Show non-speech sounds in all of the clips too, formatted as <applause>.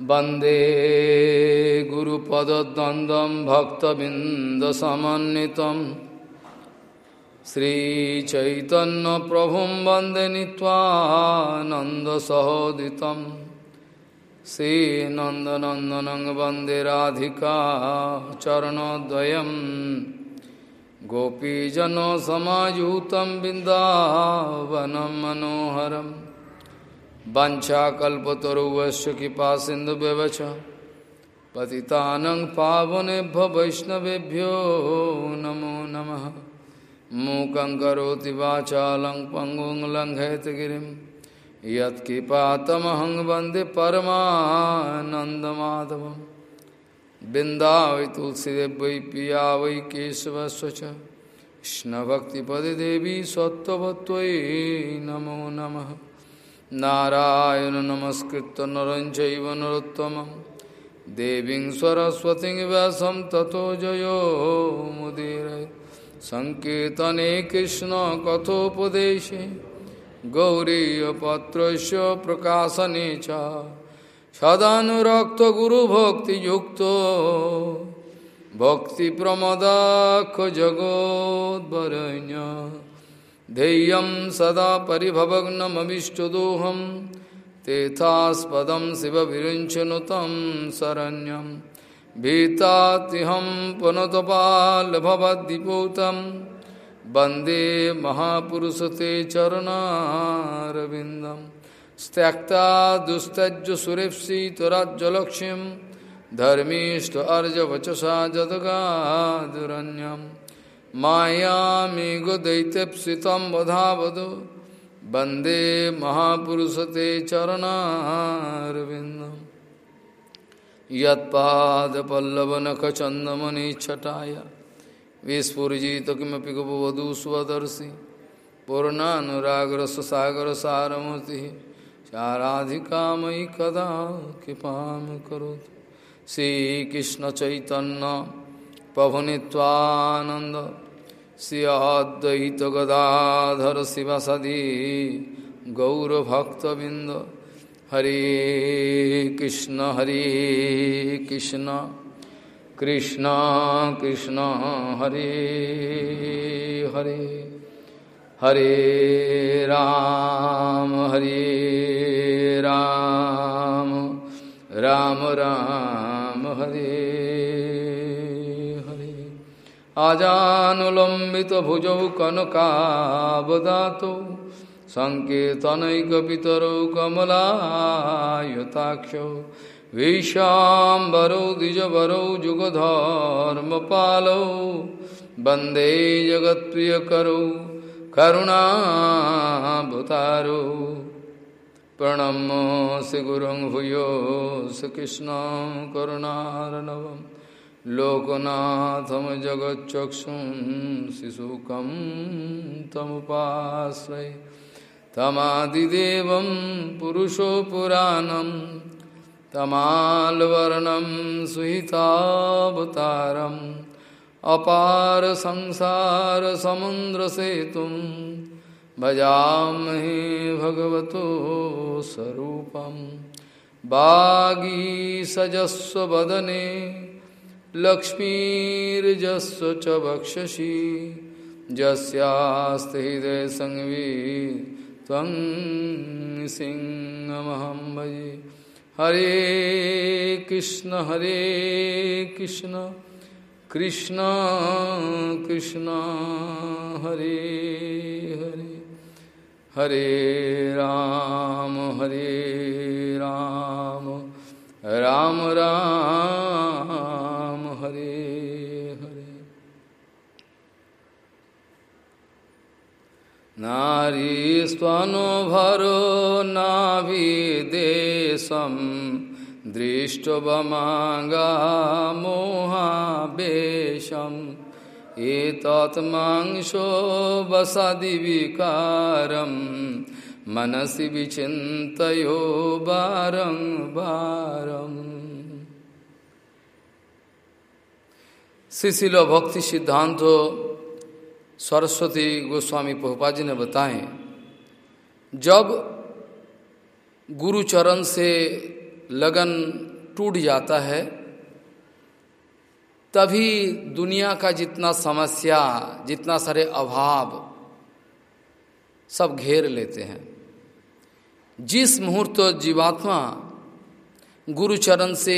वंदे गुरुपदद्वन्द्वं भक्तबिन्दसमन्वितं। श्रीचैतन्यप्रभुं वंदे नीत्वानन्दसहोदितं श्रीनन्दनन्दनं वंदे राधिका चरणद्वयं। गोपीजनसमायुतं बिन्दावनं मनोहरम्। वंशाकल्पतरुवश कृपा सिंधु व्यवच पतितानं पावनेभ्य वैष्णवेभ्यो नमो नमः। मूकं करोति वाचालं पङ्गुं लङ्घयतगिरिं यत्कृपातमहं वंदे परमानन्दमाधवं बिन्दावै तुलसीदेव वै पिया वै केशवस्व च। कृष्णभक्तिपदे देवी सत्त्ववत्त्वयि नमो नमः। नारायण नमस्कृत नर चैव देवीं सरस्वतीं व्यासं ततो जयो मुदीरय सङ्कीर्तने कृष्णकथोपदेशे गौरीयपत्रस्य प्रकाशने च, सदानुरक्तगुरुभक्तियुक्तो। भक्तिप्रमदाखजगोद्वरण्य ध्येयं सदा परिभवग्नमविष्टदोहं तेथास्पदं शिवविरिञ्चनुतं शरण्यं। भीतातिहं पुनतपालभवद्दिपूतं वंदे महापुरुषते चरणारविन्दं। त्यक्ता दुस्तज्य सुरेप्सितराज्यलक्ष्यं धर्मीष्ट अर्जवचसा जदगादुरन्यम् मायामेघ दैत्यप्सितं वधावद वंदे महापुरुषते चरणारविन्दं यत्पादपल्लवनखचन्दमनिच्छटाय। विस्फुरिजित किमपि गपवधू स्वदर्शि पूर्णानुरागरससागरसारमूर्तिः। चाराधिका मयि कदा कृपां करोतु श्रीकृष्णचैतन्य प्रभुनित्वानन्द श्री अद्वैत गदाधर शिवसदी गौरभक्तबिंद हरे कृष्ण हरे कृष्ण कृष्ण कृष्ण, हरे हरे हरे राम हरे राम राम राम, हरे। आजानुलम्बितभुजौ कनकावदातौ सङ्केतनैकपितरौ कमलायताक्षौ विशाम्बरौ द्विजवरौ जुगधर्मपालौ वंदे जगत्प्रियकरौ करुणाभुतारौ प्रणम्य श्रीगुरुं भूयो श्रीकृष्णं करुणार्णवम्। लोकनाथम जगच्चक्षुं शिशुकं तमुपाश्रय। तमादिदेवं पुरुषो पुराणं, तमालवर्णं सुहितावतारम् अपार संसारसमुद्रसेतुं भजामहे भगवतो स्वरूपं। बागीसजस्वदने लक्ष्मीर्जस्व च वक्षसि जस्यास्ति हृदयसंवी त्वं सिंहमहं भजे हरे कृष्ण हरे कृष्ण कृष्ण कृष्ण, हरे हरे। हरे राम हरे राम राम राम। नारीस्त्वनो भरो नाभिदेशं दृष्टवमागामोहावेशम् एतत्मांसो वसदिविकारं मनसि विचिन्तयो बारं बारम् शिशिल भक्ति सिद्धांत सरस्वती गोस्वामी प्रभुपा जी ने बताए, जब गुरु चरण से लगन टूट जाता है, तभी दुनिया का जितना समस्या, जितना सारे अभाव, सब घेर लेते हैं। जिस मुहूर्त जीवात्मा गुरुचरण से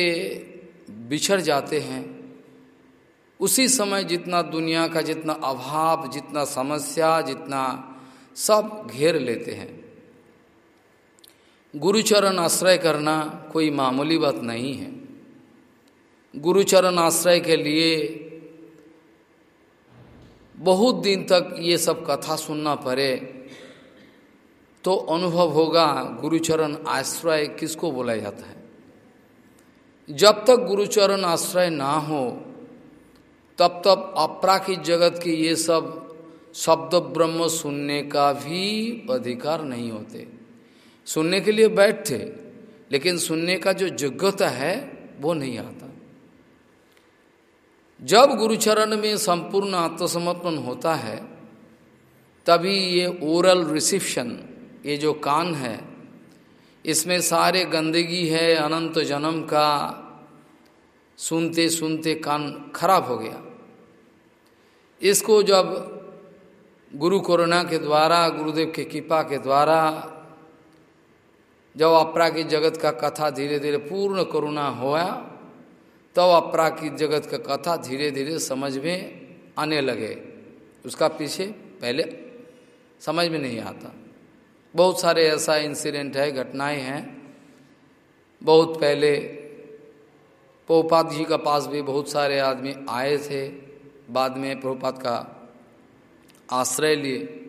बिछड़ जाते हैं उसी समय जितना दुनिया का जितना अभाव, जितना समस्या, जितना सब घेर लेते हैं। गुरुचरण आश्रय करना कोई मामूली बात नहीं है। गुरुचरण आश्रय के लिए बहुत दिन तक ये सब कथा सुनना पड़े तो अनुभव होगा गुरुचरण आश्रय किसको बोला जाता है। जब तक गुरुचरण आश्रय ना हो तब तब अपराखित जगत की ये सब शब्द ब्रह्म सुनने का भी अधिकार नहीं होते। सुनने के लिए बैठते, लेकिन सुनने का जो योग्यता है, वो नहीं आता। जब गुरुचरण में संपूर्ण आत्मसमर्पण होता है, तभी ये ओरल रिसिप्शन ये जो कान है, इसमें सारे गंदगी है, अनंत जन्म का सुनते सुनते कान खराब हो गया। इसको जब गुरु कोरोना के द्वारा, गुरुदेव के कृपा के द्वारा, जब अपराकित जगत का कथा धीरे धीरे पूर्ण करुणा हुआ तब तो अपराकित जगत का कथा धीरे धीरे समझ में आने लगे। उसका पीछे पहले समझ में नहीं आता। बहुत सारे ऐसा इंसिडेंट है, घटनाएँ हैं। बहुत पहले प्रभुपाद जी का पास भी बहुत सारे आदमी आए थे। बाद में प्रभुपात का आश्रय लिए।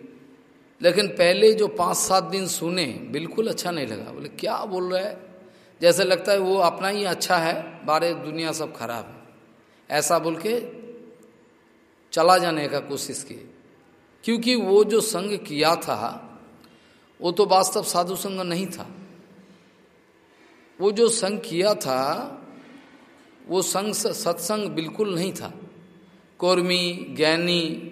लेकिन पहले जो पाँच सात दिन सुने, बिल्कुल अच्छा नहीं लगा। बोले, क्या बोल रहा है? जैसे लगता है वो अपना ही अच्छा है, बारे दुनिया सब खराब है। ऐसा बोल के चला जाने का कोशिश की। क्योंकि वो जो संग किया था, वो तो वास्तव साधु संग नहीं था। वो जो संग किया था, वो संग सत्संग बिल्कुल नहीं था। कौर्मी ज्ञानी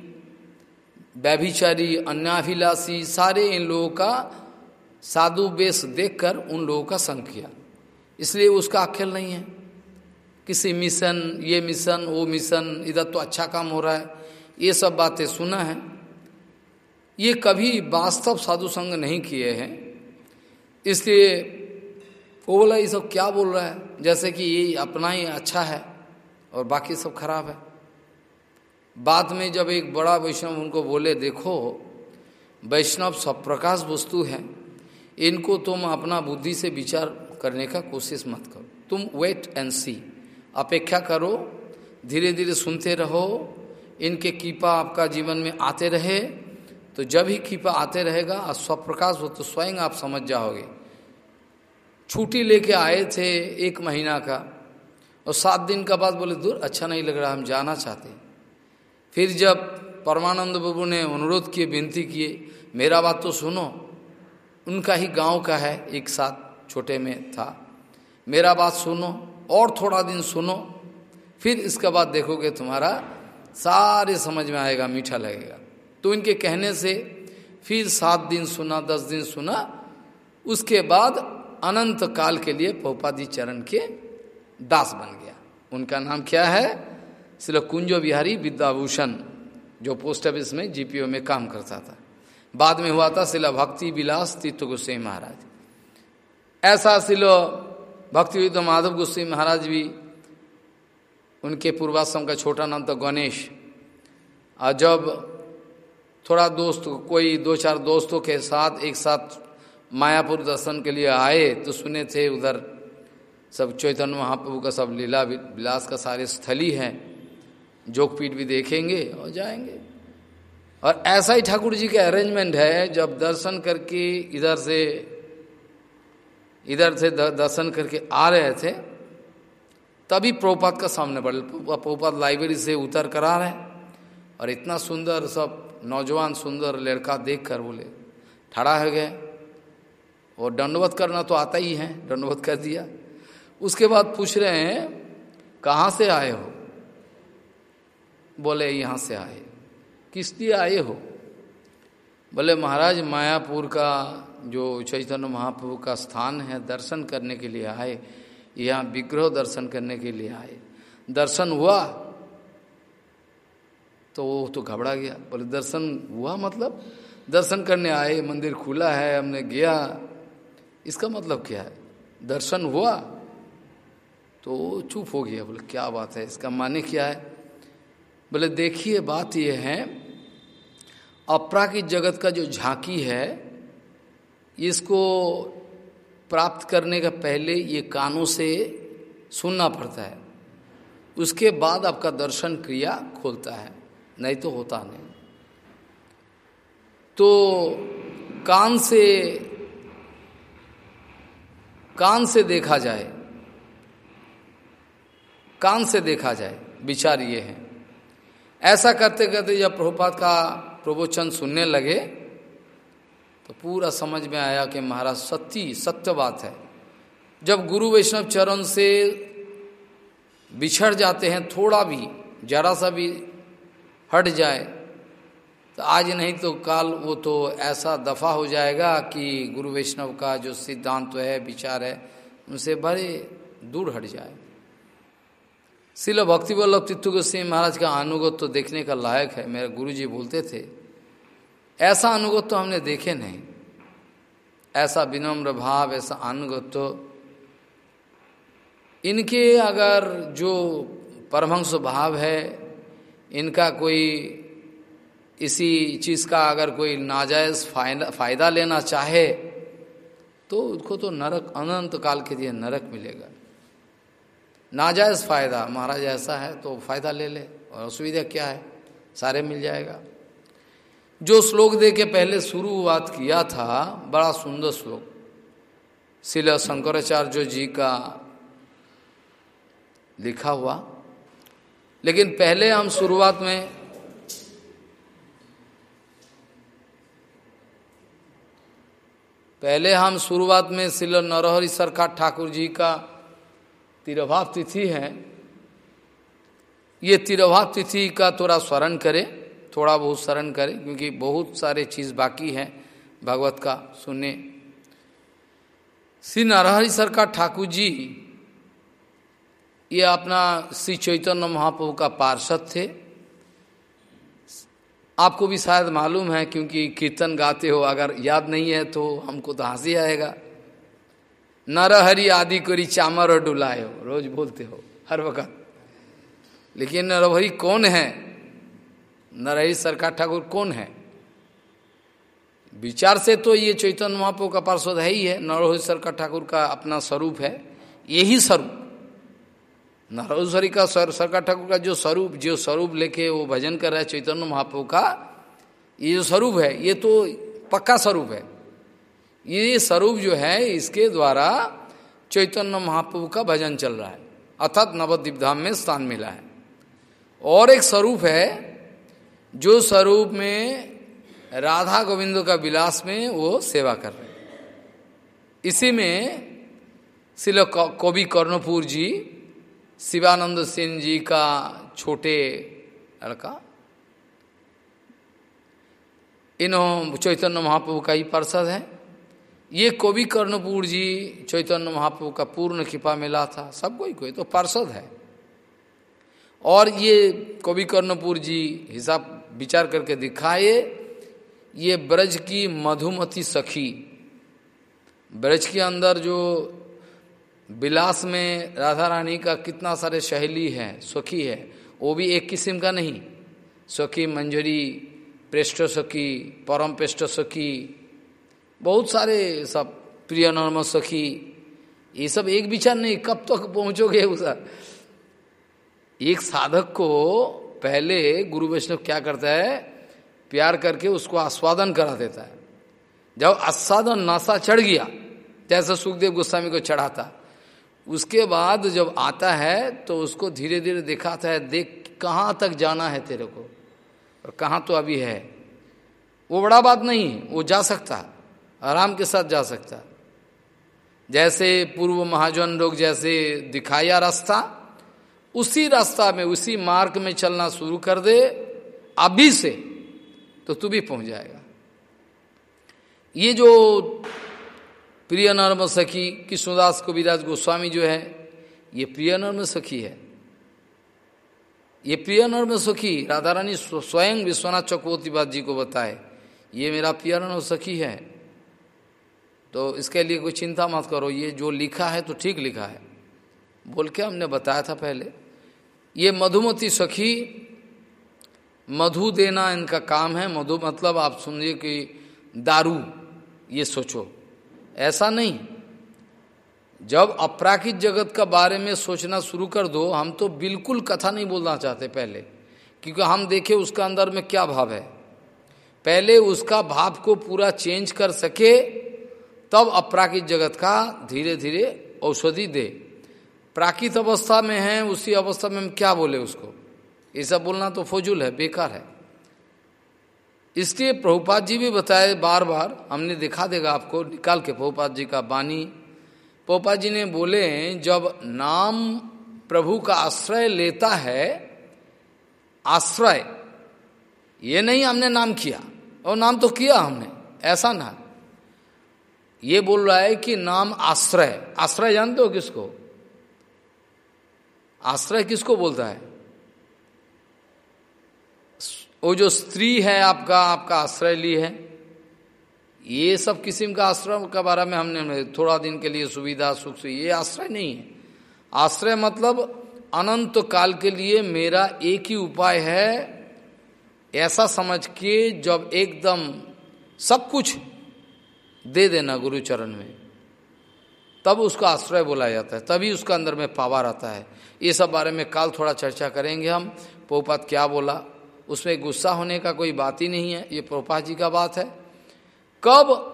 व्यभिचारी, अन्याभिलाषी, सारे इन लोगों का साधु बेस देखकर उन लोगों का संग किया। इसलिए उसका अखेल नहीं है। किसी मिशन, ये मिशन, वो मिशन, इधर तो अच्छा काम हो रहा है। ये सब बातें सुना है। ये कभी वास्तव साधु संग नहीं किए हैं। इसलिए वो बोला, ये सब क्या बोल रहा है? जैसे कि ये अपना ही अच्छा है और बाकी सब खराब है। बाद में जब एक बड़ा वैष्णव उनको बोले, देखो, वैष्णव सब प्रकाश वस्तु है। इनको तुम अपना बुद्धि से विचार करने का कोशिश मत करो। तुम वेट एंड सी अपेक्षा करो धीरे धीरे सुनते रहो। इनके कीपा आपका जीवन में आते रहे। तो जब ही कीपा आते रहेगा और स्वप्रकाश हो तो स्वयं आप समझ जाओगे। छुट्टी लेके आए थे एक महीना का, और सात दिन का बाद बोले, दूर अच्छा नहीं लग रहा, हम जाना चाहते फिर जब परमानंद बाबू ने अनुरोध किए, विनती किए, मेरा बात तो सुनो, उनका ही गाँव का है, एक साथ छोटे में था। मेरा बात सुनो, और थोड़ा दिन सुनो, फिर इसके बाद देखोगे तुम्हारा सारे समझ में आएगा, मीठा लगेगा। तो इनके कहने से फिर सात दिन सुना, दस दिन सुना, उसके बाद अनंत काल के लिए पौपादी चरण के दास बन गया। उनका नाम क्या है? श्री कुंजो बिहारी विद्याभूषण, जो पोस्ट ऑफ़िस में जीपीओ में काम करता था। बाद में हुआ था शिला भक्ति विलास तीर्थ गोस्वाई महाराज। ऐसा शिलो भक्ति विद्व माधव गोस्वाई महाराज भी, उनके पूर्वाश्रम का छोटा नाम था गणेश। और जब थोड़ा दोस्त, कोई दो चार दोस्तों के साथ, एक साथ मायापुर दर्शन के लिए आए तो सुने थे उधर सब चैतन्य महाप्रभु का सब लीला विलास का सारे स्थली हैं। जोगपीठ भी देखेंगे और जाएँगे। और ऐसा ही ठाकुर जी का अरेंजमेंट है, जब दर्शन करके इधर से इधर से दर्शन करके आ रहे थे, तभी प्रोपात का सामने पड़े प्रोपात लाइब्रेरी से उतर कर आ रहे और इतना सुंदर सब नौजवान सुंदर लड़का देख कर बोले, ठड़ा हो गए और दंडवत करना तो आता ही है, दंडवत कर दिया। उसके बाद पूछ रहे हैं, कहाँ से आए हो? बोले, यहाँ से आए। किस लिए आए हो? बोले, महाराज, मायापुर का, जो चैतन्य महाप्रभु का स्थान है, दर्शन करने के लिए आए। यहाँ विग्रह दर्शन करने के लिए आए। दर्शन हुआ? तो वो तो घबरा गया। बोले, दर्शन हुआ मतलब? दर्शन करने आए, मंदिर खुला है, हमने गया। इसका मतलब क्या है? दर्शन हुआ? तो चुप हो गया। बोले, क्या बात है? इसका माने क्या है? बोले, देखिए, बात यह है अपराकित जगत का जो झांकी है, इसको प्राप्त करने का पहले ये कानों से सुनना पड़ता है। उसके बाद आपका दर्शन क्रिया खोलता है, नहीं तो होता नहीं। तो कान से कान से देखा जाए, कान से देखा जाए, विचार ये है। ऐसा करते करते जब प्रभुपात का प्रवचन सुनने लगे तो पूरा समझ में आया कि महाराज सत्य सत्य बात है। जब गुरु वैष्णव चरण से बिछड़ जाते हैं, थोड़ा भी, जरा सा भी हट जाए तो आज नहीं तो काल वो तो ऐसा दफ़ा हो जाएगा कि गुरु वैष्णव का जो सिद्धांत तो है, विचार है, उनसे बड़े दूर हट जाए। शिल भक्ति वल्लभ तित्तु गोस्वामी महाराज का अनुगत तो देखने का लायक है। मेरे गुरु जी बोलते थे, ऐसा अनुगत तो हमने देखे नहीं। ऐसा विनम्र भाव, ऐसा अनुगत तो इनके अगर जो परमहंस भाव है, इनका कोई इसी चीज़ का अगर कोई नाजायज फ़ायदा फ़ायदा लेना चाहे तो उसको तो नरक, अनंत काल के लिए नरक मिलेगा। नाजायज फ़ायदा, महाराज ऐसा है तो फ़ायदा ले ले और असुविधा क्या है? सारे मिल जाएगा। जो श्लोक दे के पहले शुरुआत किया था, बड़ा सुंदर श्लोक। शिला शंकराचार्य जी का लिखा हुआ। लेकिन पहले हम शुरुआत में पहले हम शुरुआत में शिल नरहरि सरकार ठाकुर जी का तिरभाव तिथि है। ये तिरभाव तिथि का थोड़ा स्मरण करें, थोड़ा बहुत स्मरण करें, क्योंकि बहुत सारे चीज़ बाकी हैं भगवत का सुनने। श्री नरहरि सरकार ठाकुर जी, ये अपना श्री चैतन्य महाप्रभु का पार्षद थे। आपको भी शायद मालूम है, क्योंकि कीर्तन गाते हो, अगर याद नहीं है तो हमको तो हँसी आएगा। नरहरि आदि करी चामर और डुलाए हो रोज बोलते हो, हर वक्त। लेकिन नरहरि कौन है? नरहरि सरकार ठाकुर कौन है? विचार से तो ये चैतन्य महाप्रभु का पार्षद है ही है, नरहरि सरकार ठाकुर का अपना स्वरूप है, यही स्वरूप। नारायण का सर, सरकार ठाकुर का जो स्वरूप जो स्वरूप लेके वो भजन कर रहा है चैतन्य महाप्रभु का, ये जो स्वरूप है, ये तो पक्का स्वरूप है। ये स्वरूप जो है, इसके द्वारा चैतन्य महाप्रभु का भजन चल रहा है। अर्थात नवद्वीप धाम में स्थान मिला है। और एक स्वरूप है, जो स्वरूप में राधा गोविंद का विलास में वो सेवा कर रहे इसी में शिल कवि कर्णपुर जी, शिवानंद सिंह जी का छोटे लड़का, इन्हों चैतन्य महाप्रभु का ही पार्षद है। ये कवि कर्णपुर जी, चैतन्य महाप्रभु का पूर्ण कृपा मिला था। सब कोई कोई तो पार्षद है। और ये कवि कर्णपुर जी हिसाब विचार करके दिखाए, ये ब्रज की मधुमती सखी, ब्रज के अंदर जो विलास में राधा रानी का कितना सारे शैली है, सखी है, वो भी एक किस्म का नहीं। सखी मंजरी पृष्ठ सखी परम पृष्ठ सखी बहुत सारे सब प्रिय नर्म सखी, ये सब एक विचार नहीं, कब तक तो पहुंचोगे उस एक साधक को पहले गुरु वैष्णव क्या करता है? प्यार करके उसको आस्वादन करा देता है। जब आस्वादन नासा चढ़ गया, जैसे सुखदेव गोस्वामी को चढ़ाता, उसके बाद जब आता है तो उसको धीरे धीरे दिखाता है, देख कहाँ तक जाना है तेरे को? और कहाँ तो अभी है? वो बड़ा बात नहीं वो जा सकता आराम के साथ जा सकता। जैसे पूर्व महाजन लोग जैसे दिखाया रास्ता, उसी रास्ता में, उसी मार्ग में चलना शुरू कर दे, अभी से तो तू भी पहुँच जाएगा। ये जो प्रिय नर्म सखी कृष्णदास कविराज गोस्वामी जो है, ये प्रिय नर्म सखी है। ये प्रिय नर्म सखी राधा रानी स्वयं विश्वनाथ चक्रवर्ती जी को बताए, ये मेरा प्रिय नर्म सखी है। तो इसके लिए कोई चिंता मत करो, ये जो लिखा है तो ठीक लिखा है। बोल के हमने बताया था पहले, ये मधुमती सखी, मधु देना इनका काम है। मधु मतलब आप सुनिए कि दारू, ये सोचो। ऐसा नहीं। जब अपराकित जगत का बारे में सोचना शुरू कर दो, हम तो बिल्कुल कथा नहीं बोलना चाहते पहले, क्योंकि हम देखे उसका अंदर में क्या भाव है। पहले उसका भाव को पूरा चेंज कर सके तब अपराकित जगत का धीरे धीरे औषधि दे। प्राकृत अवस्था में है, उसी अवस्था में हम क्या बोले उसको? ये सब बोलना तो फजूल है, बेकार है। इसलिए प्रभुपाद जी भी बताए बार बार हमने दिखा देगा आपको, निकाल के प्रभुपाद जी का बानी प्रभुपाद जी ने बोले, जब नाम प्रभु का आश्रय लेता है, आश्रय, ये नहीं हमने नाम किया, और नाम तो किया हमने, ऐसा ना। ये बोल रहा है कि नाम आश्रय आश्रय जानते हो किसको? आश्रय किसको बोलता है? वो जो स्त्री है आपका आपका आश्रय ली है, ये सब किस्म का आश्रय के बारे में हमने थोड़ा दिन के लिए सुविधा, सुख से, ये आश्रय नहीं है। आश्रय मतलब अनंत काल के लिए मेरा एक ही उपाय है, ऐसा समझ के जब एकदम सब कुछ दे देना गुरु चरण में। तब उसका आश्रय बोला जाता है, तभी उसका अंदर में पावर आता है। ये सब बारे में काल थोड़ा चर्चा करेंगे हम। पोपात क्या बोला? उसमें गुस्सा होने का कोई बात ही नहीं है, ये प्रोपा जी का बात है। कब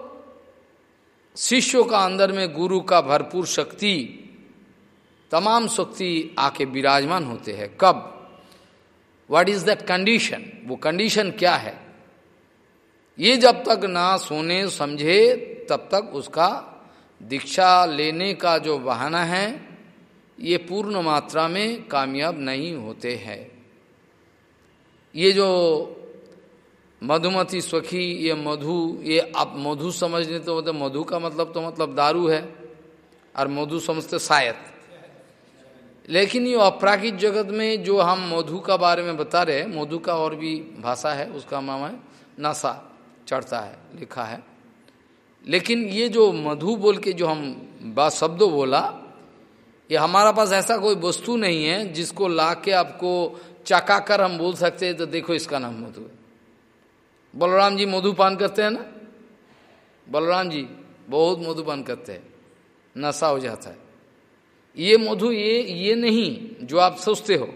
शिष्यों का अंदर में गुरु का भरपूर शक्ति, तमाम शक्ति आके विराजमान होते हैं, कब? व्हाट इज़ दैट कंडीशन वो कंडीशन क्या है? ये जब तक ना सोने, समझे, तब तक उसका दीक्षा लेने का जो बहाना है, ये पूर्ण मात्रा में कामयाब नहीं होते हैं। ये जो मधुमती स्वखी ये मधु, ये आप मधु समझने तो मतलब मधु का मतलब तो मतलब दारू है, और मधु समझते शायद। लेकिन ये अपराकित जगत में जो हम मधु का बारे में बता रहे हैं, मधु का और भी भाषा है, उसका नाम है नशा चढ़ता है, लिखा है। लेकिन ये जो मधु बोल के जो हम बात शब्दों बोला, ये हमारा पास ऐसा कोई वस्तु नहीं है जिसको ला के आपको चकाकर हम बोल सकते हैं तो देखो इसका नाम मधु है। बलराम जी मधुपान करते हैं ना? बलराम जी बहुत मधुपान करते हैं। नशा हो जाता है। ये मधु, ये ये नहीं जो आप सोचते हो।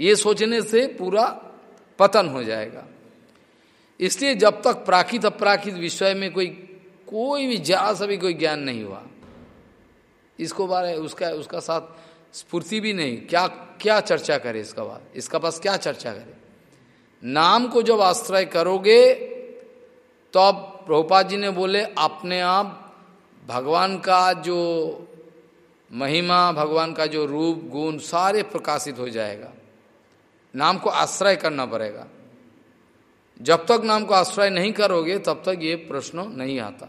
ये सोचने से पूरा पतन हो जाएगा। इसलिए जब तक प्राकृत अपराकृत विषय में कोई कोई भी जरा सा भी कोई ज्ञान नहीं हुआ। इसको बारे, उसका उसका साथ स्फूर्ति भी नहीं। क्या क्या चर्चा करे इसका बाद इसका पास क्या चर्चा करे? नाम को जब आश्रय करोगे तो अब प्रभुपाद जी ने बोले, अपने आप भगवान का जो महिमा, भगवान का जो रूप, गुण सारे प्रकाशित हो जाएगा। नाम को आश्रय करना पड़ेगा। जब तक नाम को आश्रय नहीं करोगे, तब तक ये प्रश्न नहीं आता।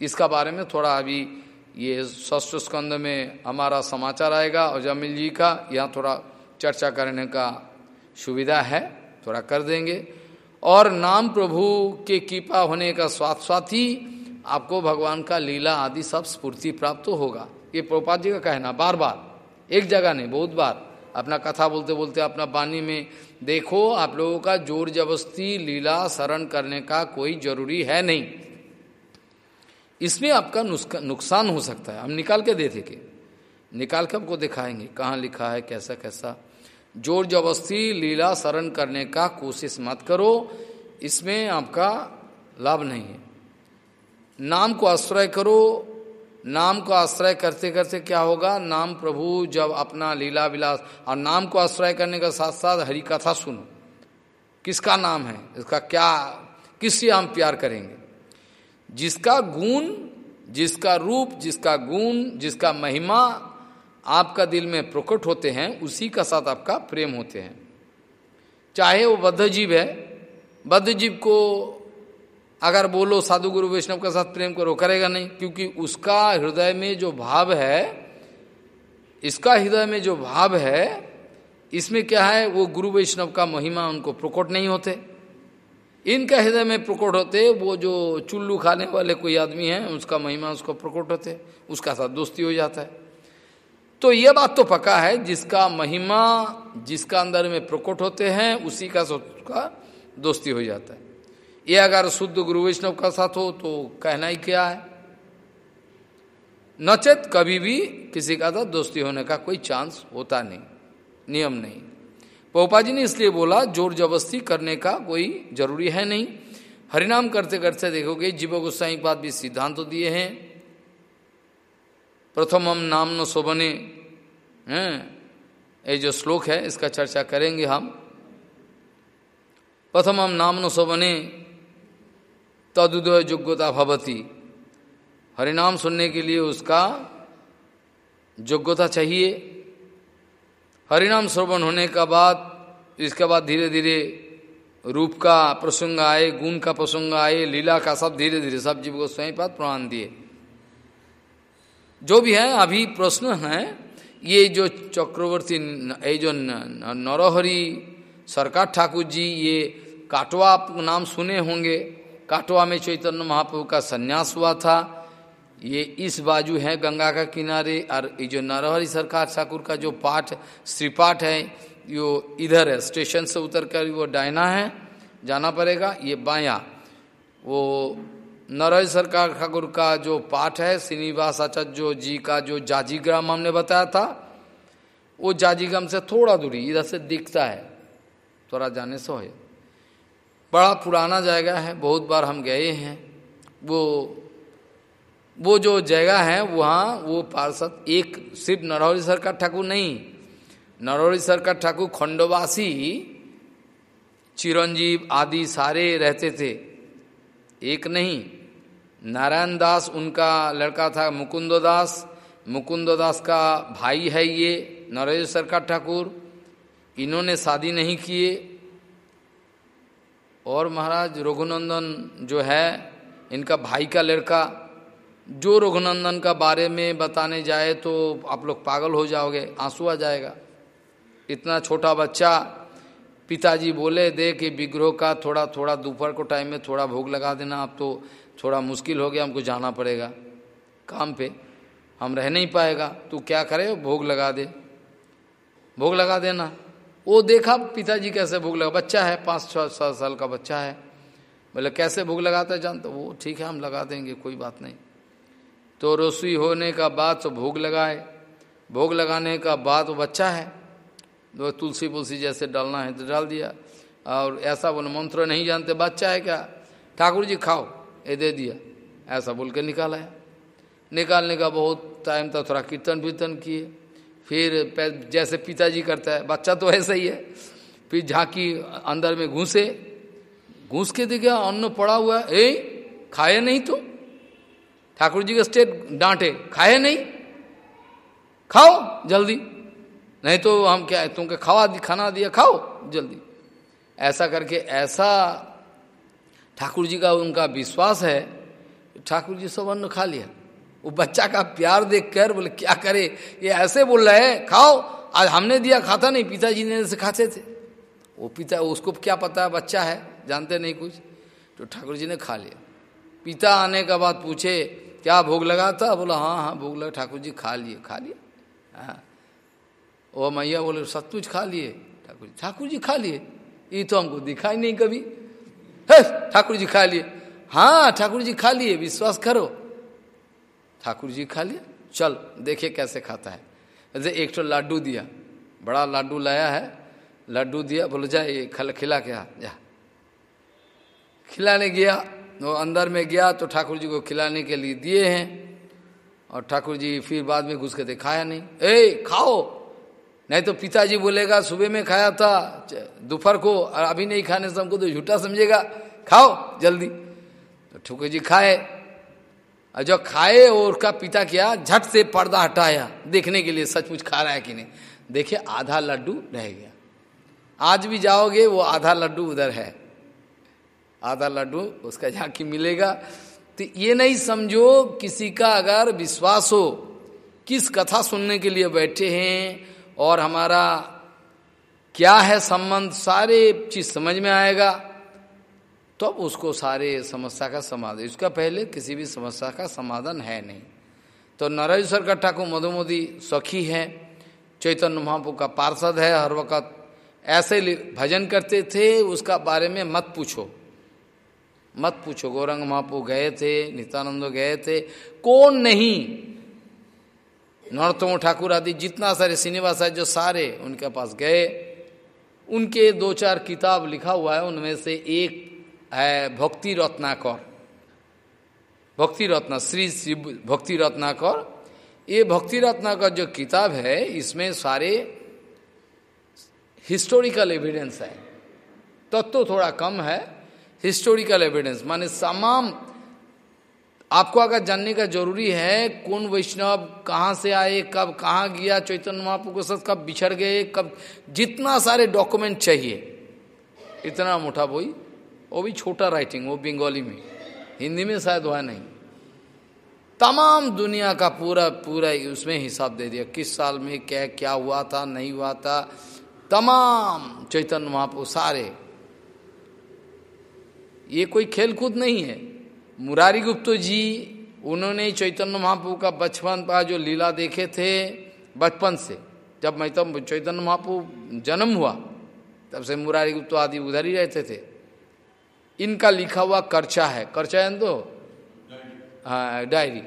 इसका बारे में थोड़ा अभी ये षष्ठ स्कंद में हमारा समाचार आएगा और जमिल जी का यहाँ थोड़ा चर्चा करने का सुविधा है, थोड़ा कर देंगे। और नाम प्रभु के कृपा होने का स्वाद साथ ही आपको भगवान का लीला आदि सब स्फूर्ति प्राप्त होगा। ये प्रपात जी का कहना बार बार एक जगह नहीं, बहुत बार, अपना कथा बोलते बोलते अपना वाणी में देखो, आप लोगों का ज़ोर जबरस्ती लीला, शरण करने का कोई ज़रूरी है नहीं। इसमें आपका नुकसान हो सकता है। हम निकाल के दे थे निकाल के आपको दिखाएँगे, कहाँ लिखा है, कैसा कैसा। ज़ोर जबरस्ती लीला, शरण करने का कोशिश मत करो। इसमें आपका लाभ नहीं है। नाम को आश्रय करो नाम को आश्रय करते करते क्या होगा? नाम प्रभु जब अपना लीला विलास, और नाम को आश्रय करने का साथ साथ हरि कथा सुनो। किसका नाम है? इसका क्या, किससे हम प्यार करेंगे? जिसका गुण, जिसका रूप, जिसका गुण, जिसका महिमा आपका दिल में प्रकट होते हैं, उसी का साथ आपका प्रेम होते हैं। चाहे वो बद्ध जीव है बद्ध जीव को अगर बोलो साधु गुरु वैष्णव के साथ प्रेम करो, करेगा नहीं, क्योंकि उसका हृदय में जो भाव है, इसका हृदय में जो भाव है, इसमें क्या है, वो गुरु वैष्णव का महिमा उनको प्रकट नहीं होते। इनका हृदय में प्रकट होते, वो जो चुल्लू खाने वाले कोई आदमी है, उसका महिमा उसको प्रकट होते, उसका साथ दोस्ती हो जाता है। तो यह बात तो पक्का है, जिसका महिमा जिसका अंदर में प्रकट होते हैं, उसी का उसका दोस्ती हो जाता है। ये अगर शुद्ध गुरु वैष्णव का साथ हो तो कहना ही क्या है? नचेत कभी भी किसी का साथ दोस्ती होने का कोई चांस होता नहीं, नियम नहीं। पोपा जी ने इसलिए बोला, ज़ोर जबरस्ती करने का कोई ज़रूरी है नहीं। हरिनाम करते करते देखोगे, जीव गोस्वाई बात भी सिद्धांत तो दिए हैं। प्रथम हम नाम न शोभने ये जो श्लोक है, इसका चर्चा करेंगे हम। प्रथम हम नाम न शोभने तदुदय योग्यता भवती। हरिनाम सुनने के लिए उसका योग्यता चाहिए। हरिनाम श्रवण होने का बाद, इसके बाद धीरे धीरे रूप का प्रसंग आए, गुण का प्रसंग आए, लीला का सब धीरे धीरे सब जीव को स्वयं पात प्रमाण दिए। जो भी है, अभी प्रश्न है, ये जो चक्रवर्ती ये जो नरोहरी, सरकार ठाकुर जी, ये काटवा नाम सुने होंगे। काटवा में चैतन्य महाप्रभु का संन्यास हुआ था। ये इस बाजू है गंगा का किनारे और ये जो नरहरी सरकार ठाकुर का जो पाठ, श्रीपाठ है, यो इधर है, स्टेशन से उतर कर वो डायना है, जाना पड़ेगा, ये बाया। वो नरहरी सरकार ठाकुर का जो पाठ है, श्रीनिवास आचार्य जी का जो जाजीग्राम हमने बताया था, वो जाजीग्राम से थोड़ा दूरी, इधर से दिखता है। थोड़ा जाने से हो। बड़ा पुराना जगह है, बहुत बार हम गए हैं। वो वो जो जगह है, वहाँ वो पार्षद एक सिर्फ़ नरहरी सरकार ठाकुर नहीं, नरहरी सरकार ठाकुर खंडवासी, चिरंजीव आदि सारे रहते थे। एक नहीं, नारायण दास उनका लड़का था मुकुंद दास मुकुंद दास का भाई है ये नरेश सरकार ठाकुर। इन्होंने शादी नहीं किए और महाराज रघुनंदन जो है, इनका भाई का लड़का, जो रघुनंदन का बारे में बताने जाए तो आप लोग पागल हो जाओगे, आँसू आ जाएगा। इतना छोटा बच्चा, पिताजी बोले दे कि विग्रह का थोड़ा थोड़ा दोपहर को टाइम में थोड़ा भोग लगा देना, अब तो थोड़ा मुश्किल हो गया, हमको जाना पड़ेगा। काम पे, हम रह नहीं पाएगा, तू क्या करे, भोग लगा दे। भोग लगा देना। वो देखा, पिताजी कैसे भूख लगा, बच्चा है, पाँच छः सात साल का बच्चा है। बोले, कैसे भूख लगाता है जानते वो, ठीक है, हम लगा देंगे, कोई बात नहीं। तो रसोई होने का बाद तो भोग लगाए। भोग लगाने का बाद वो बच्चा है। तो तुलसी पुलसी जैसे डालना है तो डाल दिया। और ऐसा बोले मंत्र नहीं जानते, बच्चा है क्या? ठाकुर जी, खाओ। ये दे दिया। ऐसा बोल के निकाला है। निकालने का बहुत टाइम था, थोड़ा कीर्तन वीर्तन किए। फिर जैसे पिताजी करता है, बच्चा तो ऐसा ही है। फिर झांकी अंदर में घुसे, घुस के देखा, अन्न पड़ा हुआ है। ए, खाए नहीं तो? ठाकुर जी का स्टेट डांटे, खाए नहीं? खाओ, जल्दी। नहीं तो हम क्या, तुमको खावा खाना दिया, खाओ, जल्दी। ऐसा करके, ऐसा ठाकुर जी का उनका विश्वास है, ठाकुर जी सब अन्न खा लिया। वो बच्चा का प्यार देख कर बोले, क्या करे? ये ऐसे बोल रहे है, खाओ। आज हमने दिया, खाता नहीं, पिताजी ने से खाते थे। वो पिता उसको क्या पता है बच्चा है, जानते नहीं कुछ। तो ठाकुर जी ने खा लिया। पिता आने का बाद पूछे, क्या भोग लगा था? बोला हाँ हाँ भोग लगा, ठाकुर जी खा लिए खा लिए। हाँ। वो मैया बोले सचमुच खा लिए? ठाकुर जी ठाकुर जी खा लिए। ये तो हमको दिखाई नहीं कभी। ठाकुर जी खा लिए। हाँ ठाकुर जी खा लिए, विश्वास करो। ठाकुर जी खा लिया चल, देखिए कैसे खाता है। अरे एक तो लाडू दिया, बड़ा लाडू लाया है लड्डू दिया, बोलो जाए खल, खिला के जा। खिलाने गया, वो अंदर में गया तो ठाकुर जी को खिलाने के लिए दिए हैं, और ठाकुर जी फिर बाद में घुस के दिखाया नहीं। ए, खाओ! नहीं तो पिताजी बोलेगा, सुबह में खाया था दोपहर को अभी नहीं खाने से हमको तो झूठा समझेगा। खाओ, जल्दी। तो ठाकुर जी खाए जो खाए और उसका पिता क्या, झट से पर्दा हटाया। देखने के लिए सचमुच खा रहा है कि नहीं? देखिए, आधा लड्डू रह गया। आज भी जाओगे, वो आधा लड्डू उधर है। आधा लड्डू उसका झांकी मिलेगा। तो ये नहीं समझो, किसी का अगर विश्वास हो, किस कथा सुनने के लिए बैठे हैं और हमारा क्या है संबंध, सारे चीज़ समझ में आएगा। तो उसको सारे समस्या का समाधान, इसका पहले किसी भी समस्या का समाधान है नहीं। तो नरेश्वर का ठाकुर मधुमोदी सखी है, चैतन्य महापु का पार्षद है, हर वक्त ऐसे भजन करते थे, उसका बारे में मत पूछो। मत पूछो, गौरंग महापू गए थे, नित्यानंद गए थे, कौन नहीं? नरोत्तम ठाकुर आदि जितना सारे श्रीनिवास जो सारे उनके पास गए, उनके दो चार किताब लिखा हुआ है, उनमें से एक है भक्ति रत्नाकर। भक्ति रत्ना, श्री श्री भक्ति रत्नाकर। ये भक्ति रत्नाकर जो किताब है, इसमें सारे हिस्टोरिकल एविडेंस है। तत्व तो थोड़ा कम है हिस्टोरिकल एविडेंस माने तमाम, आपको अगर जानने का ज़रूरी है, कौन वैष्णव, कहाँ से आए, कब, कहाँ गया, चैतन्य महापु के साथ कब बिछड़ गए, कब, जितना सारे डॉक्यूमेंट चाहिए, इतना मोटा बोई वो भी छोटा राइटिंग वो बंगाली में। हिंदी में शायद हुआ नहीं। तमाम दुनिया का पूरा पूरा उसमें हिसाब दे दिया। किस साल में क्या क्या हुआ था, नहीं हुआ था। तमाम चैतन्य महापु सारे ये कोई खेल कूद नहीं है। मुरारी गुप्त जी, उन्होंने चैतन्य महाप्रभु का बचपन का जो लीला देखे थे, बचपन से। जब मैं तब चैतन्य महाप्रभु जन्म हुआ, तब से मुरारी गुप्त आदि उधर ही रहते थे। इनका लिखा हुआ कर्चा है। कर्चा है तो? हाँ डायरी।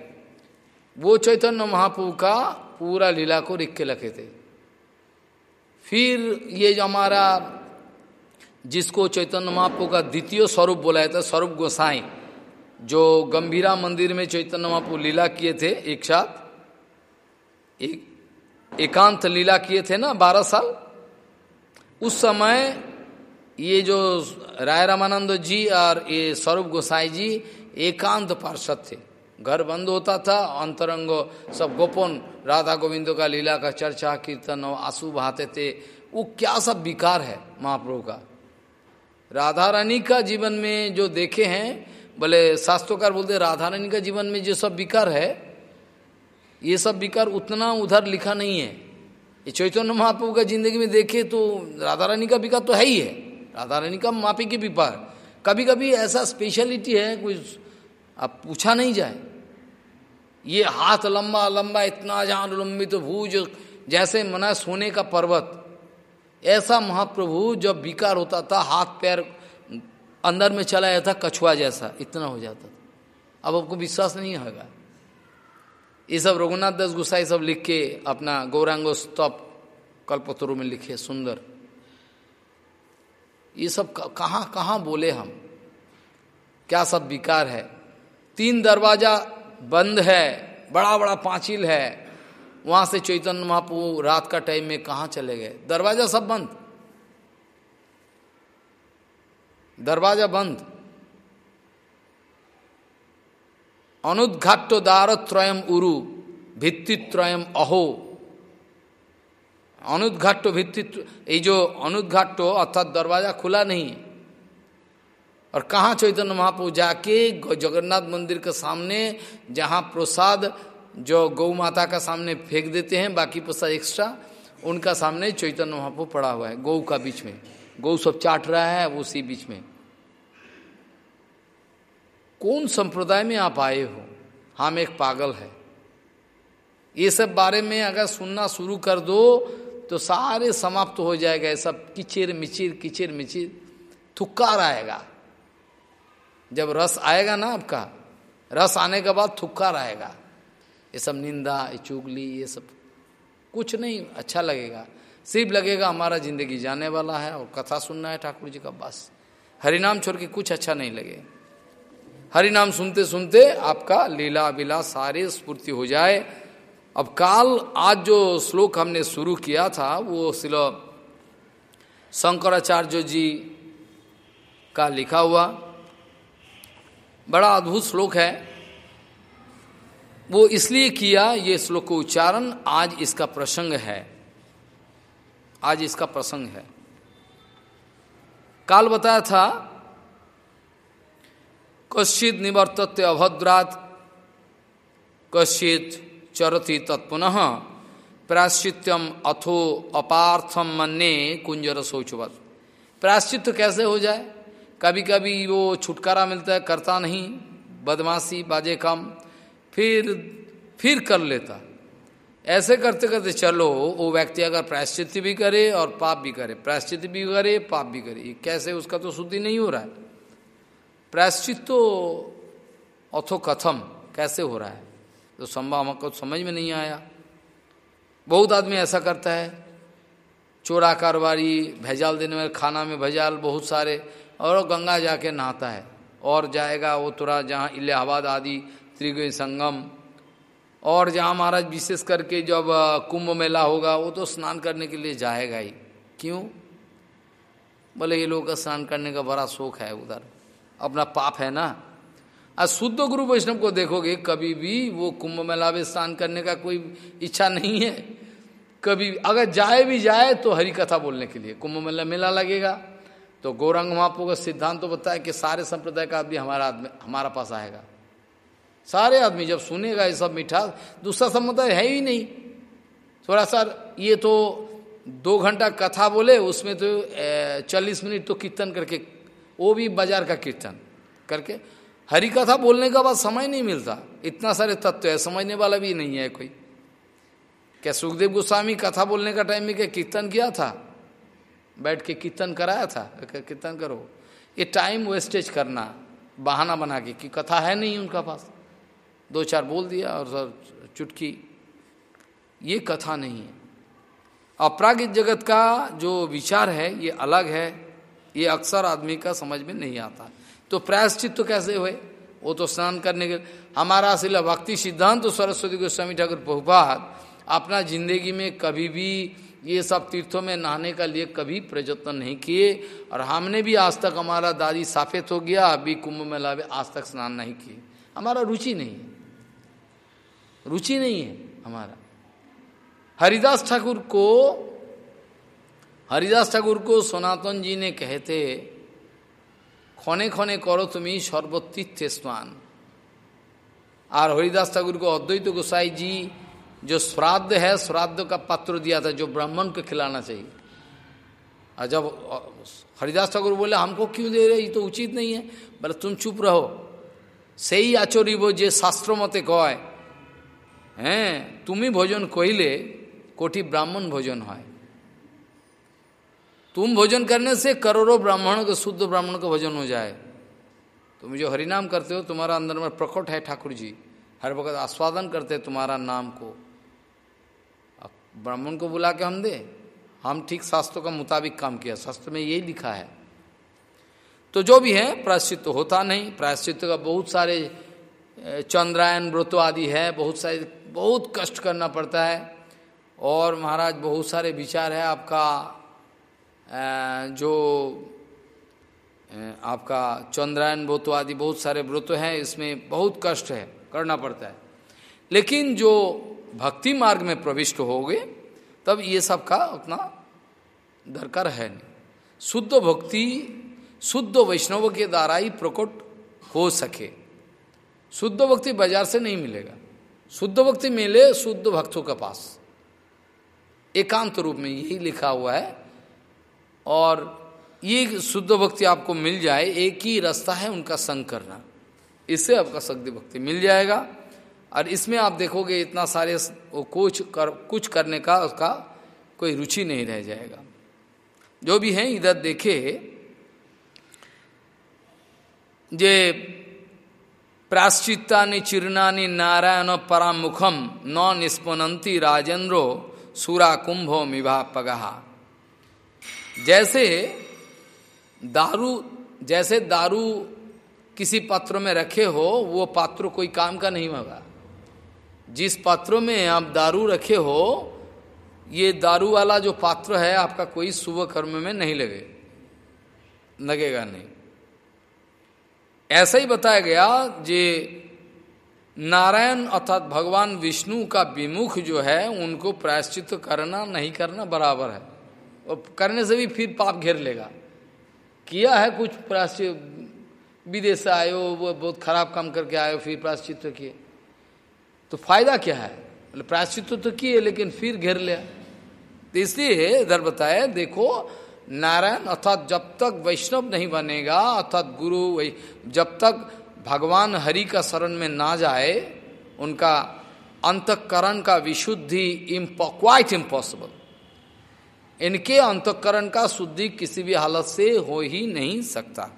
वो चैतन्य महाप्रभु का पूरा लीला को लिख के लखे थे। फिर ये जो हमारा, जिसको चैतन्य महाप्रभु का द्वितीय स्वरूप बोला जाता स्वरूप गोसाई, जो गंभीरा मंदिर में चैतन्य महाप्रभु लीला किए थे एक साथ, एक एकांत लीला किए थे ना, बारह साल, उस समय ये जो राय रामानंद जी और ये स्वरूप गोसाई जी एकांत पार्षद थे। घर बंद होता था, अंतरंग सब गोपन, राधा गोविंदो का लीला का चर्चा, कीर्तन और आँसू बहाते थे। वो क्या सब विकार है महाप्रभु का? राधा रानी का जीवन में जो देखे हैं बोले शास्त्रोकार बोलते राधा रानी का जीवन में जो सब विकार है, ये सब विकार उतना उधर लिखा नहीं है। ये चैतन्य महाप्रभु का ज़िंदगी में देखे तो राधा रानी का विकार तो है ही है। राधा रानी का मापी के विपार कभी कभी ऐसा स्पेशलिटी है कुछ अब पूछा नहीं जाए। ये हाथ लंबा लंबा, इतना जहाँ लंबित तो भूज, जैसे मना सोने का पर्वत। ऐसा महाप्रभु जब विकार होता था, हाथ पैर अंदर में चला जाता कछुआ जैसा, इतना हो जाता था। अब आपको विश्वास नहीं होगा। ये सब रघुनाथ दास गुसाई सब लिख के अपना गौरांगो स्तप कल्पतरु में लिखे, सुंदर। ये सब कहाँ कहाँ बोले हम? क्या सब विकार है? तीन दरवाज़ा बंद है बड़ा बड़ा पांचिल है। वहाँ से चैतन्य महापू रात का टाइम में कहा चले गए? दरवाज़ा सब बंद। दरवाज़ा बंद। अनुद्घाट्य द्वार त्रयम उरु, भित्तित्रयम अहो। अनुद्घाट्य भित्तित्व ये जो अनुद्घाट्य अर्थात दरवाज़ा खुला नहीं है। और कहा चैतन्य महाप्रभु जाके जगन्नाथ मंदिर के सामने, जहाँ प्रसाद जो गौ माता का सामने फेंक देते हैं, बाकी प्रसाद एक्स्ट्रा उनका सामने चैतन्य महाप्रभु पड़ा हुआ है, गौ का बीच में। गौ सब चाट रहा है उसी बीच में। कौन संप्रदाय में आप आए हो? हम एक पागल है। ये सब बारे में अगर सुनना शुरू कर दो तो सारे समाप्त हो जाएगा सब किचिर मिचिर किचिर मिचिर। थुक्कार आएगा। जब रस आएगा ना आपका, रस आने के बाद थुक्कार आएगा। ये सब निंदा, ये चुगली, ये सब कुछ नहीं अच्छा लगेगा। सिर्फ़ लगेगा हमारा ज़िंदगी जाने वाला है और कथा सुनना है ठाकुर जी का, बस। हरिनाम छोड़ के कुछ अच्छा नहीं लगे। हरि नाम सुनते सुनते आपका लीला विला सारे स्फूर्ति हो जाए। अब काल, आज जो श्लोक हमने शुरू किया था, वो शिलो शंकराचार्य जी का लिखा हुआ, बड़ा अद्भुत श्लोक है। वो इसलिए किया, ये श्लोक को उच्चारण आज इसका प्रसंग है। आज इसका प्रसंग है। काल बताया था, कश्चित निवर्तत्व अभद्रात, कश्चित चरती तत्पुनः प्राश्चित्यम अथो अपार्थम मन्ने कुंजर सोचवत प्राश्चित कैसे हो जाए? कभी कभी वो छुटकारा मिलता है, करता नहीं, बदमाशी बाजे कम फिर फिर कर लेता। ऐसे करते करते चलो, वो व्यक्ति अगर प्रायश्चित भी करे और पाप भी करे प्रायश्चित भी करे, पाप भी करे कैसे उसका तो शुद्धि नहीं हो रहा है। प्रायश्चित तो अथो कथम, कैसे हो रहा है? तो संभव हमको समझ में नहीं आया। बहुत आदमी ऐसा करता है। चोरा कारोबारी, भेजाल देने वाले, खाना में भेजाल, बहुत सारे, और गंगा जाके नहाता है। और जाएगा, वो तुरा जहाँ इलाहाबाद आदि त्रिवेणी संगम। और जहाँ महाराज विशेष करके जब कुंभ मेला होगा, वो तो स्नान करने के लिए जाएगा ही। क्यों? बोले, ये लोग का स्नान करने का बड़ा शौक है उधर। अपना पाप है ना? आज शुद्ध गुरु वैष्णव को देखोगे, कभी भी वो कुंभ मेला में स्नान करने का कोई इच्छा नहीं है। कभी अगर जाए भी जाए तो हरी कथा बोलने के लिए। कुंभ मेला मेला लगेगा। तो गौरंग महापो का सिद्धांत तो बताया कि सारे संप्रदाय का आदमी हमारा आदमी, हमारा पास आएगा। सारे आदमी जब सुनेगा ये सब मीठा दूसरा समुदाय है ही नहीं। थोड़ा सा ये तो दो घंटा कथा बोले, उसमें तो चालीस मिनट तो कीर्तन करके, वो भी बाज़ार का कीर्तन करके हरी कथा बोलने का बाद समय नहीं मिलता। इतना सारे तत्व है, समझने वाला भी नहीं है कोई। क्या सुखदेव गोस्वामी कथा बोलने का टाइम में क्या कीर्तन किया था? बैठ के कीर्तन कराया था? कीर्तन करो। ये टाइम वेस्टेज करना, बहाना बना के, कि कथा है नहीं उनका पास। दो चार बोल दिया और सर चुटकी। ये कथा नहीं है। अपरागित जगत का जो विचार है, ये अलग है। ये अक्सर आदमी का समझ में नहीं आता। तो प्रायश्चित तो कैसे हुए? वो तो स्नान करने के हमारा असिला भक्ति सिद्धांत तो सरस्वती गोस्वामी ठाकुर बहुपात अपना ज़िंदगी में कभी भी ये सब तीर्थों में नहाने का लिए कभी प्रयत्न नहीं किए, और हमने भी आज तक हमारा दादी साफेत हो गया अभी कुंभ में आज तक स्नान नहीं किए। हमारा रुचि नहीं है। रुचि नहीं है हमारा। हरिदास ठाकुर को हरिदास ठाकुर को सनातन जी ने कहते ক্ষণে ক্ষণে করো তুমি সর্বতীর্থে स्नान और हरिदास ठाकुर को अद्वैत गोसाई जी जो श्राद्ध है श्राद्ध का पत्र दिया था जो ब्राह्मण को खिलाना चाहिए और जब हरिदास ठाकुर बोले हमको क्यों दे रहे ये तो उचित नहीं है बोले तुम चुप रहो সেই আচরিব যে শাস্ত্র মতে কয় হ্যাঁ তুমি ভোজন কইলে কোটি ব্রাহ্মণ ভোজন হয় तुम भोजन करने से करोड़ों ब्राह्मणों के शुद्ध ब्राह्मणों का भोजन हो जाए। तुम जो हरिनाम करते हो, तुम्हारा अंदर में प्रकट है ठाकुर जी। हर वक्त आस्वादन करते तुम्हारा नाम को। अब ब्राह्मण को बुला के हम दे। हम ठीक शास्त्रों का मुताबिक काम किया। शास्त्र में यही लिखा है। तो जो भी है, प्रायश्चित तो होता नहीं। प्रायश्चित का बहुत सारे चंद्रायन, व्रत आदि है। बहुत सारे, बहुत कष्ट करना पड़ता है। और महाराज, बहुत सारे विचार है आपका। जो आपका चंद्रायन व्रत आदि बहुत सारे व्रत हैं, इसमें बहुत कष्ट है, करना पड़ता है। लेकिन जो भक्ति मार्ग में प्रविष्ट हो गए तब ये सब का उतना दरकार है नहीं। शुद्ध भक्ति, शुद्ध वैष्णव के द्वारा ही प्रकट हो सके। शुद्ध भक्ति बाज़ार से नहीं मिलेगा। शुद्ध भक्ति मिले, शुद्ध भक्तों के पास। एकांत रूप में यही लिखा हुआ है और ये शुद्ध भक्ति आपको मिल जाए, एक ही रास्ता है उनका संग करना। इससे आपका शक्ति भक्ति मिल जाएगा। और इसमें आप देखोगे इतना सारे वो कुछ कर कुछ करने का उसका कोई रुचि नहीं रह जाएगा। जो भी है, इधर देखे, जे प्राश्चिता चिरना नारायण परामुखम न निष्पनंती राजेंद्रो सूरा कुंभो मिभा पगहा जैसे दारू जैसे दारू किसी पात्र में रखे हो, वो पात्र कोई काम का नहीं होगा। जिस पात्रों में आप दारू रखे हो, ये दारू वाला जो पात्र है, आपका कोई शुभ कर्म में नहीं लगे, लगेगा नहीं। ऐसा ही बताया गया जे नारायण अर्थात भगवान विष्णु का विमुख जो है, उनको प्रायश्चित करना नहीं करना बराबर है। और करने से भी फिर पाप घेर लेगा। किया है कुछ प्राश्चित विदेश से आयो, वो बहुत खराब काम करके आयो, फिर प्राश्चित किए। तो फ़ायदा क्या है? मतलब प्राश्चित तो किए, लेकिन फिर घेर लिया। तो इसलिए इधर बताए देखो, नारायण अर्थात जब तक वैष्णव नहीं बनेगा, अर्थात गुरु वही जब तक भगवान हरि का शरण में ना जाए, उनका अंतकरण का विशुद्धि क्वाइट इम्पॉसिबल इनके अंतकरण का शुद्धि किसी भी हालत से हो ही नहीं सकता।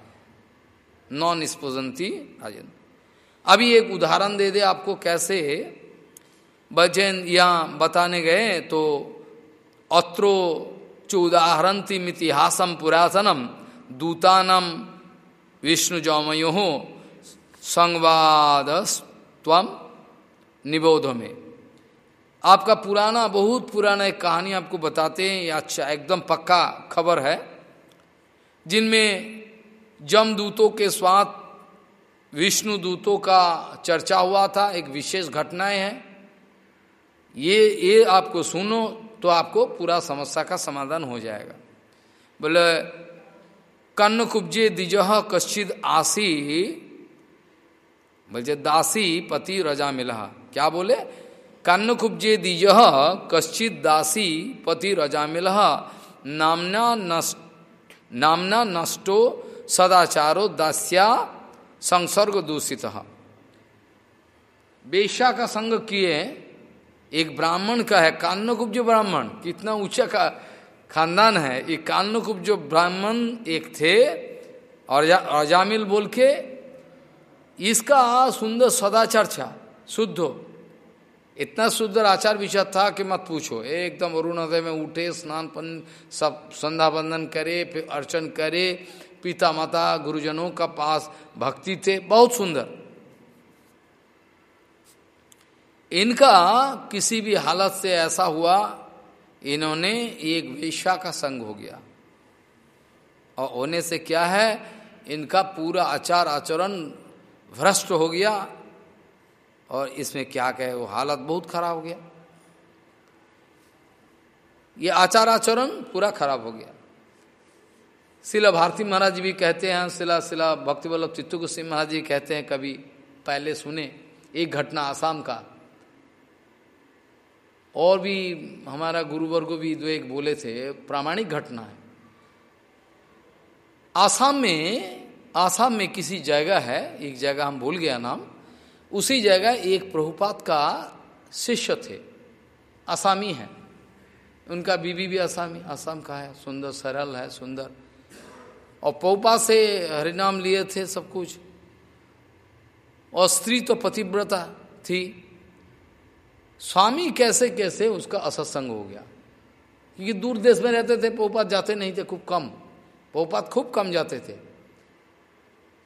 नॉन स्पोजंती राजन। अभी एक उदाहरण दे दे आपको कैसे भजन यहाँ बताने गए तो अत्रो चौदाहरंतिम इतिहासम पुरातनम दूतानम विष्णु जौमयो संवाद स्वम निबोध में आपका पुराना, बहुत पुराना एक कहानी आपको बताते हैं, या अच्छा एकदम पक्का खबर है, जिनमें जमदूतों के स्वाद, विष्णु दूतों का चर्चा हुआ था, एक विशेष घटनाएँ हैं। ये ये आपको सुनो तो आपको पूरा समस्या का समाधान हो जाएगा। बोले कन्न कुब्जे दिजह कश्चित आसी, बोले, दासी पति रजा मिला। क्या बोले? कन्न कुब्जे दिज कश्चित दासी पति रजा मिला नामना नष्ट नामना नष्टो सदाचारो दास्या संसर्ग दूषित बेशा का संग किए एक ब्राह्मण का है कान्नकुब्ज ब्राह्मण। कितना ऊँचा का खानदान है। ये कान्नकुब्ज ब्राह्मण एक थे, और अजामिल बोल के, इसका सुंदर सदाचार था, शुद्ध इतना सुंदर आचार विचार था कि मत पूछो। एकदम अरुणोदय में उठे, स्नान पन, सब संध्या बंदन करे, फिर अर्चन करे। पिता माता गुरुजनों का पास भक्ति थे, बहुत सुंदर। इनका किसी भी हालत से ऐसा हुआ, इन्होंने एक वेश्या का संग हो गया। और होने से क्या है, इनका पूरा आचार आचरण भ्रष्ट हो गया। और इसमें क्या कहे, वो हालत बहुत खराब हो गया। ये आचार आचरण पूरा खराब हो गया। शिला भारती महाराज भी कहते हैं, शिला शिला भक्ति वल्लभ चित्तू सिंह महाराज जी कहते हैं, कभी पहले सुने, एक घटना आसाम का। और भी हमारा गुरुवर्ग भी दो एक बोले थे, प्रामाणिक घटना है। आसाम में आसाम में किसी जगह है, एक जगह हम भूल गया नाम उसी जगह एक प्रभुपात का शिष्य थे। आसामी है। उनका बीबी भी आसामी। आसाम का है। सुंदर, सरल है, सुंदर। और पौपा से हरिनाम लिए थे सब कुछ। और स्त्री तो पतिव्रता थी। स्वामी कैसे कैसे उसका असत्संग हो गया। क्योंकि दूर देश में रहते थे पोपात जाते नहीं थे, खूब कम। पोपात खूब कम जाते थे।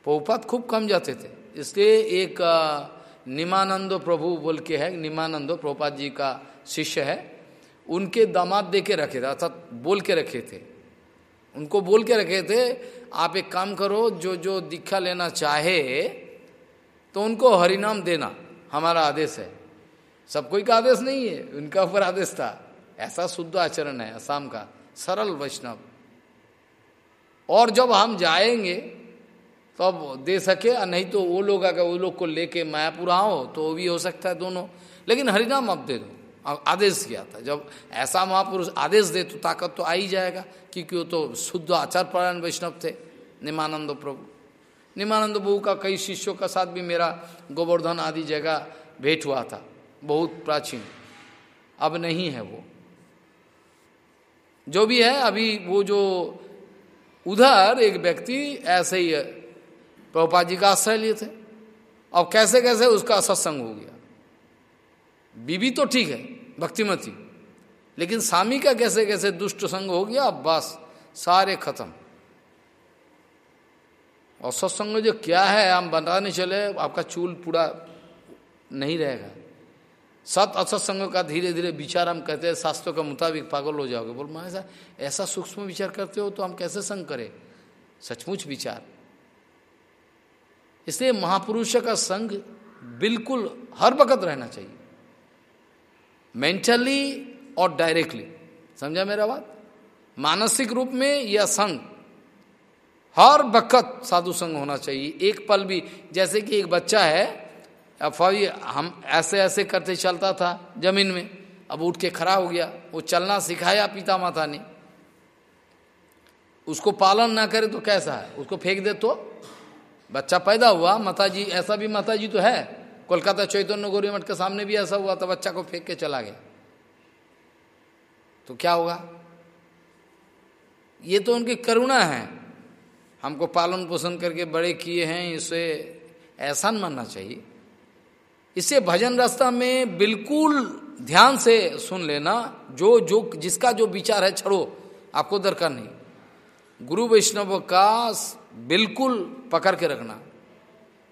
पोपात खूब कम जाते थे। इसलिए एक निमानंद प्रभु बोल के है, निमानंदो प्रोपात जी का शिष्य है। उनके दामाद दे के रखे थे, अर्थात बोल के रखे थे। उनको बोल के रखे थे, आप एक काम करो, जो जो दीक्षा लेना चाहे तो उनको हरिनाम देना, हमारा आदेश है। सब कोई का आदेश नहीं है, उनका ऊपर आदेश था। ऐसा शुद्ध आचरण है, असम का, सरल वैष्णव। और जब हम जाएँगे तब तो दे सके, और नहीं तो वो लोग अगर वो लोग को लेके मायापुर आओ तो वो भी हो सकता है दोनों। लेकिन हरिनाम अब दे दो। आदेश किया था। जब ऐसा महापुरुष आदेश दे तो ताकत तो आ ही जाएगा, क्योंकि वो तो शुद्ध आचार परायण वैष्णव थे, निमानंद प्रभु। निमानंद प्रभु का कई शिष्यों का साथ भी मेरा गोवर्धन आदि जगह भेंट हुआ था। बहुत प्राचीन। अब नहीं है वो। जो भी है, अभी वो जो उधर एक व्यक्ति ऐसे ही प्रभुपा जी का आश्रय लिए थे। अब कैसे कैसे उसका सत्संग हो गया? बीबी तो ठीक है, भक्तिमती। लेकिन स्वामी का कैसे कैसे दुष्ट संग हो गया, अब बस सारे खत्म। और सत्संग जो क्या है, हम बताने चले, आपका चूल पूरा नहीं रहेगा। सत असत्संग का धीरे धीरे विचार हम कहते हैं, शास्त्रों के मुताबिक पागल हो जाओगे। बोल मैं ऐसा ऐसा सूक्ष्म विचार करते हो तो हम कैसे संग करें? सचमुच विचार। इसलिए महापुरुष का संग बिल्कुल हर वक्त रहना चाहिए। मेंटली और डायरेक्टली समझा मेरा बात? मानसिक रूप में या संग। हर वक्त साधु संग होना चाहिए। एक पल भी, जैसे कि एक बच्चा है अब हम ऐसे ऐसे करते चलता था ज़मीन में। अब उठ के खड़ा हो गया। वो चलना सिखाया पिता माता ने। उसको पालन ना करे तो कैसा है? उसको फेंक दे तो? बच्चा पैदा हुआ माता जी ऐसा भी माता जी तो है। कोलकाता चैतन्य गौरी मठ के सामने भी ऐसा हुआ था बच्चा को फेंक के चला गया। तो क्या होगा? ये तो उनकी करुणा है। हमको पालन पोषण करके बड़े किए हैं, इसे एहसान मानना चाहिए। इसे भजन रास्ता में बिल्कुल ध्यान से सुन लेना। जो जो, जिसका जो विचार है, छड़ो, आपको दरकार नहीं। गुरु वैष्णव का बिल्कुल पकड़ के रखना।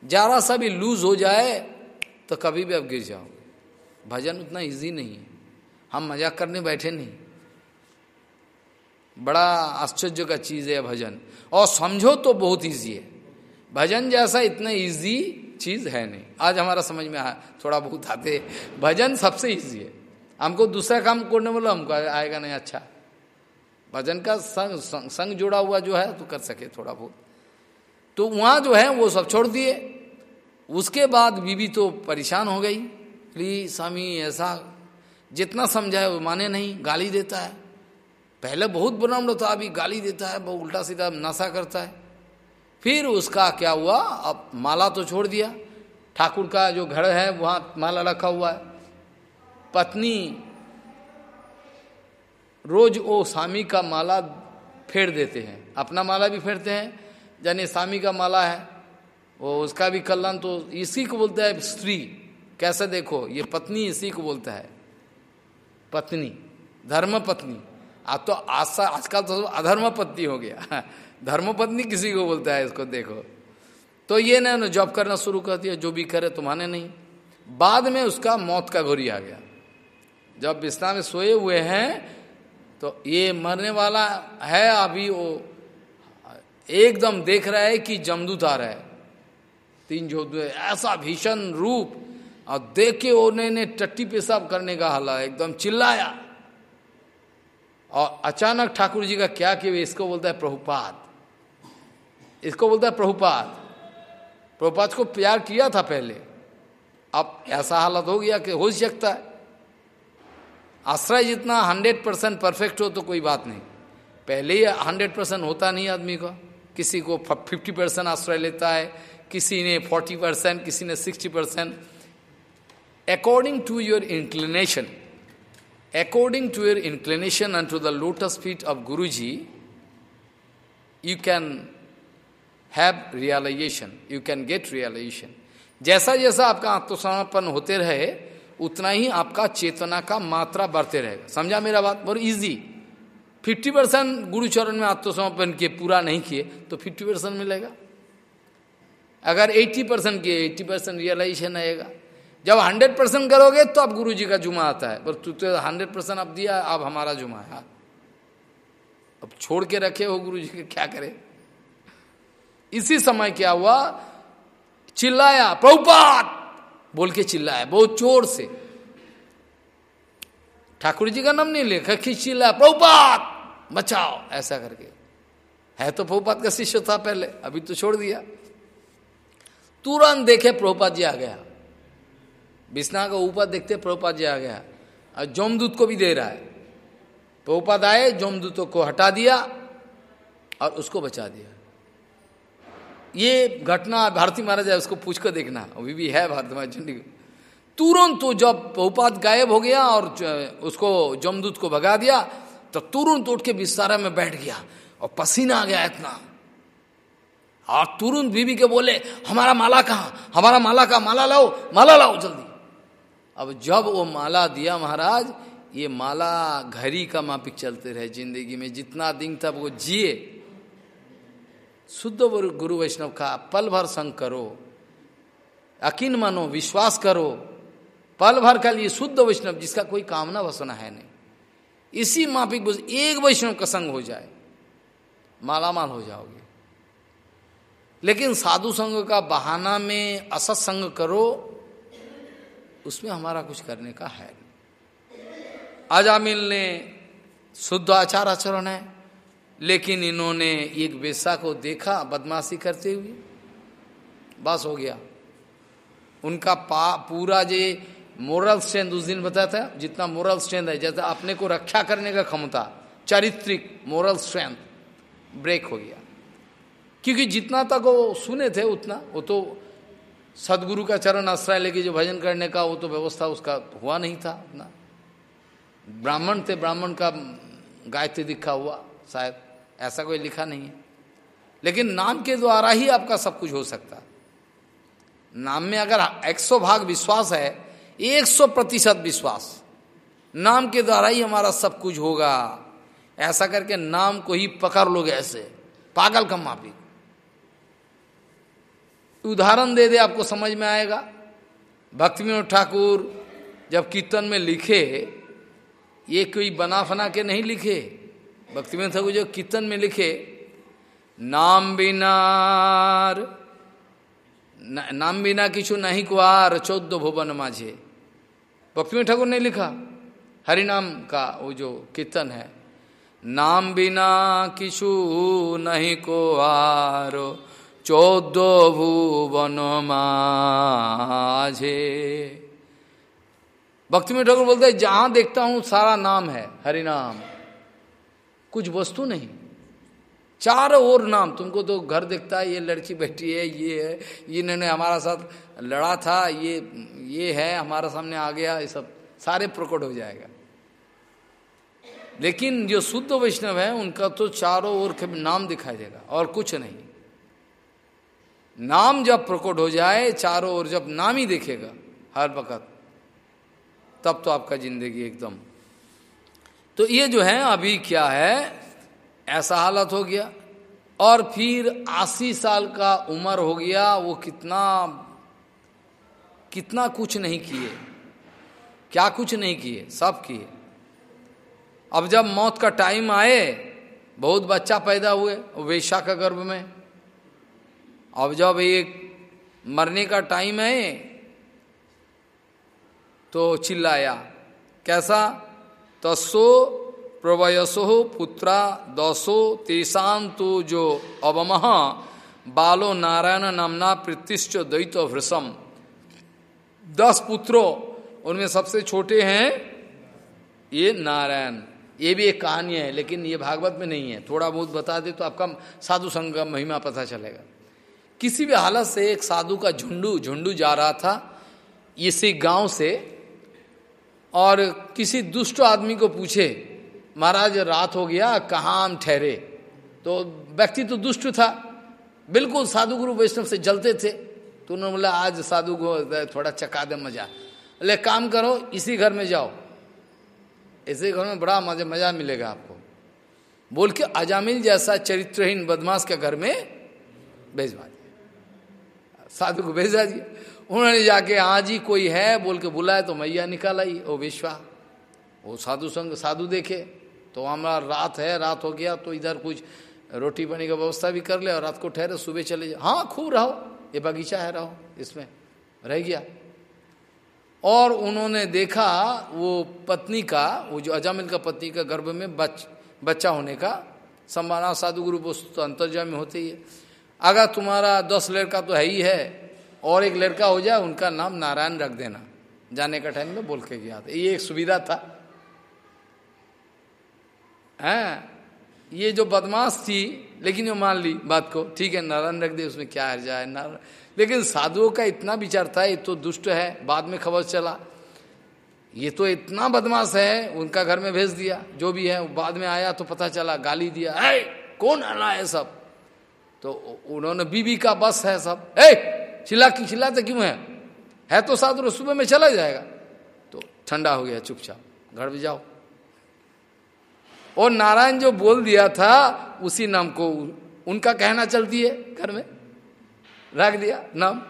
जरा सा भी लूज हो जाए तो कभी भी आप गिर जाओगे। भजन उतना इजी नहीं है। हम मज़ाक करने बैठे नहीं। बड़ा आश्चर्य का चीज़ है भजन। और समझो तो बहुत इजी है। भजन जैसा इतना इजी चीज़ है नहीं। आज हमारा समझ में थोड़ा बहुत आते भजन सबसे इजी है। हमको दूसरा काम करने बोलो हमको आएगा नहीं अच्छा। भजन का संग संग, संग जोड़ा हुआ जो है तो कर सके थोड़ा बहुत। तो वहाँ जो है वो सब छोड़ दिए। उसके बाद बीबी तो परेशान हो गई। प्लीज़ स्वामी ऐसा जितना समझाए वो माने नहीं, गाली देता है। पहले बहुत ब्रह्म था, अभी गाली देता है बहुत उल्टा सीधा नशा करता है। फिर उसका क्या हुआ? अब माला तो छोड़ दिया। ठाकुर का जो घर है, वहाँ माला रखा हुआ है। पत्नी रोज वो स्वामी का माला फेर देते हैं। अपना माला भी फेरते हैं जाने स्वामी का माला है, वो उसका भी कल्याण तो इसी को बोलता है स्त्री। कैसे देखो, ये पत्नी इसी को बोलता है। पत्नी धर्म पत्नी अब तो आशा आजकल तो अधर्म पत्नी हो गया। <laughs> धर्म पत्नी किसी को बोलता है, इसको देखो। तो ये ना जॉब करना शुरू कर दिया, जो भी करे तुम्हारे नहीं। बाद में उसका मौत का घोरी आ गया। जब बिस्ता में सोए हुए हैं तो ये मरने वाला है, अभी वो एकदम देख रहा है कि जमदूत आ रहा है। तीन जो ऐसा भीषण रूप। और देख के उन्होंने टट्टी पेशाब करने का हला, एकदम चिल्लाया। और अचानक ठाकुर जी का क्या किया इसको बोलता है प्रभुपाद। इसको बोलता है प्रभुपाद। प्रभुपाद को प्यार किया था पहले। अब ऐसा हालत हो गया कि हो सकता है। आश्रय जितना हंड्रेड परसेंट परफेक्ट हो तो कोई बात नहीं। पहले ही हंड्रेड परसेंट होता नहीं आदमी का। किसी को फिफ्टी परसेंट आश्रय लेता है किसी ने फोर्टी परसेंट किसी ने sixty percent according to your inclination according to your inclination unto the lotus feet of Guruji, you can have realization you can get realization जैसा जैसा आपका आत्मसमर्पण होते रहे उतना ही आपका चेतना का मात्रा बढ़ते रहेगा। समझा मेरा बात? बहुत इजी फिफ्टी परसेंट गुरुचरण में आत्मसमर्पण किए, पूरा नहीं किए तो फिफ्टी परसेंट मिलेगा। अगर एट्टी परसेंट किए एट्टी परसेंट रियलाइजेशन आएगा। जब हंड्रेड परसेंट करोगे तो अब गुरु जी का जुमा आता है। पर तू तो हंड्रेड परसेंट अब दिया, अब हमारा जुमा है। अब छोड़ के रखे हो गुरु जी के, क्या करे? इसी समय क्या हुआ? चिल्लाया प्रभुपात बोल के चिल्लाया, बहुत चोर से। ठाकुर जी का नाम नहीं लेखा, खींच चिल्लाया प्रभुपात बचाओ, ऐसा करके। है तो प्रभुपात का शिष्य था पहले, अभी तो छोड़ दिया। तुरंत देखे प्रभुपात जी आ गया। बिस्ना का ऊपर देखते प्रभुपाद जी आ गया। और जोमदूत को भी दे रहा है। प्रभुपाद आए, जोमदूतों को हटा दिया और उसको बचा दिया। ये घटना भारती महाराज है, उसको पूछ कर देखना। अभी भी है भारती महाराज चंडी तुरंत तो जब प्रभुपाद गायब हो गया और उसको जमदूत को भगा दिया तो तुरंत उठ के बिस्तारा में बैठ गया और पसीना आ गया इतना। और तुरंत बीबी के बोले, हमारा माला कहाँ? हमारा माला का माला लाओ माला लाओ जल्दी। अब जब वो माला दिया महाराज, ये माला घड़ी का मापिक चलते रहे ज़िंदगी में। जितना दिन तब वो जिए, शुद्ध गुरु वैष्णव का पल भर संग करो अकिन मानो, विश्वास करो। पल भर का लिए शुद्ध वैष्णव, जिसका कोई कामना वसना है नहीं। इसी मापिक एक वैष्णव का संग हो जाए, मालामाल हो जाओगे। लेकिन साधु संघ का बहाना में असत्संग करो, उसमें हमारा कुछ करने का है अजामिल ने शुद्ध आचार आचरण है, लेकिन इन्होंने एक बेसा को देखा बदमाशी करते हुए। बस हो गया। उनका पा, पूरा जो मोरल स्ट्रेंथ उस दिन बताया था, जितना मोरल स्ट्रेंथ है, जैसे अपने को रक्षा करने का क्षमता, चारित्रिक मोरल स्ट्रेंथ, ब्रेक हो गया। क्योंकि जितना तक वो सुने थे उतना, वो तो सदगुरु का चरण आश्रय लेके जो भजन करने का, वो तो व्यवस्था उसका हुआ नहीं था उतना। ब्राह्मण थे, ब्राह्मण का गायत्री दिखा हुआ, शायद ऐसा कोई लिखा नहीं है। लेकिन नाम के द्वारा ही आपका सब कुछ हो सकता। नाम में अगर 100 भाग विश्वास है 100 प्रतिशत विश्वास। नाम के द्वारा ही हमारा सब कुछ होगा। ऐसा करके नाम को ही पकड़ लोगे ऐसे। पागल का माफ़ी उदाहरण दे दे, आपको समझ में आएगा। भक्ति विनोद ठाकुर जब कीर्तन में लिखे, ये कोई बना फना के नहीं लिखे। भक्ति विनोद ठाकुर जो कीर्तन में लिखे, नाम बिनार नाम बिना किचु नहीं कुआर, चौदह भुवन माझे। भक्ति में ठाकुर ने लिखा, हरिनाम का वो जो कीर्तन है, नाम बिना किचु नहीं को आरो चौदह भुवन माझे। भक्ति में ठाकुर बोलते हैं, जहाँ देखता हूँ सारा नाम है, हरिनाम। कुछ वस्तु नहीं। चारों ओर नाम, तुमको तो घर देखता है, ये लड़की बैठी है, ये है, इन्होंने हमारा साथ लड़ा था, ये ये है, हमारा सामने आ गया, ये सब, सारे प्रकट हो जाएगा। लेकिन जो शुद्ध वैष्णव है, उनका तो चारों ओर नाम दिखाई देगा, और कुछ नहीं। नाम जब प्रकट हो जाए, चारों ओर जब नाम ही देखेगा, हर वक्त, तब तो आपका ज़िंदगी एकदम। तो ये जो है, अभी क्या है ऐसा हालत हो गया। और फिर अस्सी साल का उम्र हो गया, वो कितना कितना कुछ नहीं किए। क्या कुछ नहीं किए, सब किए। अब जब मौत का टाइम आए, बहुत बच्चा पैदा हुए वेशा का गर्भ में। अब जब एक मरने का टाइम है तो चिल्लाया। कैसा? तस्सो प्रवयसो पुत्रा दसो तेषाम तो जो अवमह बालो नारायण नामना प्रतिष्ठ द्वैत भृषम दस पुत्रों, उनमें सबसे छोटे हैं ये नारायण। ये भी एक कहानी है, लेकिन ये भागवत में नहीं है। थोड़ा बहुत बता दे तो आपका साधु संघ का महिमा पता चलेगा। किसी भी हालत से एक साधु का झुंडू झुंडू जा रहा था इसी गाँव से, और किसी दुष्ट आदमी को पूछे महाराज, रात हो गया, कहाँ हम ठहरे? तो व्यक्ति तो दुष्ट था। बिल्कुल साधु गुरु वैष्णव से जलते थे। तो उन्होंने बोला, आज साधु को थोड़ा चका दे मज़ा। ले काम करो, इसी घर में जाओ। इसी घर में बड़ा मज़ा मज़ा मिलेगा आपको। बोल के अजामिल जैसा चरित्रहीन बदमाश के घर में भेजवा दिया। साधु को भेजा दिया। उन्होंने जाके, आज ही कोई है? बोल के बुलाए तो मैया निकाल आई, ओ विश्वा, वो साधु संग साधु देखे। तो हमारा रात है, रात हो गया तो इधर कुछ रोटी पानी का व्यवस्था भी कर ले और रात को ठहरे, सुबह चले जाओ। हाँ खूब रहो, ये बगीचा है, रहो, इसमें रह गया। और उन्होंने देखा, वो पत्नी का, वो जो अजामिल का पत्नी का गर्भ में बच, बच्चा होने का संभावना, साधु गुरु तो अंतर्जा में होते ही है। अगर तुम्हारा दस लड़का तो है ही है, और एक लड़का हो जाए, उनका नाम नारायण रख देना। जाने का टाइम में बोल के गया था। ये एक सुविधा था। है? ये जो बदमाश थी, लेकिन जो मान ली बात को, ठीक है, नारायण रख दे, उसमें क्या हर जाए, नारायण। लेकिन साधुओं का इतना विचार था, ये तो दुष्ट है, बाद में खबर चला। ये तो इतना बदमाश है, उनका घर में भेज दिया, जो भी है, बाद में आया तो पता चला, गाली दिया है कौन आना है सब? तो उन्होंने बीबी का बस है सब। ए चिल्ला की, चिल्लाते क्यों है? है तो साधु सुबह में चला जाएगा। तो ठंडा हो गया, चुपचाप। घर भी जाओ। और नारायण जो बोल दिया था, उसी नाम को उनका कहना चलती है घर में। रख दिया नाम।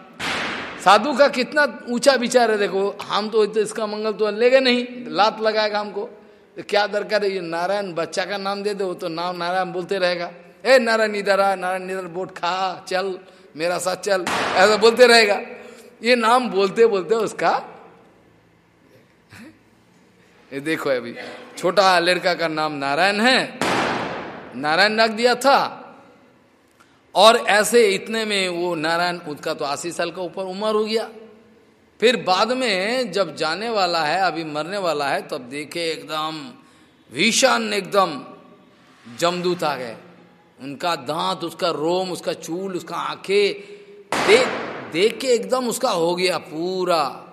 साधु का कितना ऊँचा विचार है, देखो, हम तो इसका मंगल तो लेगे नहीं, लात लगाएगा हमको। तो क्या दरकार है, ये नारायण बच्चा का नाम दे दो तो नाम नारायण बोलते रहेगा। ए, नारायण इधर आ, नारायण इधर बोट खा, चल, मेरा साथ चल, ऐसा बोलते रहेगा। ये नाम बोलते बोलते उसका ये देखो अभी। छोटा लड़का का नाम नारायण है। नारायण रख दिया था। और ऐसे इतने में वो नारायण, उसका तो अस्सी साल का ऊपर उम्र हो गया। फिर बाद में जब जाने वाला है, अभी मरने वाला है, तब देखे एकदम भीषण, एकदम जमदूत आ गए। उनका दांत, उसका रोम, उसका चूल, उसका आँखें देख देख के एकदम उसका हो गया पूरा।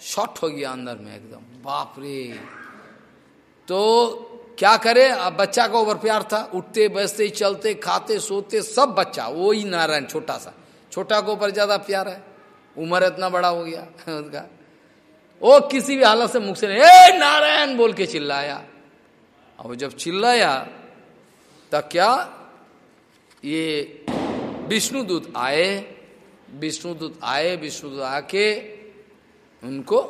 शॉर्ट हो गया अंदर में एकदम। बाप रे! तो क्या करे? अब बच्चा का ऊपर प्यार था। उठते बैठते चलते, खाते, सोते, सब बच्चा, वो ही नारायण, छोटा सा। छोटा को ऊपर ज़्यादा प्यार है। उम्र इतना बड़ा हो गया। <laughs> उसका। वो किसी भी हालत से मुख से नहीं। नारायण बोल के चिल्लाया। अब जब चिल्लाया, तब क्या? ये विष्णुदूत आए। विष्णुदूत आए, विष्णु विष्णुदूत आके उनको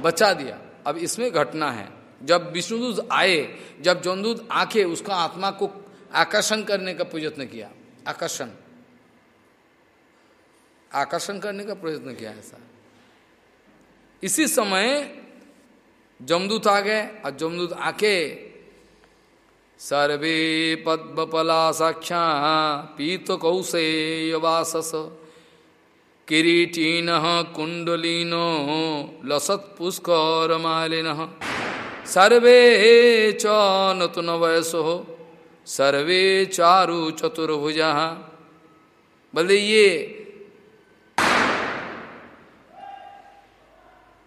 बचा दिया। अब इसमें घटना है। जब विष्णुदूत आए, जब जमदूत आके उसका आत्मा को आकर्षण करने का प्रयत्न किया। आकर्षण। आकर्षण करने का प्रयत्न किया ऐसा। इसी समय जमदूत आ गए और जमदूत आके सर्वे पद्मपला साक्षा पीत कौशेयवासस किरीटीन कुंडलीनो लसत पुष्कर मालिन। सर्वे च नतुन वयसो, सर्वे चारु चतुर्भुजा। बोले ये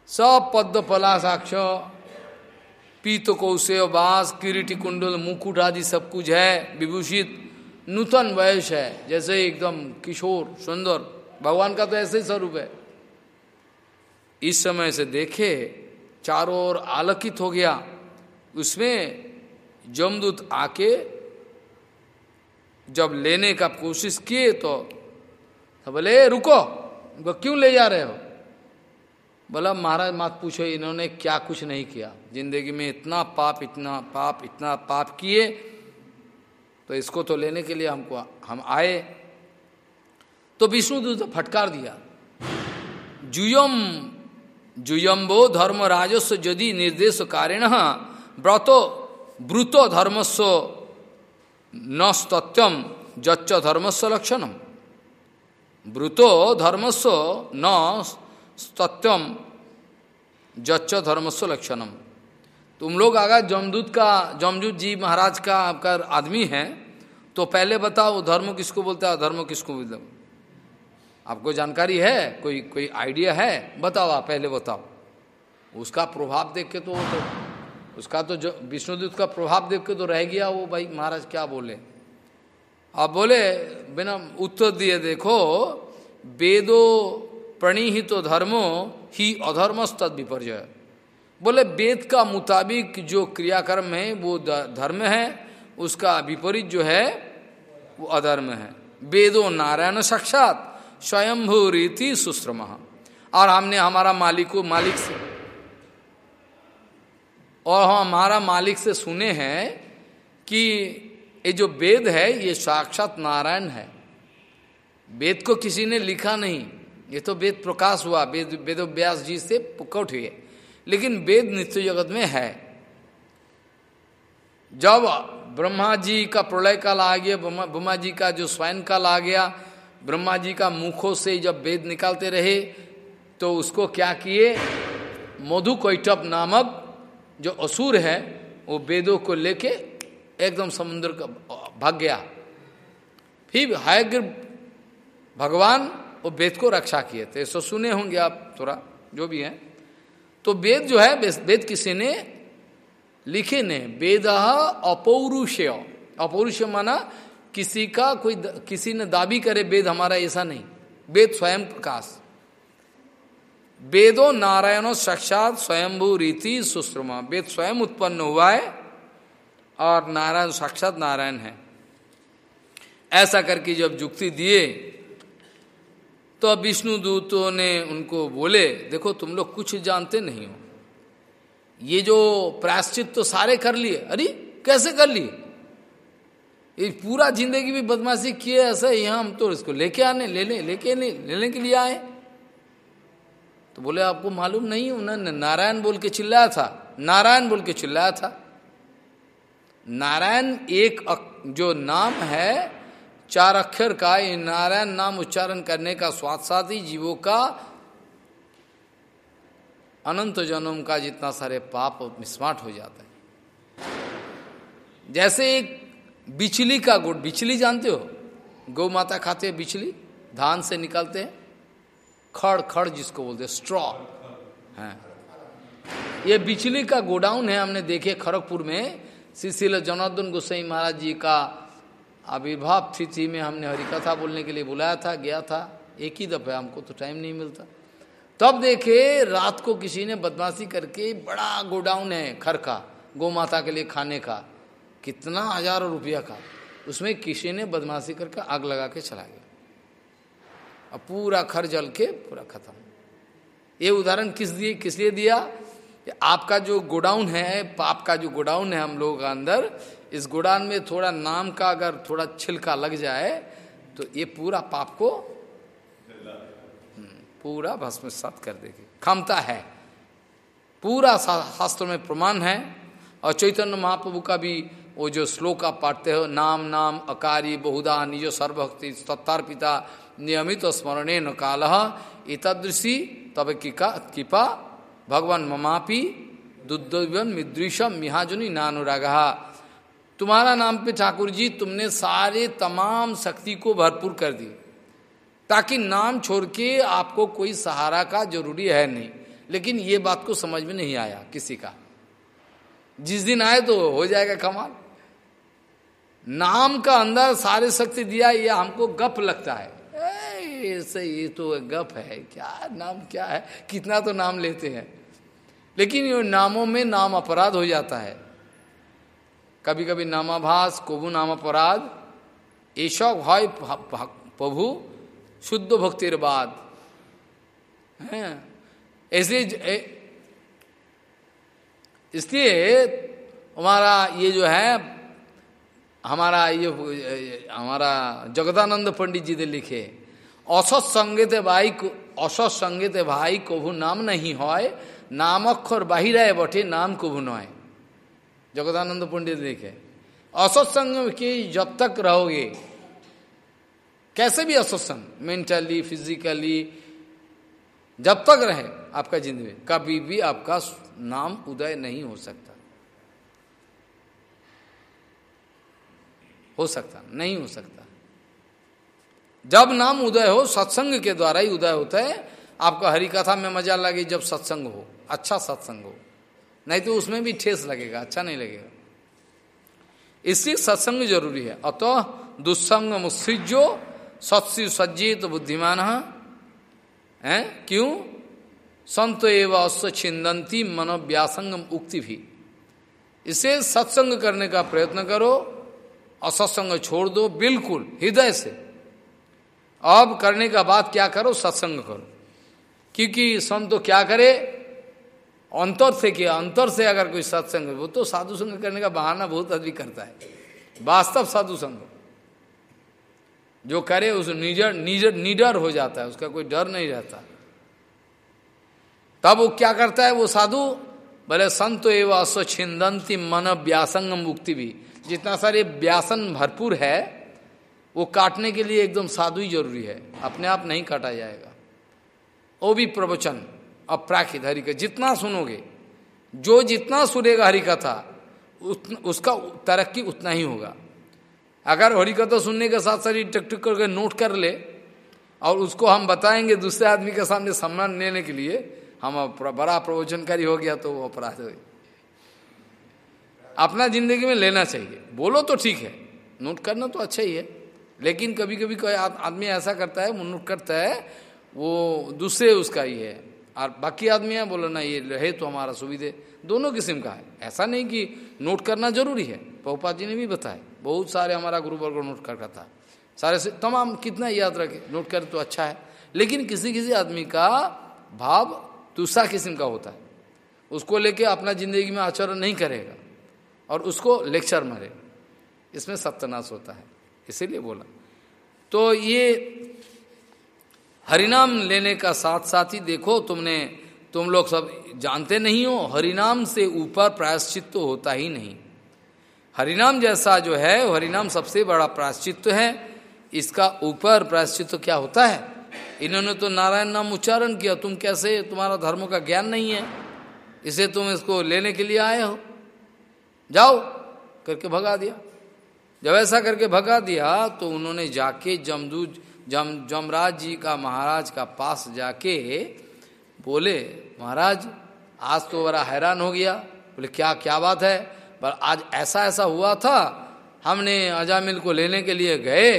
सब पद्म पलासाक्ष पीत कौशे बास, किरीटी कुंडल, मुकुट आदि सब कुछ है, विभूषित, नूतन वयस है। जैसे एकदम किशोर, सुंदर, भगवान का तो ऐसे ही स्वरूप है। इस समय से देखे चारों ओर आलोकित हो गया। उसमें जमदूत आके जब लेने का कोशिश किए तो, तो बोले रुको क्यों ले जा रहे हो? बोला महाराज मत पूछो इन्होंने क्या कुछ नहीं किया। ज़िंदगी में इतना पाप इतना पाप इतना पाप किए तो इसको तो लेने के लिए हमको हम आए। तो विष्णु फटकार दिया। जुयम जुयम्बो धर्म राजस्व यदि निर्देश कारिण, व्रतो ब्रुतो धर्मस्व न स्तत्यम जच्च धर्मस्व लक्षणम। ब्रुतो धर्मस्व न स्तत्यम जच्च धर्मस्व लक्षणम। तुम लोग अगर जमदूत का, जमदूत जी महाराज का आपका आदमी है तो पहले बताओ धर्म किसको बोलता है, धर्म किसको बोलता है? आपको जानकारी है? कोई कोई आइडिया है? बताओ आप, पहले बताओ। उसका प्रभाव देख के तो वो तो उसका तो जो विष्णुदूत का प्रभाव देख के तो रह गया वो, भाई महाराज क्या बोले? आप बोले, बिना उत्तर दिए देखो, वेदो प्रणीहित तो धर्मो ही अधर्मस्तद विपर्जय। बोले, वेद का मुताबिक जो क्रियाकर्म है, वो धर्म है, उसका विपरीत जो है, वो अधर्म है। वेदो नारायण साक्षात स्वयंभू रीति सुश्रम। और हमने हमारा मालिक को मालिक से और हम हमारा मालिक से सुने हैं कि ये जो वेद है, ये साक्षात नारायण है। वेद को किसी ने लिखा नहीं। ये तो वेद प्रकाश हुआ। वेद व्यास जी से पुकट हुए। लेकिन वेद नित्य जगत में है। जब ब्रह्मा जी का प्रलय काल आ गया, ब्रह्मा जी का जो स्वयं काल आ गया ब्रह्मा जी का मुखों से जब वेद निकालते रहे तो उसको क्या किए? मधु कैटप नामक जो असुर है, वो वेदों को लेके एकदम समुद्र का भाग गया। फिर हायग्र भगवान वो वेद को रक्षा किए थे। सो सुने होंगे आप थोड़ा, जो भी है। तो वेद जो है वेद किसी ने? लिखे ने, वेद अपौरुषय। अपौरुषय माना किसी का कोई किसी ने दाबी करे वेद हमारा ऐसा नहीं। वेद स्वयं प्रकाश। वेदो नारायणो साक्षात स्वयंभू रीति सुश्रमा। वेद स्वयं उत्पन्न हुआ है और नारायण साक्षात नारायण है। ऐसा करके जब जुक्ति दिए तो विष्णु दूतों ने उनको बोले, देखो, तुम लोग कुछ जानते नहीं हो। ये जो प्रायश्चित तो सारे कर लिए। अरे, कैसे कर लिए? ये पूरा ज़िंदगी भी बदमाशी किए ऐसा यहाँ हम तो इसको लेके आने, ले ले, लेके ले लेने के लिए आए। तो बोले, आपको मालूम नहीं, उन्होंने नारायण बोल के चिल्लाया था, नारायण बोल के चिल्लाया था। नारायण एक जो नाम है, चार अक्षर का, ये नारायण नाम उच्चारण करने का स्वाद साथ ही जीवों का, अनंत जन्म का जितना सारे पाप स्मार्ट हो जाता है। जैसे एक बिचली का गुड़, बिचली जानते हो? गौ माता खाते हैं बिचली, धान से निकलते हैं, खड़ खड़ जिसको बोलते हैं स्ट्रॉ है। ये बिचली का गोडाउन है, हमने देखे खड़गपुर में श्री जनार्दन गोसाई महाराज जी का आविर्भाव तिथि में हमने हरिकथा बोलने के लिए बुलाया था, गया था, एक ही दफे हमको तो टाइम नहीं मिलता। तब देखे रात को किसी ने बदमाशी करके बड़ा गोडाउन है खर का, गौ माता के लिए खाने का। कितना हज़ारों रुपया का उसमें किसी ने बदमाशी करके आग लगा के चला गया। अब पूरा खर जल के पूरा खत्म। ये उदाहरण किस दिए किस लिए दिया? आपका जो गोडाउन है पाप का जो गोडाउन है हम लोगों का अंदर इस गोडाउन में थोड़ा नाम का अगर थोड़ा छिलका लग जाए तो ये पूरा पाप को हम्म, पूरा भस्मसात कर देगी। क्षमता है। पूरा शास्त्र में प्रमाण है। और चैतन्य महाप्रभु का भी वो जो श्लोक आप पढ़ते हो, नाम नाम, अकारी, बहुधा, निज सर्वभक्ति सत्तार पिता नियमित स्मरणे न काल इतदृशी तब कृपा, भगवान ममापी दुर्दन मिदृशम मिहाजुनी नानुरागा। तुम्हारा नाम पे ठाकुर जी तुमने सारे तमाम शक्ति को भरपूर कर दी, ताकि नाम छोड़ के आपको कोई सहारा का ज़रूरी है नहीं। लेकिन ये बात को समझ में नहीं आया किसी का। जिस दिन आए तो हो जाएगा कमाल। नाम का अंदर सारे शक्ति दिया, ये हमको गप लगता है। ऐसे ये तो गप है, क्या नाम, क्या है? कितना तो नाम लेते हैं। लेकिन ये नामों में नाम अपराध हो जाता है। कभी कभी नामाभास, कबू नाम अपराध ऐसा भाई प्रभु, शुद्ध भक्तिर बाद। ऐसे इसलिए हमारा ये जो है हमारा ये हमारा जगदानंद पंडित जी ने लिखे, असत संगीत भाई असत संगीत भाई कभू नाम नहीं হয় नाम अक्षर बाहिराए बटे नाम कभू नय जगदानंद पंडित लिखे असत्संग की जब तक रहोगे, कैसे भी असत्संग मेंटली, फिजिकली, जब तक रहे आपका ज़िंदगी कभी भी आपका नाम उदय नहीं हो सकता। हो सकता, नहीं हो सकता। जब नाम उदय हो, सत्संग के द्वारा ही उदय होता है, आपका हरि कथा में मज़ा लगे जब सत्संग हो अच्छा सत्संग हो। नहीं तो उसमें भी ठेस लगेगा अच्छा नहीं लगेगा। इसलिए सत्संग ज़रूरी है। अतः दुस्संग मुस्सृजो सत्सु सज्जित बुद्धिमान, है, क्यों? संत एवं अश्व छिंदंती मनोव्यासंगम उक्ति भी इसे सत्संग करने का प्रयत्न करो। असत्संग छोड़ दो, बिल्कुल, हृदय से। अब करने का बाद क्या करो, सत्संग करो। क्योंकि संत तो क्या करे, अंतर से किया अंतर से अगर कोई सत्संग वो तो साधु संग करने का बहाना बहुत आदमी करता है। वास्तव साधु संग जो करे, उस निजर निजर, निडर हो जाता है, उसका कोई डर नहीं रहता। तब वो क्या करता है, वो साधु, बोले, संत एवं अस्वच्छिंदंती मन व्यासंग मुक्ति भी जितना सारे व्यासन भरपूर है, वो काटने के लिए एकदम साधु ही ज़रूरी है। अपने आप नहीं काटा जाएगा। वो भी प्रवचन अपराखित हरि का, जितना सुनोगे, जो जितना सुनेगा हरि कथा उसका तरक्की उतना ही होगा। अगर हरि कथा सुनने के साथ साथ टक टक करके नोट कर ले, और उसको हम बताएँगे दूसरे आदमी के सामने सम्मान लेने के लिए, हम बड़ा प्रवचनकारी हो गया तो वो अपराध हो। अपना ज़िंदगी में लेना चाहिए। बोलो तो ठीक है। नोट करना तो अच्छा ही है। लेकिन कभी कभी कोई आदमी ऐसा करता है नोट करता है, वो दूसरे उसका ही है। और बाकी आदमी है बोलो, ना, ये रहे तो हमारा सुविधे। दोनों किस्म का है। ऐसा नहीं कि नोट करना ज़रूरी है। पहुपा जी ने भी बताया, बहुत सारे हमारा गुरु वर्ग नोट कर था। सारे से, तमाम कितना याद रखे, नोट करे तो अच्छा है। लेकिन किसी किसी आदमी का भाव दूसरा किस्म का होता है। उसको लेके अपना ज़िंदगी में आचरण नहीं करेगा। और उसको लेक्चर मारे। इसमें सत्यनाश होता है। इसीलिए बोला। तो ये हरिनाम लेने का साथ साथ ही देखो, तुमने, तुम लोग सब जानते नहीं हो, हरिनाम से ऊपर प्रायश्चित तो होता ही नहीं। हरिनाम जैसा जो है हरिनाम सबसे बड़ा प्राश्चित्व है। इसका ऊपर प्राश्चित्व क्या होता है? इन्होंने तो नारायण नाम उच्चारण किया, तुम कैसे, तुम्हारा धर्म का ज्ञान नहीं है। इसे तुम इसको लेने के लिए आए हो। जाओ, करके भगा दिया। जब ऐसा करके भगा दिया तो उन्होंने जाके जमदूज जम, जमराज जी का, महाराज का पास जाके बोले, महाराज, आज तो बड़ा हैरान हो गया। बोले, क्या क्या बात है? पर आज ऐसा ऐसा हुआ था। हमने अजामिल को लेने के लिए गए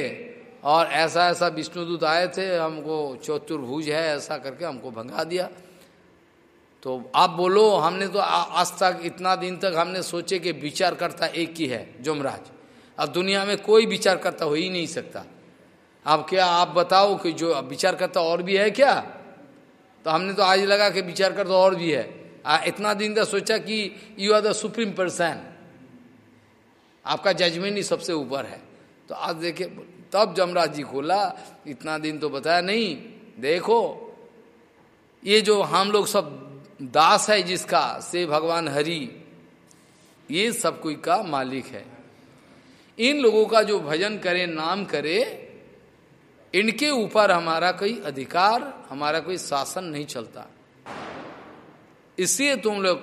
और ऐसा ऐसा विष्णुदूत आए थे, हमको चतुर्भुज है, ऐसा करके हमको भंगा दिया। तो आप बोलो हमने तो आज तक इतना दिन तक हमने सोचे कि विचार करता एक ही है जुमराज। अब दुनिया में कोई विचार करता हो ही नहीं सकता। अब क्या आप बताओ कि जो विचार करता और भी है क्या? तो हमने तो आज लगा कि विचार करता और भी है। आ, इतना दिन तक सोचा कि you are the supreme person आपका जजमेंट ही सबसे ऊपर है। तो आज देखे तब जमराज जी खोला इतना दिन तो बताया नहीं। देखो ये जो हम लोग सब दास है जिसका, से भगवान हरि, ये सब कोई का मालिक है। इन लोगों का जो भजन करे, नाम करे, इनके ऊपर हमारा कोई अधिकार, हमारा कोई शासन नहीं चलता। इसलिए तुम लोग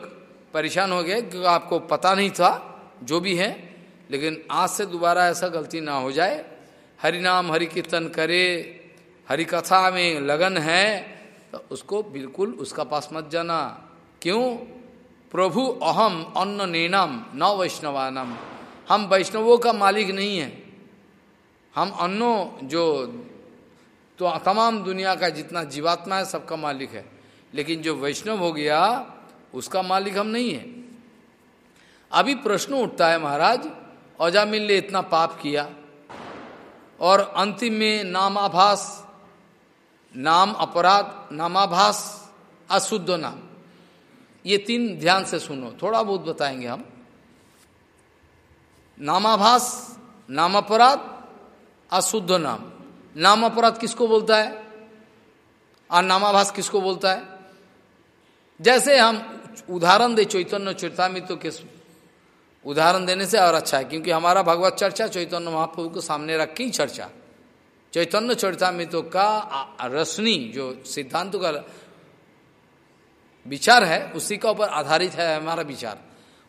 परेशान हो गए, क्योंकि आपको पता नहीं था, जो भी है, लेकिन आज से दोबारा ऐसा गलती ना हो जाए। हरि नाम, हरि कीर्तन करे, हरि कथा में लगन है तो उसको बिल्कुल उसका पास मत जाना। क्यों? प्रभु अहम अन्न नेनम, न वैष्णवानम। हम वैष्णवों का मालिक नहीं है। हम अन्नो जो तो तमाम दुनिया का जितना जीवात्मा है, सबका मालिक है। लेकिन जो वैष्णव हो गया, उसका मालिक हम नहीं है। अभी प्रश्न उठता है महाराज औजामिल ने इतना पाप किया, और अंतिम में नामाभास नाम अपराध, नामाभास, अशुद्ध नाम। ये तीन ध्यान से सुनो, थोड़ा बहुत बताएँगे हम। नामाभास नाम अपराध अशुद्ध नाम। नाम अपराध किसको बोलता है? और नामाभास किसको बोलता है? जैसे हम उदाहरण दे चैतन्य चरितमित्र के उदाहरण देने से और अच्छा है, क्योंकि हमारा भगवत चर्चा चैतन्य महाप्रभु को सामने रख के ही चर्चा। चैतन्य चरितमित्र का रश्मि जो सिद्धांत का विचार है, उसी का ऊपर आधारित है हमारा विचार।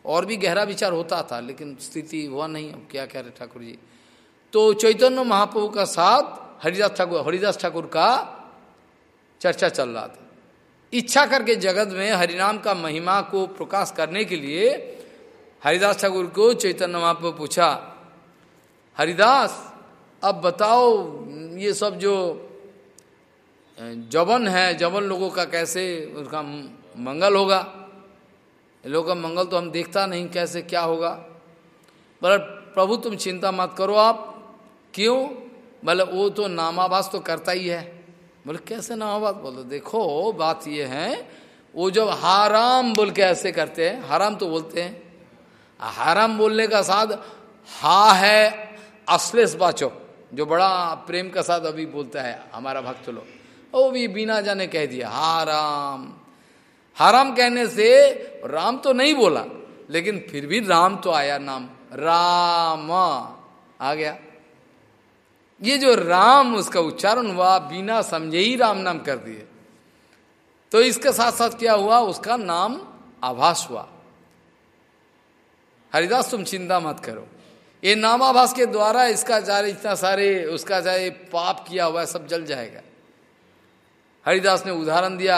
और भी गहरा विचार होता था, लेकिन स्थिति हुआ नहीं। अब क्या कह रहे ठाकुर जी? तो चैतन्य महाप्रभु का साथ, हरिदास ठाकुर हरिदास ठाकुर का चर्चा चल रहा था। इच्छा करके जगत में हरिनाम का महिमा को प्रकाश करने के लिए हरिदास ठाकुर को चैतन्य महाप्रभु पूछा, हरिदास अब बताओ, ये सब जो जवन है, जवन लोगों का कैसे उसका मंगल होगा? लोगों का मंगल तो हम देखता नहीं, कैसे, क्या होगा? बोले प्रभु तुम चिंता मत करो आप। क्यों? बोले वो तो नामाभास तो करता ही है। बोले, कैसे नामाभास बोलो, देखो, बात ये है, वो जब हाराम बोल के ऐसे करते हैं, हराम तो बोलते हैं। हराम बोलने का साथ हा है अश्लेष बाचो। जो बड़ा प्रेम का साथ अभी बोलता है, हमारा भक्त लोग। वो भी बिना जाने कह दिया, हा हाराम हाराम कहने से राम तो नहीं बोला, लेकिन फिर भी राम तो आया नाम, राम। आ गया। ये जो राम, उसका उच्चारण हुआ, बिना समझे ही राम नाम कर दिए। तो इसके साथ साथ क्या हुआ, उसका नाम आभास हुआ। हरिदास, तुम चिंता मत करो। ये नामाभास के द्वारा इसका जारे इतना सारे, उसका चाहे पाप किया हुआ सब जल जाएगा। हरिदास ने उदाहरण दिया,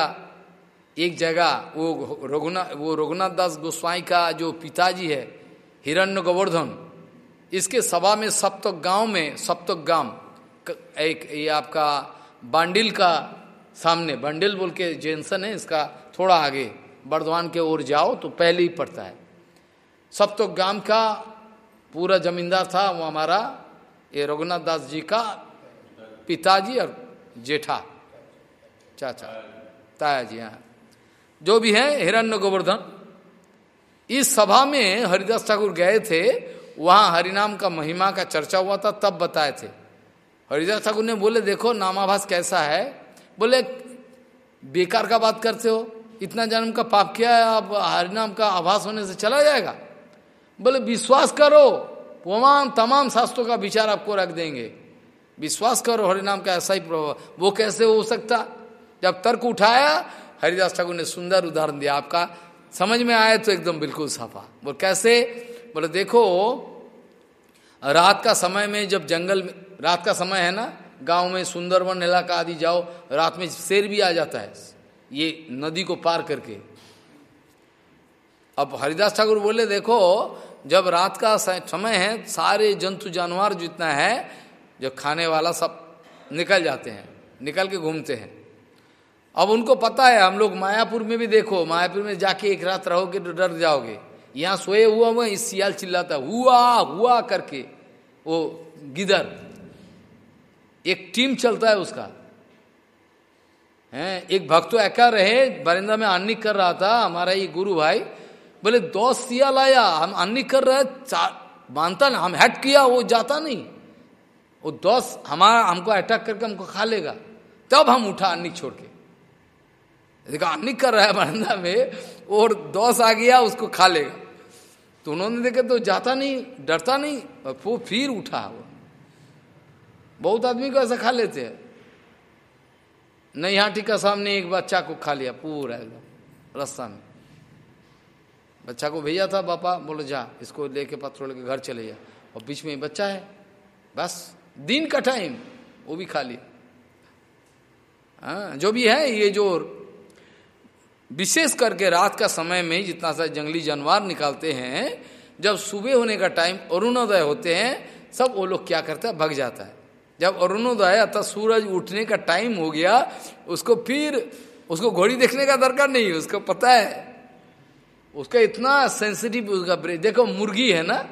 एक जगह वो रघुनाथ वो रघुनाथ दास गोस्वाई का जो पिताजी है हिरण्य गोवर्धन इसके सभा में सप्तक गाँव में, सप्तक गाँव एक ये आपका बांडिल का सामने, बंडिल बोल के जेंसन है, इसका थोड़ा आगे, बर्धवान के ओर जाओ तो पहले ही पड़ता है। सब तो गाँव का पूरा जमींदार था, वो हमारा ये रघुनाथ दास जी का पिताजी और जेठा। चाचा, ताया जी हाँ। जो भी है, हिरण्य गोवर्धन, इस सभा में हरिदास ठाकुर गए थे, वहाँ हरिनाम का महिमा का चर्चा हुआ था, तब बताए थे। हरिदास ठाकुर ने बोले, देखो, नामाभास कैसा है? बोले, बेकार का बात करते हो, इतना जन्म का पाप किया है, अब हरिनाम का आभास होने से चला जाएगा? बोले, विश्वास करो। तमाम तमाम शास्त्रों का विचार आपको रख देंगे। विश्वास करो, हरिनाम का ऐसा ही प्रभाव। वो कैसे हो सकता? जब तर्क उठाया, हरिदास ठाकुर ने सुंदर उदाहरण दिया आपका। समझ में आया तो एकदम बिल्कुल साफा। बोल, कैसे? बोले, देखो, रात का समय में जब जंगल में, रात का समय है ना, गाँव में सुंदरवन इलाका आदि जाओ, रात में शेर भी आ जाता है, ये नदी को पार करके। अब हरिदास ठाकुर बोले, देखो जब रात का समय है, सारे जंतु जानवर जितना है, जो खाने वाला सब निकल जाते हैं, निकल के घूमते हैं। अब उनको पता है, हम लोग मायापुर में भी देखो, मायापुर में जाके एक रात रहोगे तो डर जाओगे। यहाँ सोए हुआ हुआ, इस सियाल चिल्लाता, हुआ हुआ करके, वो गिदर। एक टीम चलता है उसका। हैं, एक भक्त तो एका रहे, बरिंदा में अन्नी कर रहा था, हमारा ये गुरु भाई बोले दो सियाल आया हम अन्नी कर रहे चार मानता ना, हम हेट किया, वो जाता नहीं। वो दस हमारा हमको अटैक करके हमको खा लेगा। तब हम उठा अन्नी छोड़ के। देखा अन्नी कर रहा है बरंदा में, और दस आ गया, उसको खा लेगा। तो उन्होंने देखा तो जाता नहीं, डरता नहीं, और वो फिर उठा वो। बहुत आदमी को ऐसा खा लेते हैं। नहीं हाथी का सामने एक बच्चा को खा लिया, पूरा एकदम, रास्ता में। बच्चा को भेजा था पापा बोलो, जा। इसको लेके पत्थरों लेके घर चले जा। और बीच में बच्चा है, बस, दिन का टाइम वो भी खाली। हाँ जो भी है, ये जो विशेष करके रात का समय में जितना सा जंगली जानवर निकालते हैं, जब सुबह होने का टाइम अरुणोदय होते हैं, सब वो लोग क्या करते हैं, भग जाता है। जब अरुणोदय अर्थात सूरज उठने का टाइम हो गया, उसको फिर, उसको घोड़ी देखने का दरकार नहीं है, उसको पता है उसका इतना सेंसिटिव उसका ब्रेन देखो, मुर्गी है ना?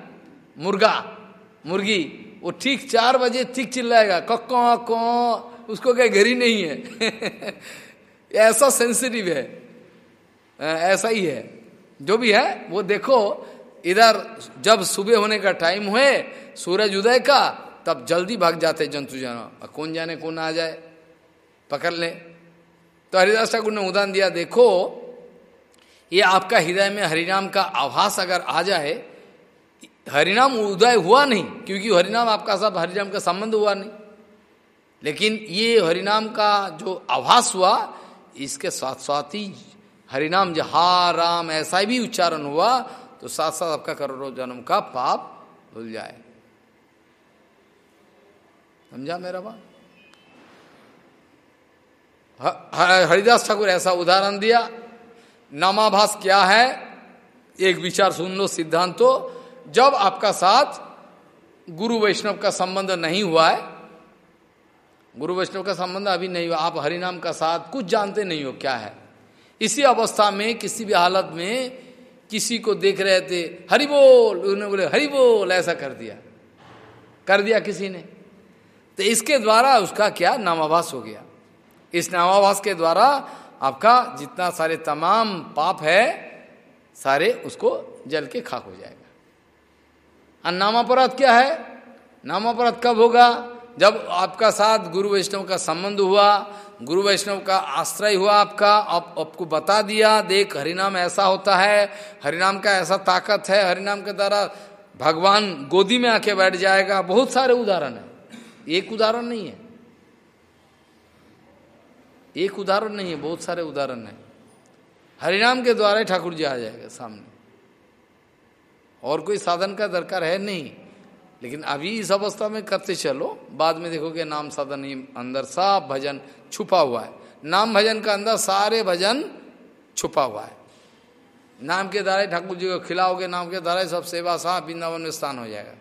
मुर्गा। मुर्गी। वो ठीक चार बजे ठीक चिल्लाएगा। कक्को को उसको क्या घरी नहीं है? <laughs> ऐसा सेंसिटिव है। ऐसा ही है। जो भी है, वो देखो, इधर जब सुबह होने का टाइम हुए, सूरज उदय का, तब जल्दी भाग जाते जंतु जानवर। कौन जाने, कौन आ जाए? पकड़ ले। तो हरिदास ठाकुर ने उदाहरण दिया, देखो ये आपका हृदय में हरिनाम का आभास अगर आ जाए, हरिनाम उदय हुआ नहीं, क्योंकि हरिनाम आपका सब हरिनाम का संबंध हुआ नहीं। लेकिन ये हरिनाम का जो आभास हुआ, इसके साथ साथ ही हरिनाम जहा राम ऐसा भी उच्चारण हुआ तो साथ साथ आपका करोड़ों जन्म का पाप भूल जाए। समझा मेरा बात? हरिदास ठाकुर ऐसा उदाहरण दिया नामाभास क्या है? एक विचार सुन लो, सिद्धांत। जब आपका साथ गुरु वैष्णव का संबंध नहीं हुआ है, गुरु वैष्णव का संबंध अभी नहीं हुआ, आप हरिनाम का साथ कुछ जानते नहीं हो क्या है। इसी अवस्था में, किसी भी हालत में किसी को देख रहे थे, हरि बोल, उन्होंने बोले, हरि बोल, ऐसा कर दिया। कर दिया किसी ने। तो इसके द्वारा उसका क्या? नामाभास हो गया। इस नामाभास के द्वारा आपका जितना सारे तमाम पाप है सारे उसको जल के खाक हो जाएगा। और नामापराध क्या है? नामापराध कब होगा? जब आपका साथ गुरु वैष्णव का संबंध हुआ गुरु वैष्णव का आश्रय हुआ आपका आप, आपको बता दिया देख हरिनाम ऐसा होता है हरिनाम का ऐसा ताकत है हरिनाम के द्वारा भगवान गोदी में आके बैठ जाएगा। बहुत सारे उदाहरण है। एक उदाहरण नहीं है। एक उदाहरण नहीं है, बहुत सारे उदाहरण है। हरिनाम के द्वारा ठाकुर जी आ जाएगा सामने। और कोई साधन का दरकार है नहीं, लेकिन अभी इस अवस्था में करते चलो, बाद में देखोगे नाम साधन ही अंदर सब भजन छुपा हुआ है। नाम भजन का अंदर सारे भजन छुपा हुआ है। नाम के द्वारा ठाकुर जी को खिलाओगे, नाम के द्वारा सब सेवा सा वृंदावन में स्थान हो जाएगा।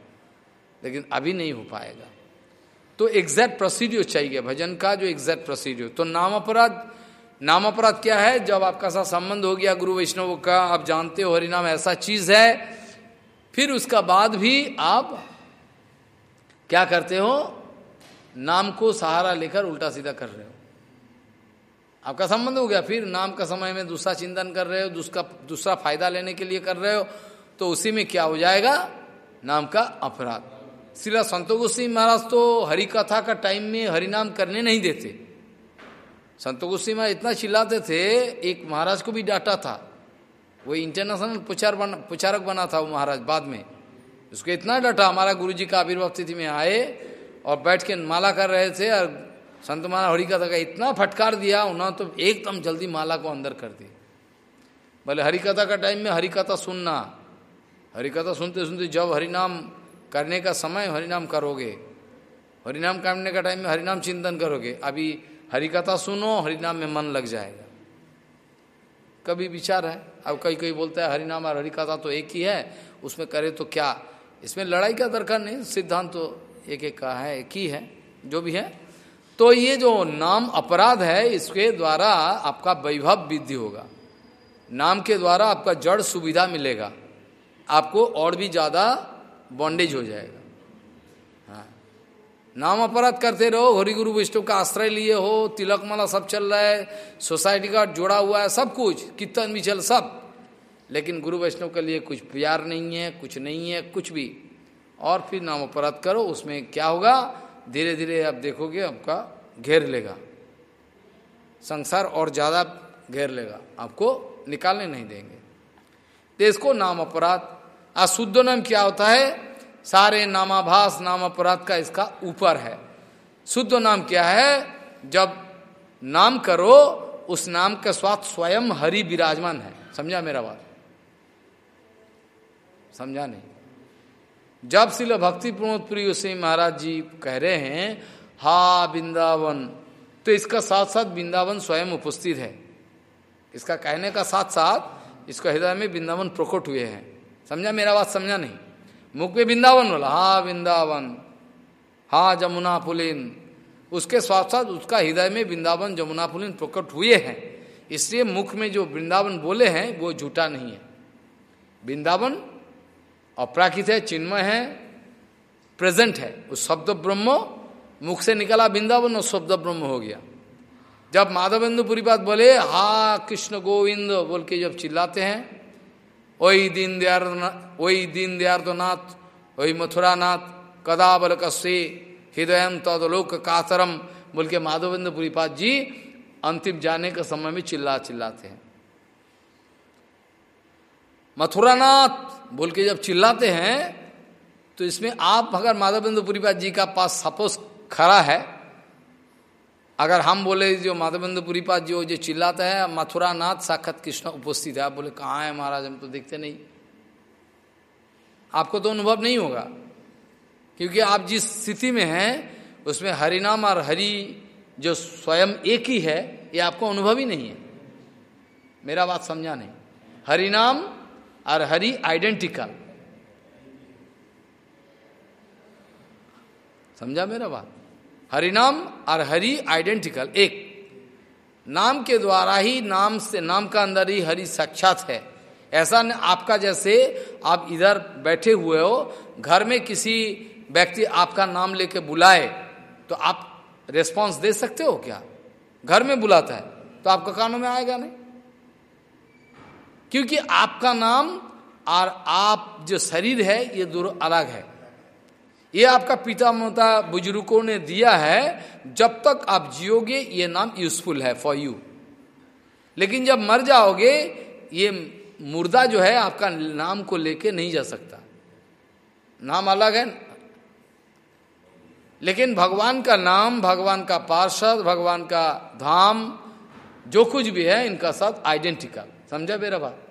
लेकिन अभी नहीं हो पाएगा। तो एग्जैक्ट प्रोसीड्यूर चाहिए, भजन का जो एग्जैक्ट प्रोसीड्यूर तो नाम अपराध नाम अपराध क्या है? जब आपका साथ संबंध हो गया गुरु वैष्णव का, आप जानते हो हरिनाम ऐसा चीज़ है, फिर उसका बाद भी आप क्या करते हो? नाम को सहारा लेकर उल्टा सीधा कर रहे हो। आपका संबंध हो गया, फिर नाम का समय में दूसरा चिंतन कर रहे हो, दूसरा दूसरा फ़ायदा लेने के लिए कर रहे हो तो उसी में क्या हो जाएगा? नाम का अपराध। श्रीला संतो गोस्वी महाराज तो हरि कथा का टाइम में हरिनाम करने नहीं देते। संतो गोस्वी महाराज इतना चिल्लाते थे, एक महाराज को भी डांटा था। वो इंटरनेशनल प्रचार बन, प्रचारक बना था वो महाराज बाद में। उसको इतना डटा, हमारा गुरु जी का आविर्भाव तिथि में आए और बैठ के माला कर रहे थे और संत महाराज हरिकथा का इतना फटकार दिया, उन्होंने तो एकदम जल्दी माला को अंदर कर दी। बोले, हरिकथा का टाइम में हरिकथा सुनना। हरिकथा सुनते सुनते जब हरिनाम करने का समय हरिनाम करोगे। हरिनाम करने का टाइम में हरिनाम चिंतन करोगे। अभी हरिकथा सुनो, हरिनाम में मन लग जाएगा। कभी विचार है? अब कई कई बोलता है, हरिनाम और हरिकथा तो एक ही है, उसमें करे तो क्या? इसमें लड़ाई का दरकार नहीं, सिद्धांत तो एक एक का है, एक ही है, जो भी है। तो ये जो नाम अपराध है, इसके द्वारा आपका वैभव वृद्धि होगा। नाम के द्वारा आपका जड़ सुविधा मिलेगा। आपको और भी ज़्यादा बॉन्डेज हो जाएगा। हाँ। नाम अपराध करते रहो, हरि गुरु वैष्णव का आश्रय लिए हो तिलक माला सब चल रहा है सोसाइटी का जोड़ा हुआ है, सब कुछ, कीर्तन भी चल, सब। लेकिन गुरु वैष्णव के लिए कुछ प्यार नहीं है, कुछ नहीं है, कुछ भी। और फिर नाम अपराध करो, उसमें क्या होगा? धीरे धीरे आप देखोगे, आपका घेर लेगा। संसार और ज़्यादा घेर लेगा। आपको निकालने नहीं देंगे। देश को नाम अपराध अशुद्ध नाम क्या होता है? सारे नामाभास नाम अपराध का इसका ऊपर है। शुद्ध नाम क्या है? जब नाम करो, उस नाम का स्वाद स्वयं हरि विराजमान है। समझा मेरा बात? समझा नहीं? जब शिल भक्ति प्रमोद प्रिय महाराज जी कह रहे हैं, हा वृंदावन तो इसका साथ साथ वृंदावन स्वयं उपस्थित है। इसका कहने का साथ साथ इसका हृदय में वृंदावन प्रकट हुए हैं। समझा? मेरा बात समझा नहीं। मुख में वृंदावन बोला, हा, वृंदावन। हा, जमुना पुलिन। उसके साथ साथ उसका हृदय में वृंदावन, जमुना पुलिन प्रकट हुए हैं। इसलिए मुख में जो वृंदावन बोले हैं, वो झूठा नहीं है। वृंदावन अपराकित है, चिन्मय है, प्रेजेंट है। उस शब्द ब्रह्म मुख से निकला वृंदावन और शब्द ब्रह्म हो गया। जब माधवेंद्र पुरी बात बोले, हा, कृष्ण गोविंद बोल के जब चिल्लाते हैं वही दीन दयार वही दीन दयार्दनाथ वही मथुरानाथ कदा बल कस्से, हृदय तदलोक कातरम बोल के माधवेंद्र पुरीपाद जी अंतिम जाने के समय में चिल्ला चिल्लाते हैं। मथुरानाथ बोल के जब चिल्लाते हैं तो इसमें आप अगर माधवेंद्र पुरीपाद जी का पास सपोज़ खड़ा है अगर हम बोले, जो माधवेंद्र पुरीपाद जी, जो चिल्लाता है मथुरा नाथ साक्षात कृष्ण उपस्थित है। आप बोले, कहाँ है महाराज? हम तो देखते नहीं। आपको तो अनुभव नहीं होगा, क्योंकि आप जिस स्थिति में हैं, उसमें हरिनाम और हरि जो स्वयं एक ही है, ये आपको अनुभव ही नहीं है। मेरा बात समझा नहीं। हरिनाम और हरि आइडेंटिकल समझा मेरा बात? हरिनाम और हरि आइडेंटिकल एक। नाम के द्वारा ही नाम से, नाम का अंदर ही हरि साक्षात है। ऐसा न, आपका जैसे आप इधर बैठे हुए हो, घर में किसी व्यक्ति आपका नाम लेके बुलाए तो आप रेस्पॉन्स दे सकते हो क्या? घर में बुलाता है तो आपका कानों में आएगा नहीं। क्योंकि आपका नाम और आप जो शरीर है, ये दोनों अलग है। ये आपका पिता माता बुज़ुर्गों ने दिया है, जब तक आप जियोगे, ये नाम यूजफुल है फॉर यू लेकिन जब मर जाओगे, ये मुर्दा जो है, आपका नाम को लेके नहीं जा सकता। नाम अलग है। लेकिन भगवान का नाम, भगवान का पार्षद, भगवान का धाम, जो कुछ भी है, इनका साथ आइडेंटिकल समझा मेरा बात?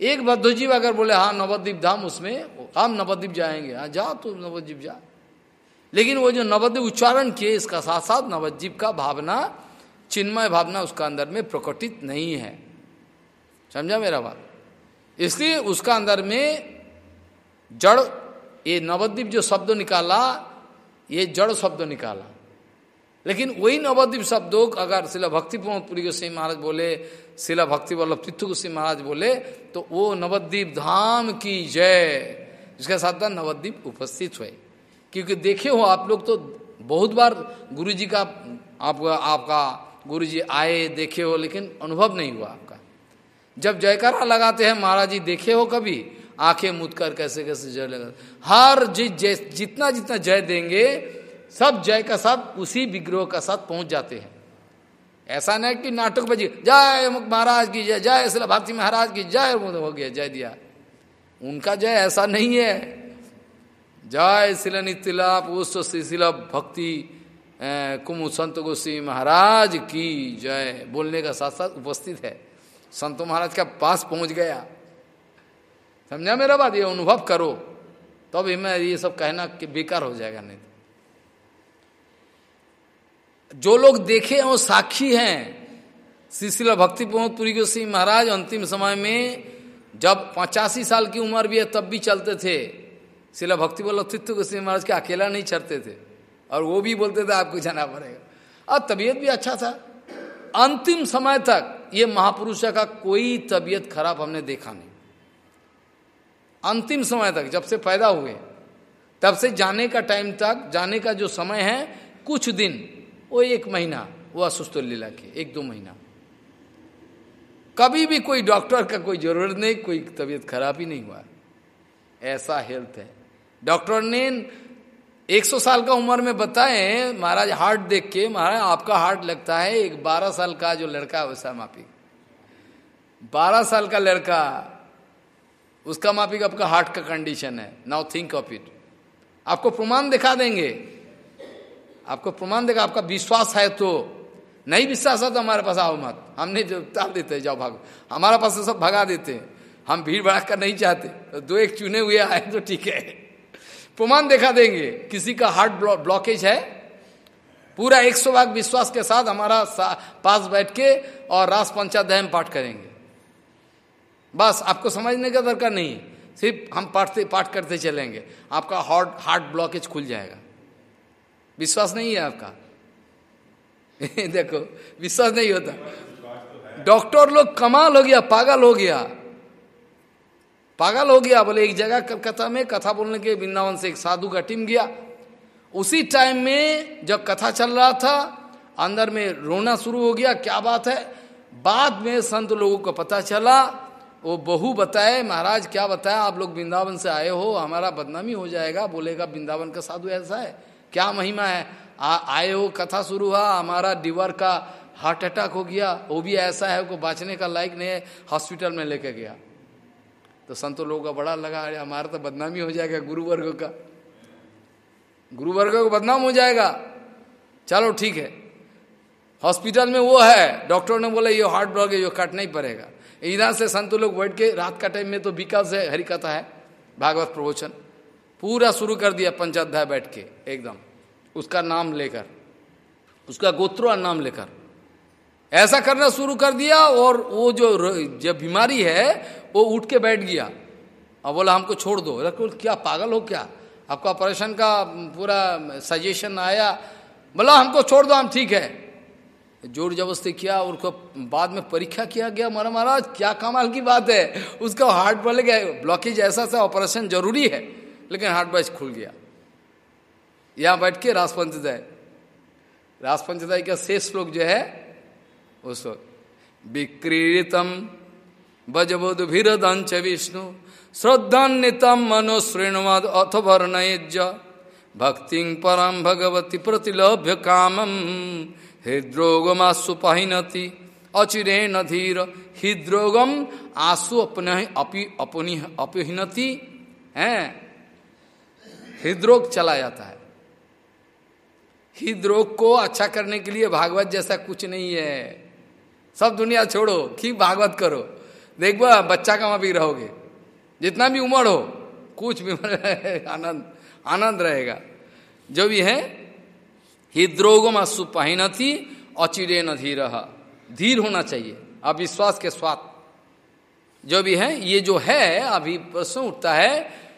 एक बद्धजीव अगर बोले हाँ नवद्वीप धाम उसमें, हम नवद्वीप जाएँगे। हाँ जाओ तो नवद्वीप जा। लेकिन वो जो नवद्वीप उच्चारण किए, इसका साथ साथ नवद्वीप का भावना, चिन्मय भावना उसका अंदर में प्रकटित नहीं है। समझा मेरा बात? इसलिए उसका अंदर में जड़, ये नवद्वीप जो शब्द निकाला, ये जड़ शब्द निकाला। लेकिन वही नवद्वीप शब्दों अगर शिला भक्ति पुरी महाराज बोले शिला भक्ति वल्लभ तीर्थ गोस्वी महाराज बोले तो वो नवद्वीप धाम की जय। इसके साथ नवद्वीप उपस्थित हुए। क्योंकि देखे हो आप लोग तो बहुत बार गुरु जी का आपका आपका गुरु जी आए देखे हो लेकिन अनुभव नहीं हुआ आपका। जब जयकारा लगाते हैं महाराज जी देखे हो कभी आँखें मुद कर कैसे कैसे जय लगा। हर जि, जितना जितना जय देंगे सब जय का साथ उसी विग्रह का साथ पहुँच जाते हैं। ऐसा नहीं कि नाटक बजी जय महाराज की जय जय शिला भारती महाराज की जय हो गया, जय दिया। उनका जय ऐसा नहीं है। जय शिला पुष्ट शिला भक्ति कुमु संत गोस्वी महाराज की जय, बोलने का साथ साथ उपस्थित है। संत महाराज का पास पहुँच गया। समझा मेरा बात? ये अनुभव करो। तब तो मैं ये सब कहना कि बेकार हो जाएगा, नहीं जो लोग देखे हैं वो साक्षी हैं। श्रीशिला भक्ति पुरी गोस्वी महाराज अंतिम समय में जब पचासी साल की उम्र भी है, तब भी चलते थे। शिला भक्ति वल्लभित्व गोस्वी महाराज के अकेला नहीं चलते थे। और वो भी बोलते थे, आपको जाना पड़ेगा। और तबीयत भी अच्छा था। अंतिम समय तक ये महापुरुष का कोई तबीयत खराब हमने देखा नहीं। अंतिम समय तक जब से पैदा हुए, तब से जाने का टाइम तक, जाने का जो समय है, कुछ दिन वो एक महीना, वो असुस्थ लीला के, एक दो महीना। कभी भी कोई डॉक्टर का कोई ज़रूरत नहीं, कोई तबीयत खराब ही नहीं हुआ। ऐसा हेल्थ है। डॉक्टर ने 100 साल का उम्र में बताए, महाराज, हार्ट देख के, महाराज, आपका हार्ट लगता है एक 12 साल का जो लड़का है, वैसा मापी। 12 साल का लड़का, उसका मापिक आपका हार्ट का कंडीशन है। नाउ थिंक ऑफ़ इट आपको प्रमाण दिखा देंगे। आपको प्रमाण देगा आपका विश्वास है तो। नहीं विश्वास है तो हमारे पास आओ मत। हमने जो टाल देते जाओ भाग। हमारा पास तो सब भगा देते हैं। हम भीड़ भड़ाक नहीं चाहते। तो दो एक चुने हुए आए तो ठीक है। प्रमाण देखा देंगे। किसी का हार्ट ब्लॉकेज है पूरा एक सौ भाग विश्वास के साथ हमारा सा, पास बैठ के और रास पंचाध्याय पाठ करेंगे। बस आपको समझने का दरकार नहीं। सिर्फ़ हम पाठते पाठ करते चलेंगे। आपका हार्ट हार्ट ब्लॉकेज खुल जाएगा। विश्वास नहीं है आपका? <laughs> देखो, विश्वास नहीं होता। डॉक्टर लोग कमाल हो गया, पागल हो गया। पागल हो गया, बोले एक जगह कलकत्ता में कथा बोलने के वृंदावन से एक साधु का टीम गया। उसी टाइम में जब कथा चल रहा था, अंदर में रोना शुरू हो गया, क्या बात है? बाद में संत लोगों को पता चला, वो बहू बताए, महाराज, क्या बताया? आप लोग वृंदावन से आए हो, हमारा बदनामी हो जाएगा। बोलेगा, वृंदावन का साधु ऐसा है। क्या महिमा है? आ, आए हो कथा शुरू हुआ हमारा डिवर का हार्ट अटैक हो गया वो भी ऐसा है को बाँचने का लायक नहीं है हॉस्पिटल में लेके गया। तो संतों लोगों का बड़ा लगा अरे हमारा तो बदनामी हो जाएगा गुरु वर्ग का। गुरु वर्ग को बदनाम हो जाएगा। चलो ठीक है। हॉस्पिटल में वो है डॉक्टर ने बोला ये हार्ट ब्लॉक है ये कट नहीं पड़ेगा। इधर से संत लोग बैठ के रात का टाइम में तो विकास है हरिकथा है भागवत प्रवचन। पूरा शुरू कर दिया पंचाध्याय बैठ के, एकदम। उसका नाम लेकर, उसका गोत्रो नाम लेकर। ऐसा करना शुरू कर दिया और वो जो जब बीमारी है, वो उठ के बैठ गया। और बोला, हमको छोड़ दो। क्या पागल हो क्या? आपका ऑपरेशन का पूरा सजेशन आया? बोला, हमको छोड़ दो, हम ठीक है। ज़ोर जबरस्ती किया, उसको बाद में परीक्षा किया गया, मारा महाराज क्या कमाल की बात है। उसका हार्ट बोले गया। ब्लॉकेज ऐसा सा ऑपरेशन ज़रूरी है। लेकिन हार्ट बच खुल गया। यहाँ बैठ के राजपंचदाय राजपंचदाय का शेष श्लोक जो है उस विक्रीतम बजबोध भीरदंच विष्णु श्रद्धान्वितम मनुश्रेणुमद अथ वर्णयज भक्ति परम भगवती प्रतिलभ्य कामम हृद्रोगम आसु पहिनति, अचिरेण धीर, हृद्रोगम आँसू अपने अपनी अपहिनति। है? हृदरोग चला जाता है। हृदरोग को अच्छा करने के लिए भागवत जैसा कुछ नहीं है। सब दुनिया छोड़ो कि भागवत करो। देखो बच्चा का वहाँ भी रहोगे? जितना भी उम्र हो, कुछ भी आनंद आनंद रहेगा। जो भी है, हृद्रोगम सुपहिनति अचिरे न धीर। धीर होना चाहिए, अविश्वास के स्वाद। जो भी है, ये जो है, अभी प्रश्न उठता है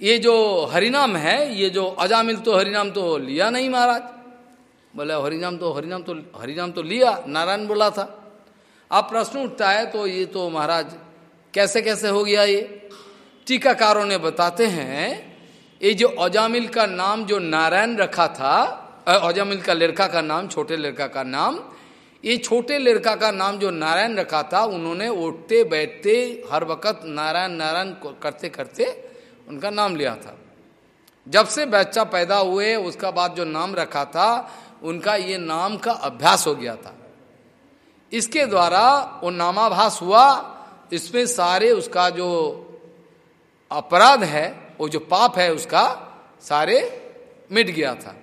ये जो हरिनाम है, ये जो अजामिल तो हरिनाम तो लिया नहीं महाराज। बोले, हरिनाम तो हरिनाम तो हरिनाम तो लिया, नारायण बोला था। अब प्रश्न उठता है तो ये तो महाराज, कैसे कैसे हो गया ये? टीकाकारों ने बताते हैं, ये जो अजामिल का नाम जो नारायण रखा था अजामिल का लड़का का नाम, छोटे लड़का का नाम, ये छोटे लड़का का नाम जो नारायण रखा था, उन्होंने उठते बैठते, हर वक्त नारायण नारायण करते करते उनका नाम लिया था। जब से बच्चा पैदा हुए, उसका बाद जो नाम रखा था, उनका ये नाम का अभ्यास हो गया था। इसके द्वारा वो नामाभास हुआ। इसमें सारे उसका जो अपराध है, वो जो पाप है, उसका सारे मिट गया था।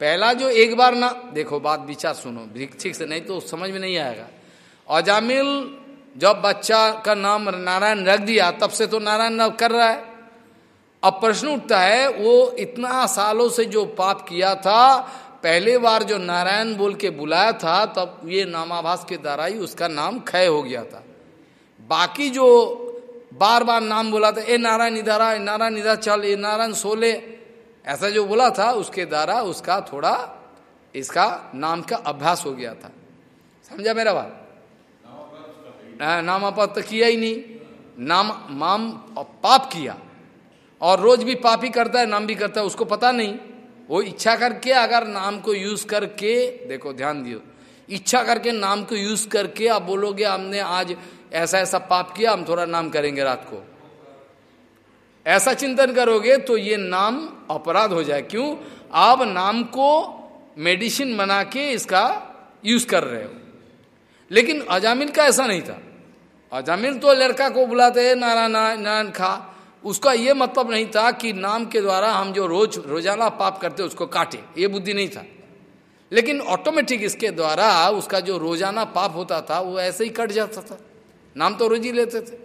पहला जो एक बार ना, देखो बात विचार सुनो, ठीक से नहीं तो समझ में नहीं आएगा। अजामिल जब बच्चा का नाम नारायण रख दिया, तब से तो नारायण कर रहा है। अब प्रश्न उठता है, वो इतना सालों से जो पाप किया था, पहले बार जो नारायण बोल के बुलाया था, तब ये नामाभास के द्वारा ही उसका नाम क्षय हो गया था। बाकी जो बार बार नाम बोला था, ए नारायण, इधर आ नारायण, इधर चल, ए नारायण सोले ऐसा जो बोला था, उसके द्वारा उसका थोड़ा इसका नाम का अभ्यास हो गया था। समझा मेरा बात? नामापात तो किया ही नहीं। नाम, माम पाप किया। और रोज भी पाप ही करता है, नाम भी करता है, उसको पता नहीं। वो इच्छा करके अगर नाम को यूज़ करके, देखो ध्यान दियो, इच्छा करके नाम को यूज़ करके आप बोलोगे, हमने आज ऐसा ऐसा पाप किया, हम थोड़ा नाम करेंगे रात को। ऐसा चिंतन करोगे तो ये नाम अपराध हो जाए। क्यों? आप नाम को मेडिसिन बना के इसका यूज़ कर रहे हो। लेकिन अजामिल का ऐसा नहीं था। अजामिल तो लड़का को बुलाते हैं नारायण नारायण खा। उसका ये मतलब नहीं था कि नाम के द्वारा हम जो रोज, रोज़ाना पाप करते उसको काटे। ये बुद्धि नहीं था। लेकिन ऑटोमेटिक इसके द्वारा उसका जो रोज़ाना पाप होता था, वो ऐसे ही कट जाता था। नाम तो रोज ही लेते थे।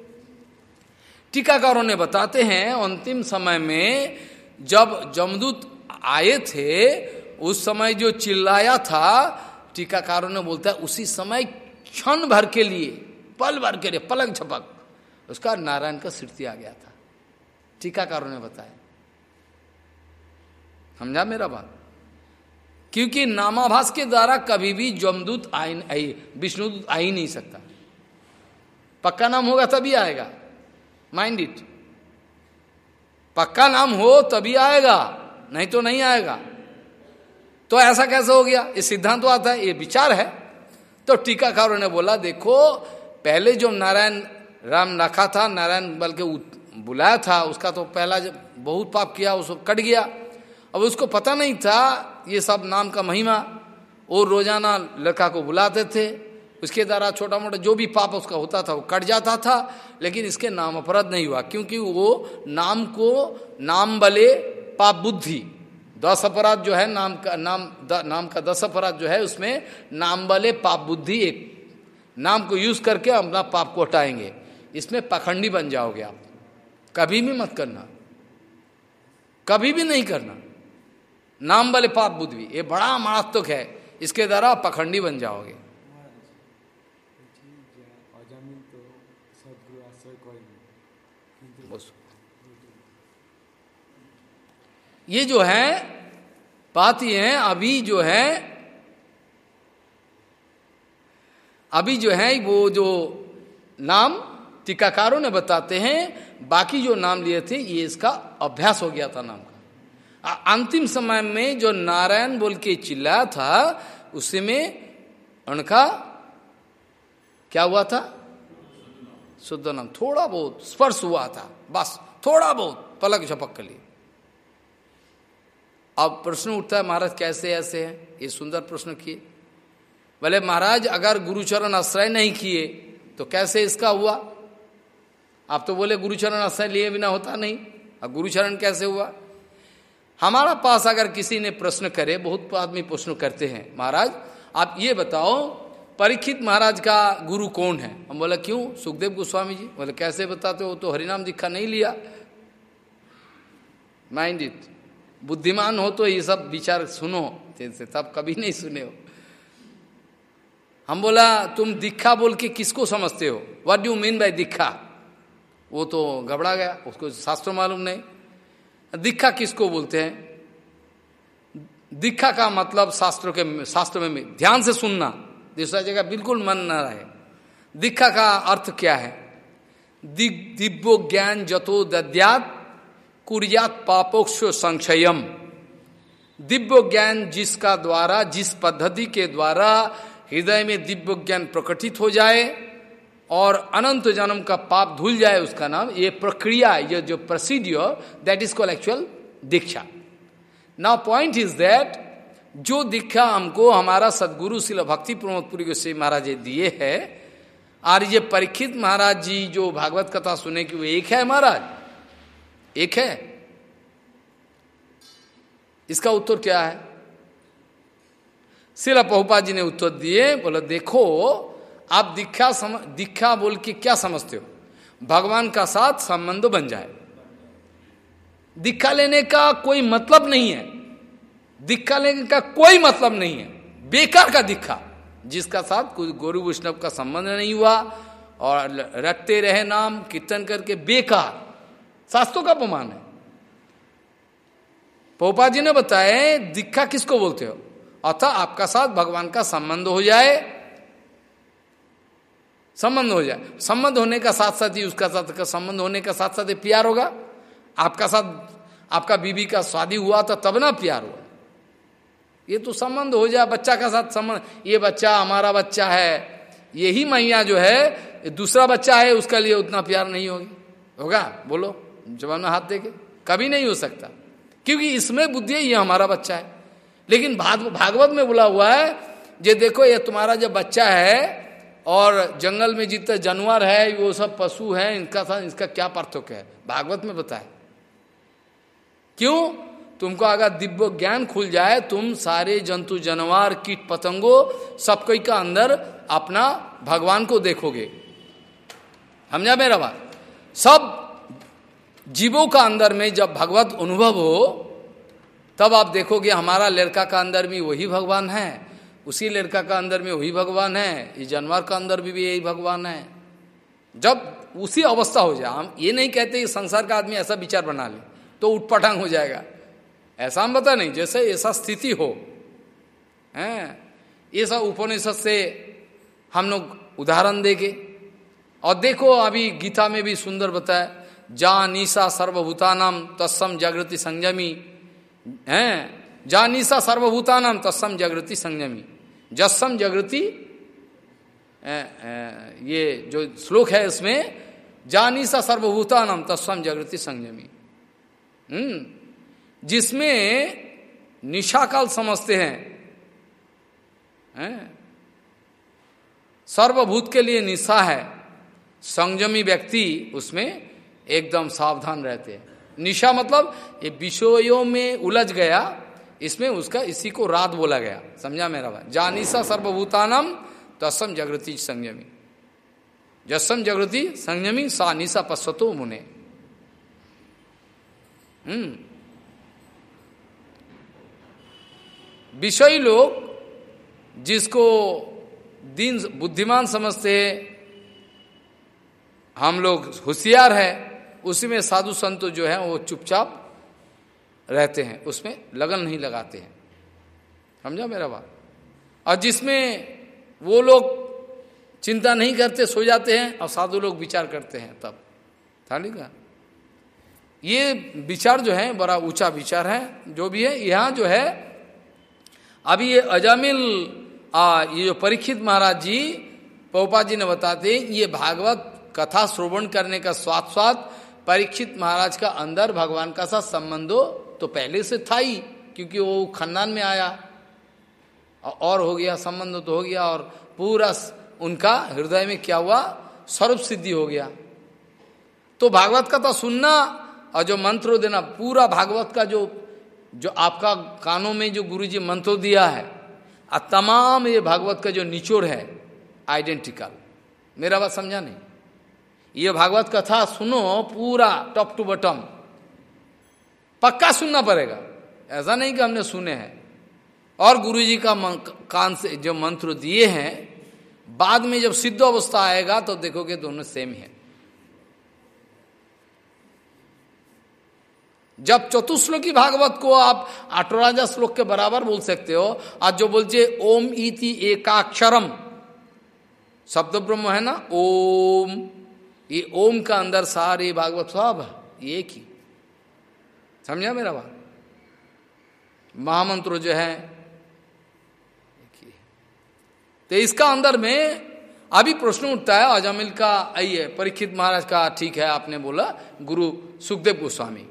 टीकाकारों ने बताते हैं, अंतिम समय में जब जमदूत आए थे, उस समय जो चिल्लाया था, टीकाकारों ने बोलता है, उसी समय क्षण भर के लिए, पल भर के लिए पलक झपक उसका नारायण का सृष्टि आ गया था। टीकाकारों ने बताया। समझा मेरा बात? क्योंकि नामाभास के द्वारा कभी भी जमदूत आई विष्णुदूत आ ही नहीं सकता। पक्का नाम होगा तभी आएगा। माइंड इट पक्का नाम हो तभी आएगा, नहीं तो नहीं आएगा। तो ऐसा कैसे हो गया? ये सिद्धांत तो आता है, ये विचार है। तो टीकाकारों ने बोला, देखो, पहले जो नारायण, राम रखा था, नारायण बल्कि बुलाया था, उसका तो पहला जब बहुत पाप किया उसको कट गया। अब उसको पता नहीं था, ये सब नाम का महिमा, और रोज़ाना लड़का को बुलाते थे। उसके द्वारा छोटा मोटा जो भी पाप उसका होता था, वो कट जाता था, लेकिन इसके नाम अपराध नहीं हुआ, क्योंकि वो नाम को, नाम बले पाप बुद्धि। दस अपराध जो है नाम का नाम द, नाम का दस अपराध जो है उसमें नाम वाले पाप बुद्धि एक नाम को यूज़ करके अपना पाप को हटाएँगे। इसमें पखंडी बन जाओगे आप। कभी भी मत करना। कभी भी नहीं करना। नाम वाले पाप बुद्धि ये बड़ा मारात्मक है। इसके द्वारा पखंडी बन जाओगे। ये जो है, बात ये है, अभी जो है, अभी जो है, वो जो नाम टीकाकारों ने बताते हैं, बाकी जो नाम लिए थे, ये इसका अभ्यास हो गया था नाम का। अंतिम समय में जो नारायण बोल के चिल्लाया था, उसी में उनका क्या हुआ था? शुद्ध नाम। थोड़ा बहुत स्पर्श हुआ था। बस, थोड़ा बहुत, पलक झपक के लिए। अब प्रश्न उठता है, महाराज, कैसे ऐसे है? ये सुंदर प्रश्न किए। बोले महाराज, अगर गुरुचरण आश्रय नहीं किए तो कैसे इसका हुआ? आप तो बोले, गुरुचरण आश्रय लिए बिना होता नहीं। अब गुरुचरण कैसे हुआ? हमारा पास अगर किसी ने प्रश्न करे, बहुत आदमी प्रश्न करते हैं, महाराज, आप ये बताओ, परीक्षित महाराज का गुरु कौन है? हम बोले, क्यों? सुखदेव गोस्वामी जी। बोले, कैसे बताते हो? तो हरिनाम दीक्षा नहीं लिया। माइंड इट बुद्धिमान हो तो ये सब विचार सुनो, जैसे तब कभी नहीं सुने हो। हम बोला, तुम दीक्षा बोल के किसको समझते हो? What do mean by diksha? वो तो घबरा गया, उसको शास्त्र मालूम नहीं। दीक्षा किसको बोलते हैं? दीक्षा का मतलब शास्त्रों के, शास्त्र में ध्यान से सुनना। दूसरा जगह बिल्कुल मन ना रहे। दीक्षा का अर्थ क्या है? दिव्यो ज्ञान जतो दद्यात कुरियात पापोक्ष संक्षयम दिव्य ज्ञान जिसका द्वारा, जिस पद्धति के द्वारा हृदय में दिव्य ज्ञान प्रकटित हो जाए और अनंत जन्म का पाप धुल जाए उसका नाम, ये प्रक्रिया, ये जो procedure that is call actual diksha. Now point is that जो दीक्षा हमको हमारा सदगुरु शिल भक्ति प्रमोदपुरी गोस्वी महाराज जी दिए है और ये परीक्षित महाराज जी जो भागवत कथा सुने कि वो एक है महाराज। एक है। इसका उत्तर क्या है? शिला पहुपा जी ने उत्तर दिए बोला देखो आप दीक्षा सम, दीक्षा बोल के क्या समझते हो? भगवान का साथ संबंध बन जाए। दीक्षा लेने का कोई मतलब नहीं है। दीक्षा लेने का कोई मतलब नहीं है। बेकार का दीक्षा जिसका साथ कोई गोरु वैष्णव का संबंध नहीं हुआ और रखते रहे नाम कीर्तन करके बेकार। शास्त्रों का अपमान है। पोपा जी ने बताया दीक्षा किसको बोलते हो? अर्थात आपका साथ भगवान का संबंध हो जाए। संबंध हो जाए। संबंध होने का साथ साथ ही उसका साथ का संबंध होने का साथ साथ ही प्यार होगा। आपका साथ, आपका बीबी का शादी हुआ था तब ना प्यार हुआ ये तो संबंध हो जाए, बच्चा का साथ संबंध। ये बच्चा हमारा बच्चा है। यही मैया जो है, दूसरा बच्चा है, उसका लिए उतना प्यार नहीं होगी। होगा? बोलो। जवान में हाथ देके कभी नहीं हो सकता। क्योंकि इसमें बुद्धि ये हमारा बच्चा है। लेकिन भागवत में बोला हुआ है, ये देखो, ये तुम्हारा जब बच्चा है, और जंगल में जितने जानवर है, वो सब पशु है, इनका साथ इसका क्या पार्थक्य है? भागवत में बताए क्यों? तुमको अगर दिव्य ज्ञान खुल जाए, तुम सारे जंतु, जानवर, कीट, पतंगो, सब कोई का अंदर अपना भगवान को देखोगे। समझा मेरा बात? सब जीवों का अंदर में जब भगवत अनुभव हो तब आप देखोगे हमारा लड़का का अंदर भी वही भगवान है उसी लड़का का अंदर में वही भगवान है इस जानवर का अंदर भी, भी यही भगवान है। जब उसी अवस्था हो जाए हम ये नहीं कहते कि संसार का आदमी ऐसा विचार बना ले तो उठपटांग हो जाएगा। ऐसा हम बता नहीं जैसे ऐसा स्थिति हो हैं? ये सब उपनिषद से हम लोग उदाहरण देंगे। और देखो अभी गीता में भी सुंदर बताया जा निशा सर्वभूतानाम तत्सम जागृति संयमी। हैं? जा निशा सर्वभूतानाम तत्सम जागृति संयमी। जस्सम जागृति ये जो श्लोक है इसमें जानिसा सर्वभूतानाम तत्सम जागृति संयमी। हम्म? जिसमें निशाकाल समझते हैं। हैं? सर्वभूत के लिए निशा है। संयमी व्यक्ति उसमें एकदम सावधान रहते हैं। निशा मतलब ये विषयों में उलझ गया, इसमें उसका इसी को रात बोला गया। समझा मेरा भाई? जानिशा सर्वभूतानम तस्म जागृति संयमी। जसम जागृति संयमी सा निशा पश्वतो मुने। हम्म। विषय लोग जिसको दिन बुद्धिमान समझते हैं, हम लोग होशियार है उसी में साधु संत जो है वो चुपचाप रहते हैं। उसमें लगन नहीं लगाते हैं। समझा मेरा बात? और जिसमें वो लोग चिंता नहीं करते सो जाते हैं और साधु लोग विचार करते हैं तब। था का ये विचार जो है बड़ा ऊँचा विचार है जो भी है यहाँ जो है अभी ये अजामिल आ, ये जो परीक्षित महाराज जी पोपा जी ने बताते ये भागवत कथा श्रोवण करने का स्वाद स्वाद परीक्षित महाराज का अंदर भगवान का साथ संबंधो तो पहले से था ही, क्योंकि वो खन्नान में आया। और हो गया, संबंध तो हो गया, और पूरा उनका हृदय में क्या हुआ? सर्व सिद्धि हो गया। तो भागवत कथा सुनना, और जो मंत्र देना, पूरा भागवत का जो जो आपका कानों में जो गुरु जी मंत्र दिया है और तमाम ये भागवत का जो निचोड़ है, आइडेंटिकल। मेरा बात समझा नहीं? ये भागवत कथा सुनो पूरा टॉप टू बॉटम पक्का सुनना पड़ेगा। ऐसा नहीं कि हमने सुने हैं। और गुरु जी का कान से जो मंत्र दिए हैं, बाद में जब सिद्ध अवस्था आएगा तो देखोगे दोनों सेम है। जब चतुश्लोकी भागवत को आप अठराजा श्लोक के बराबर बोल सकते हो आज जो बोलते, ओम इति एकाक्षरम। शब्द ब्रह्म है ना? ओम। ये ओम का अंदर सारे भागवत सब एक ही। समझा मेरा बात? महामंत्र जो है तो इसका अंदर में अभी प्रश्न उठता है अजामिल का, आइए, परीक्षित महाराज का, ठीक है, आपने बोला, गुरु सुखदेव गोस्वामी।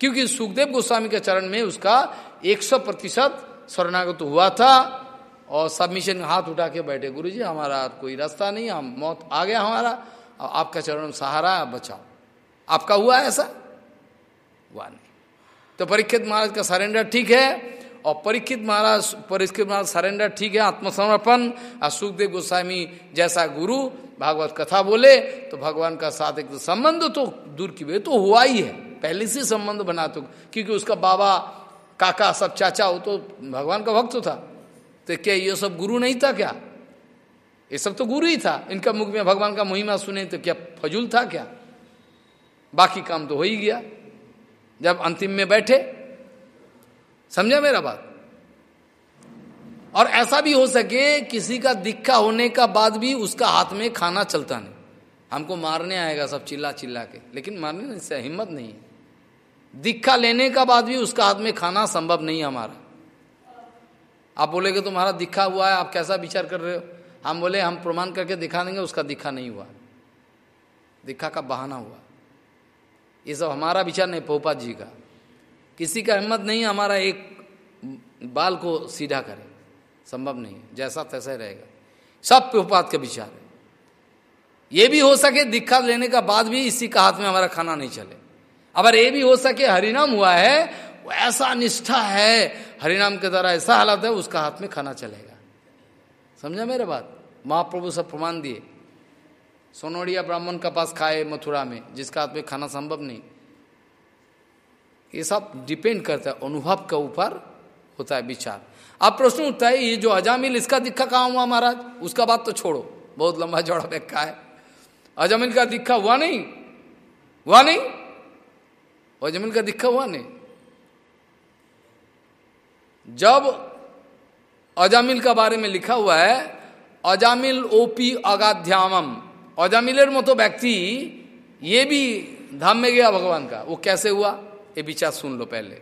क्योंकि सुखदेव गोस्वामी के चरण में उसका 100 प्रतिशत शरणागत हुआ था और सबमिशन हाथ उठा के बैठे गुरु जी हमारा कोई रास्ता नहीं, हम मौत आ गया हमारा। आपका चरण सहारा, बचाओ। आपका हुआ ऐसा? हुआ नहीं। तो परीक्षित महाराज का सरेंडर ठीक है, और परीक्षित महाराज परीक्षित महाराज सरेंडर ठीक है, आत्मसमर्पण। और सुखदेव गोस्वामी जैसा गुरु भागवत कथा बोले तो भगवान का साथ एक संबंध तो दूर की तो हुआ ही है। पहले से संबंध बना तो क्योंकि उसका बाबा, काका, सब चाचा हो तो भगवान का भक्त था। तो क्या ये सब गुरु नहीं था क्या? ये सब तो गुरु ही था। इनका मुख में भगवान का महिमा सुने तो क्या फजूल था क्या? बाकी काम तो हो ही गया। जब अंतिम में बैठे, समझा मेरा बात? और ऐसा भी हो सके किसी का दिक्का होने का बाद भी उसका हाथ में खाना चलता नहीं। हमको मारने आएगा सब चिल्ला चिल्ला के, लेकिन मारने नहीं हिम्मत नहीं है। दिक्का लेने का बाद भी उसका हाथ में खाना संभव नहीं हमारा। आप बोलेगे, तुम्हारा दिखा हुआ है, आप कैसा विचार कर रहे हो? हम बोले, हम प्रमाण करके दिखा देंगे, उसका दिखा नहीं हुआ। दिखा का बहाना हुआ। ये सब हमारा विचार नहीं, पोपा जी का। किसी का हिम्मत नहीं, हमारा एक बाल को सीधा करे। संभव नहीं जैसा तैसा रहेगा। सब पोपात का विचार है। ये भी हो सके दिक्खा लेने का बाद भी इसी का हाथ में हमारा खाना नहीं चले। अगर ये भी हो सके हरिनाम हुआ है वो ऐसा निष्ठा है, हरिनाम के द्वारा ऐसा हालत है, उसका हाथ में खाना चलेगा। समझा मेरे बात? महाप्रभु सब प्रमाण दिए। सोनोड़िया ब्राह्मण का पास खाए मथुरा में, जिसका हाथ में खाना संभव नहीं। ये सब डिपेंड करता है, अनुभव के ऊपर होता है विचार। अब प्रश्न उठता है, ये जो अजामिल, इसका दिखा कहाँ हुआ महाराज? उसका बात तो छोड़ो। बहुत लंबा चौड़ा व्याख्या है। अजामिल का दिक्खा हुआ नहीं। हुआ नहीं? अजामिल का दिखा हुआ नहीं। जब अजामिल का बारे में लिखा हुआ है, अजामिल ओपी अगाध्यामम। अजामिलेर मतो व्यक्ति, ये भी धाम में गया भगवान का। वो कैसे हुआ? ये विचार सुन लो पहले।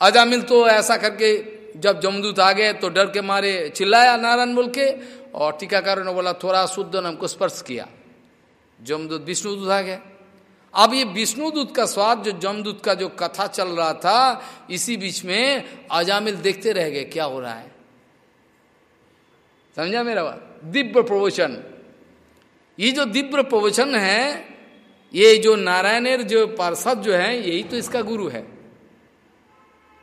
अजामिल तो ऐसा करके जब जमदूत आ गए तो डर के मारे चिल्लाया नारायण बोल के, और टीकाकार ने बोला, थोड़ा शुद्ध ने हमको स्पर्श किया। जमदूत विष्णुदूत आ गया अब ये विष्णुदूत का स्वाद, जो जमदूत का जो कथा चल रहा था, इसी बीच में अजामिल देखते रह गए, क्या हो रहा है? समझा मेरा बात? दिव्य प्रवचन। ये जो दिव्य प्रवचन है, ये जो नारायणेर जो पार्षद जो है, यही तो इसका गुरु है।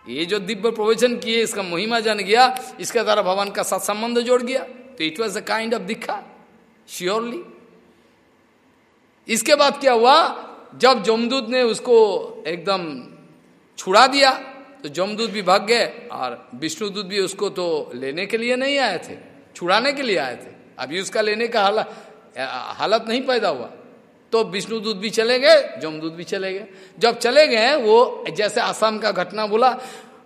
ये जो दिव्य प्रवचन किए, इसका महिमा जान गया, इसके द्वारा भगवान का साथ संबंध जोड़ गया तो it was a kind of दिखा श्योरली इसके बाद क्या हुआ? जब जमदूत ने उसको एकदम छुड़ा दिया तो जमदूत भी भाग गए, और विष्णुदूत भी उसको तो लेने के लिए नहीं आए थे। छुड़ाने के लिए आए थे। अभी उसका लेने का हालत हालत नहीं पैदा हुआ। तो विष्णुदूत भी चले गए जमदूत भी चले गए। जब चले गए, वो जैसे आसाम का घटना बोला,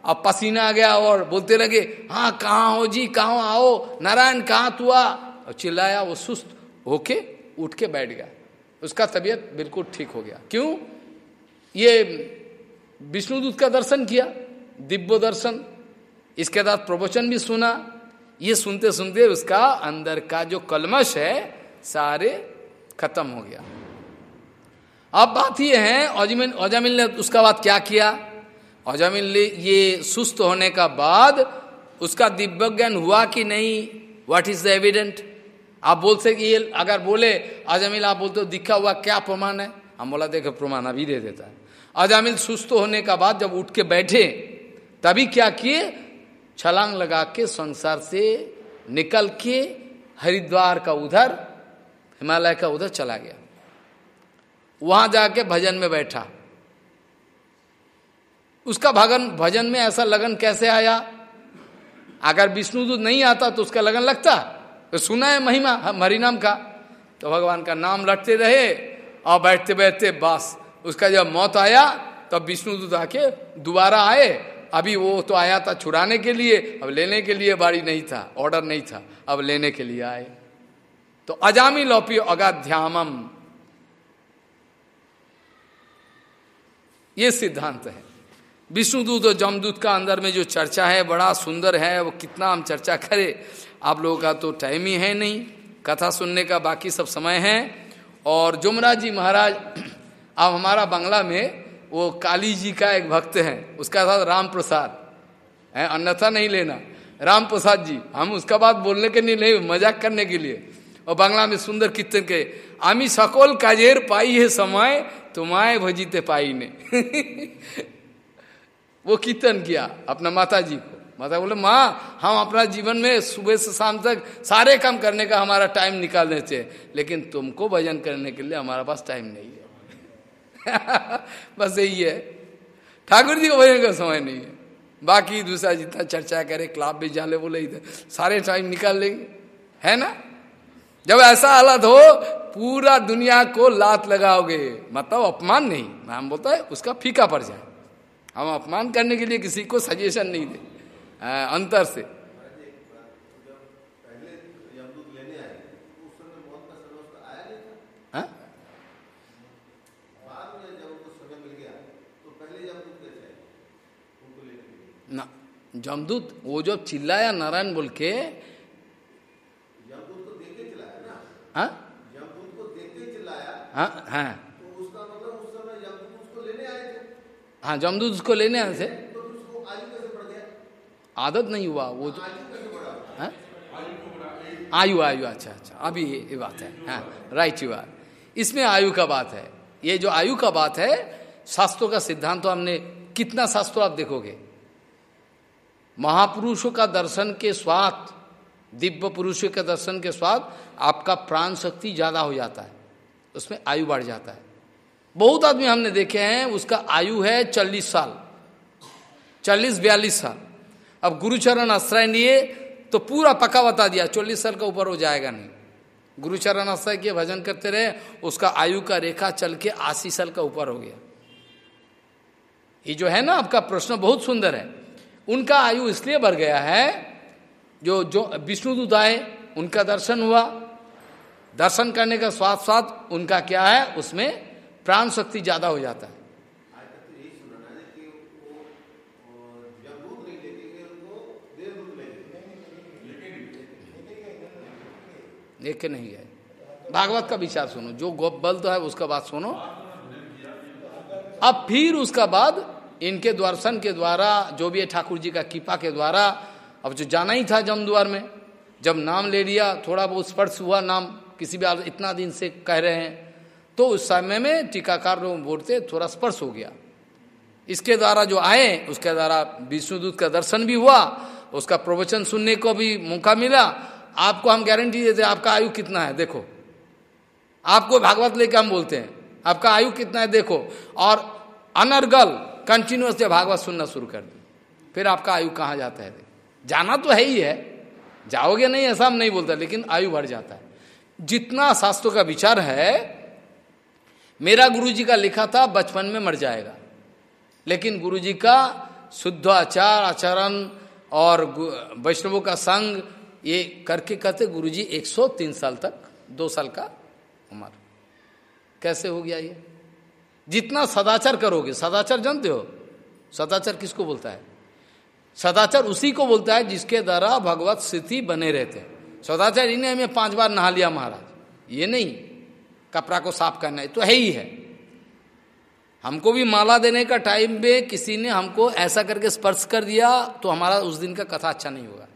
अब पसीना आ गया और बोलते लगे हाँ कहाँ हो जी, कहाँ आओ? नारायण, कहाँ तू आ? और चिल्लाया, वो सुस्त होके उठ के बैठ गया। उसका तबीयत बिल्कुल ठीक हो गया। क्यों? ये विष्णु विष्णुदूत का दर्शन किया, दिव्य दर्शन। इसके बाद प्रवचन भी सुना ये सुनते सुनते उसका अंदर का जो कलमश है, सारे खत्म हो गया। अब बात यह है अजमिन अजामिल ने उसका बाद क्या किया? अजामिल ये सुस्त होने का बाद उसका दिव्य ज्ञान हुआ कि नहीं? व्हाट इज़ द एविडेंट आप बोल से कि ये अगर बोले अजामिल आप बोलते हो, दिखा हुआ क्या प्रमाण है? हम बोला, देखे, प्रमाण अभी दे देता है। अजामिल सुस्त होने का बाद जब उठ के बैठे, तभी क्या किए? छलांग लगा के संसार से निकल के हरिद्वार का उधर, हिमालय का उधर चला गया। वहाँ जाके भजन में बैठा। उसका भगन, भजन में ऐसा लगन कैसे आया? अगर विष्णुदूत नहीं आता तो उसका लगन लगता। तो सुना है महिमा हरिनाम का। तो भगवान का नाम रटते रहे और बैठते बैठते बस, उसका जब मौत आया, तब तो विष्णुदूत आके दोबारा आए अभी वो तो आया था छुड़ाने के लिए, अब लेने के लिए बारी नहीं था ऑर्डर नहीं था, अब लेने के लिए आए। तो अजामी लौपी अगाध्यामम। ये सिद्धांत है। विष्णुदूत और जमदूत का अंदर में जो चर्चा है, बड़ा सुंदर है, वो कितना हम चर्चा करें। आप लोगों का तो टाइम ही है नहीं। कथा सुनने का बाकी सब समय है। और जुमराज जी महाराज अब हमारा बंगला में वो काली जी का एक भक्त है, उसका साथ राम प्रसाद है, अन्यथा नहीं लेना। राम प्रसाद जी, हम उसका बात बोलने के लिए नहीं, मज़ाक करने के लिए। और बांग्ला में सुंदर कीर्तन के, आमी सकल काजेर पाई है समय तुम्हारे भजीते पाई ने। <laughs> वो कीर्तन किया अपना माता जी को। माता बोले, माँ, हम अपना जीवन में सुबह से शाम तक सारे काम करने का हमारा टाइम निकाल देते हैं, लेकिन तुमको भजन करने के लिए हमारा पास टाइम नहीं है। <laughs> बस यही है। ठाकुर जी को भजन का समय नहीं है। बाकी दूसरा जितना चर्चा करे क्लाब भी जाले बोले इधर सारे टाइम निकाल लेंगे। है ना? जब ऐसा हालत हो पूरा दुनिया को लात लगाओगे। मतलब अपमान नहीं। हम बोलता है उसका फीका पड़ जाए। हम अपमान करने के लिए किसी को सजेशन नहीं दे। आ, अंतर से ना जमदूत वो जो चिल्लाया नारायण बोल के हाँ? हाँ हाँ। हाँ जमदूत उसको लेने आए थे। आदत नहीं हुआ वो तो हाँ? आयु आयु अच्छा अच्छा। अभी ये बात है। हाँ राइट यू आर इसमें आयु का बात है। ये जो आयु का बात है शास्त्रों का सिद्धांत तो हमने कितना शास्त्र आप देखोगे? महापुरुषों का दर्शन के स्वाद, दिव्य पुरुषों के दर्शन के स्वाद आपका प्राण शक्ति ज़्यादा हो जाता है। उसमें आयु बढ़ जाता है। बहुत आदमी हमने देखे हैं, उसका आयु है चालीस साल। चालीस, बयालीस साल। अब गुरुचरण आश्रय लिए तो पूरा पक्का बता दिया, चालीस साल का ऊपर हो जाएगा नहीं। गुरुचरण आश्रय किए, भजन करते रहे, उसका आयु का रेखा चल के अस्सी साल का ऊपर हो गया। ये जो है ना आपका प्रश्न बहुत सुंदर है। उनका आयु इसलिए बढ़ गया है जो जो विष्णुदूत आए उनका दर्शन हुआ। दर्शन करने का साथ साथ उनका क्या है उसमें प्राण शक्ति ज़्यादा हो जाता है। लेके नहीं गए भागवत का विचार सुनो जो गोप बल तो है उसका बात सुनो। अब फिर उसका बाद इनके दर्शन के द्वारा, जो भी है ठाकुर जी का कृपा के द्वारा, अब जो जाना ही था जमद्वार में, जब नाम ले लिया, थोड़ा बहुत स्पर्श हुआ नाम, किसी भी इतना दिन से कह रहे हैं तो उस समय में टीकाकार लोग बोलते, थोड़ा स्पर्श हो गया। इसके द्वारा जो आए, उसके द्वारा विष्णुदूत का दर्शन भी हुआ, उसका प्रवचन सुनने को भी मौका मिला, आपको हम गारंटी देते आपका आयु कितना है, देखो। आपको भागवत लेके हम बोलते हैं, आपका आयु कितना है, देखो। और अनर्गल कंटिन्यूस जब भागवत सुनना शुरू कर दे। फिर आपका आयु कहाँ जाता है? जाना तो है ही है। जाओगे नहीं ऐसा हम नहीं बोलते, लेकिन आयु बढ़ जाता है। जितना शास्त्रों का विचार है, मेरा गुरुजी का लिखा था, बचपन में मर जाएगा। लेकिन गुरुजी का शुद्ध आचार, आचरण और वैष्णवों का संग, ये करके कहते गुरुजी 103 साल तक, दो साल का उम्र। कैसे हो गया ये? जितना सदाचार करोगे, सदाचार जानते हो? सदाचार किसको बोलता है? सदाचार उसी को बोलता है जिसके द्वारा भगवत स्थिति बने रहते हैं। सदाचार इन्हें हमें पाँच बार नहा लिया महाराज। ये नहीं। कपड़ा को साफ़ करना है तो है ही है। हमको भी माला देने का टाइम में किसी ने हमको ऐसा करके स्पर्श कर दिया तो हमारा उस दिन का कथा अच्छा नहीं होगा।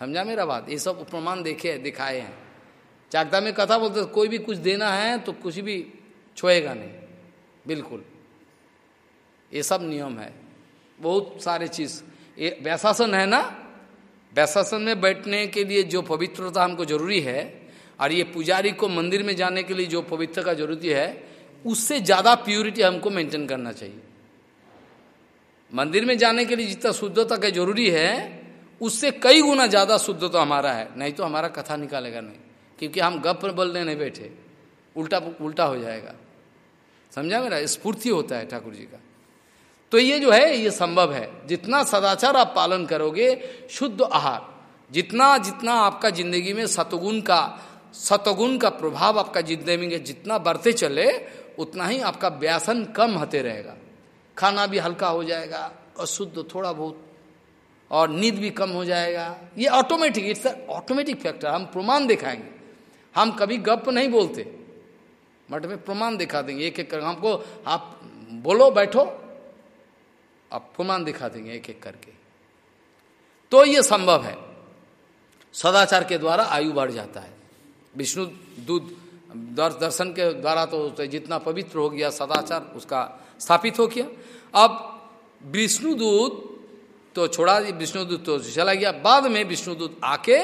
समझा मेरा बात? ये सब प्रमाण देखे, दिखाए हैं। चाकता में कथा बोलते कोई भी कुछ देना है तो कुछ भी छोएगा नहीं। बिल्कुल। ये सब नियम है। बहुत सारे चीज़। ये वैशासन है ना? वैशासन में बैठने के लिए जो पवित्रता हमको ज़रूरी है, और ये पुजारी को मंदिर में जाने के लिए जो पवित्र का ज़रूरत है, उससे ज़्यादा प्योरिटी हमको मेंटेन करना चाहिए। मंदिर में जाने के लिए जितना शुद्धता का ज़रूरी है, उससे कई गुना ज़्यादा शुद्ध तो हमारा है। नहीं तो हमारा कथा निकालेगा नहीं, क्योंकि हम गप बोलने नहीं बैठे। उल्टा उल्टा हो जाएगा। समझा मेरा? स्फूर्ति होता है ठाकुर जी का। तो ये जो है, ये संभव है। जितना सदाचार आप पालन करोगे, शुद्ध आहार, जितना जितना आपका ज़िंदगी में सतगुण का सतगुण का प्रभाव आपका ज़िंदगी में जितना बढ़ते चले, उतना ही आपका व्यासन कम होते रहेगा। खाना भी हल्का हो जाएगा और शुद्ध थोड़ा बहुत, और नींद भी कम हो जाएगा। ये ऑटोमेटिक इट्स ऑटोमेटिक फैक्टर हम प्रमाण दिखाएँगे। हम कभी गप नहीं बोलते। बट में प्रमाण दिखा देंगे, एक एक करके। हमको आप बोलो, बैठो, आप प्रमाण दिखा देंगे एक एक करके। तो ये संभव है। सदाचार के द्वारा आयु बढ़ जाता है। विष्णु दूध दर्शन के द्वारा तो जितना पवित्र हो गया सदाचार, उसका स्थापित हो गया। अब विष्णुदूत तो छोड़ा विष्णुदूत तो चला गया। बाद में विष्णुदूत आके,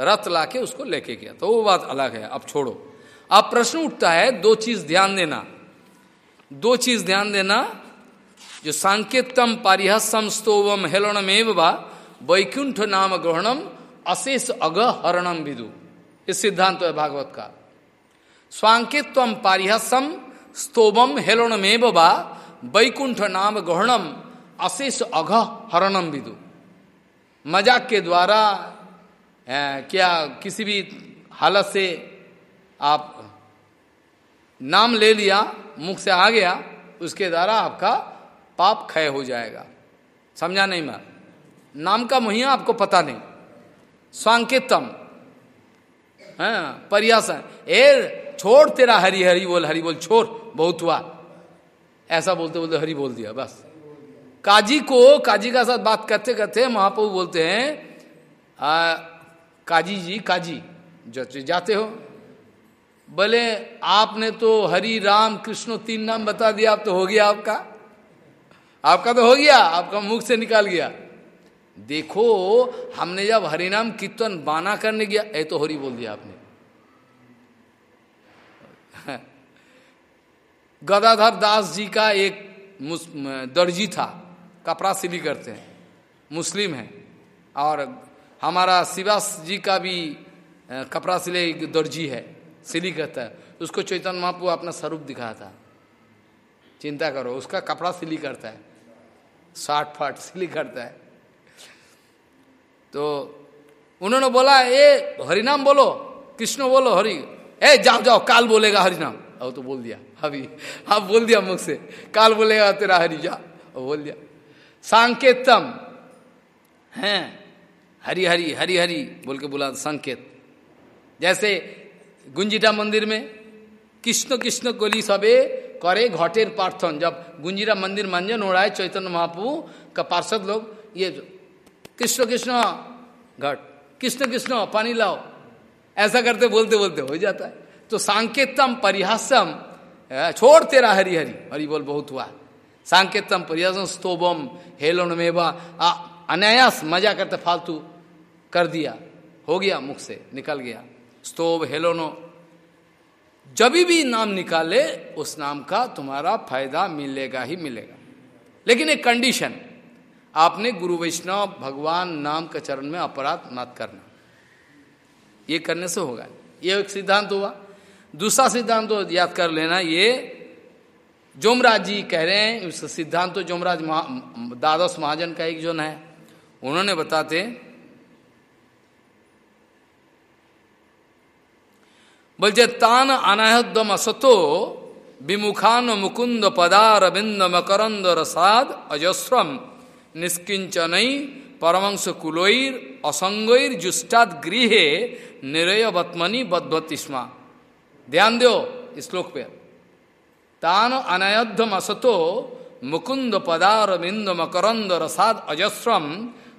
रथ लाके उसको लेके गया। तो वो बात अलग है। अब छोड़ो। अब प्रश्न उठता है, दो चीज़ ध्यान देना। दो चीज़ ध्यान देना, जो सांकेतम पारिहसम स्तोवम हेलनमेव वा वैकुंठ नाम ग्रहणम अशेष अग हरणम विदु। इस सिद्धांत तो है भागवत का। स्वांकित्व पारिहसम स्तोभम हेलनमेव वा वैकुंठ नाम ग्रहणम अशेष अघ हरणम विदु। मज़ाक के द्वारा क्या किसी भी हालत से आप नाम ले लिया मुख से आ गया उसके द्वारा आपका पाप क्षय हो जाएगा। समझा नहीं मैं? नाम का मुहिया आपको पता नहीं। स्वांकेतम। है परियासन ए छोड़ तेरा हरी हरी बोल हरी बोल छोड़ बहुत हुआ। ऐसा बोलते बोलते हरी बोल दिया बस। काजी को काजी का साथ बात करते करते महाप्रभु बोलते हैं आ, काजी जी काजी जो जाते हो बोले आपने तो हरि राम कृष्ण तीन नाम बता दिया आप तो हो गया आपका। आपका तो हो गया, आपका मुख से निकाल गया। देखो, हमने जब हरिनाम कीर्तन बाना करने गया, ए तो हरि बोल दिया आपने। <laughs> गदाधर दास जी का एक दर्जी था, कपड़ा सिली करते हैं, मुस्लिम है। और हमारा शिवास जी का भी कपड़ा सिले दर्जी है। सिली करता है उसको चैतन्य महापू अपना स्वरूप दिखाया था चिंता करो, उसका कपड़ा सिली करता है, साठ फाट सिली करता है। तो उन्होंने बोला, ए, हरिनाम बोलो, कृष्ण बोलो, हरि, ए, जाओ जाओ, काल बोलेगा हरिनाम। अब तो बोल दिया अभी अब बोल दिया मुख से, काल बोलेगा तेरा हरि, जा। बोल दिया, सांकेतम, है, हरि हरि हरि हरि, बोल के बोला, संकेत। जैसे गुंजिटा मंदिर में कृष्ण कृष्ण कोली सबे करे घटेर प्रार्थन। जब गुंजिरा मंदिर मंजन हो रहा है चैतन्य महाप्रभु का पार्षद लोग, ये कृष्ण कृष्ण घट, कृष्ण कृष्ण पानी लाओ। ऐसा करते बोलते बोलते हो जाता है। तो सांकेतम परिहासम छोड़ तेरा हरि हरि हरि बोल, बहुत हुआ। सांकेतम परिहासम, स्तोभम, हेलोन मेवा अनायास मज़ा करते फालतू कर दिया। हो गया मुख से, निकल गया। स्तोभ हेलोनो जब भी नाम निकाले उस नाम का तुम्हारा फ़ायदा मिलेगा ही मिलेगा। लेकिन एक कंडीशन आपने गुरु वैष्णव भगवान नाम के चरण में अपराध मत करना। ये करने से होगा। ये एक सिद्धांत हुआ। दूसरा सिद्धांत तो याद कर लेना ये जोमराज जी कह रहे हैं उस सिद्धांत तो जोमराज महा, द्वादश महाजन का एक जोन है। उन्होंने बताते बोलते तान अनाहदम असतो, विमुखान मुकुंद पदार बिंद मकरंद रसाद अजस्रम निष्किंचन परमंश कुलोर असंगैर जुष्टाद गृहे निरय बत्मनि बद्वतिस्मा ध्यान दो श्लोक पे। तान अनायधम असतो, मुकुंद पदार बिंद मकरंद रसाद अजस्रम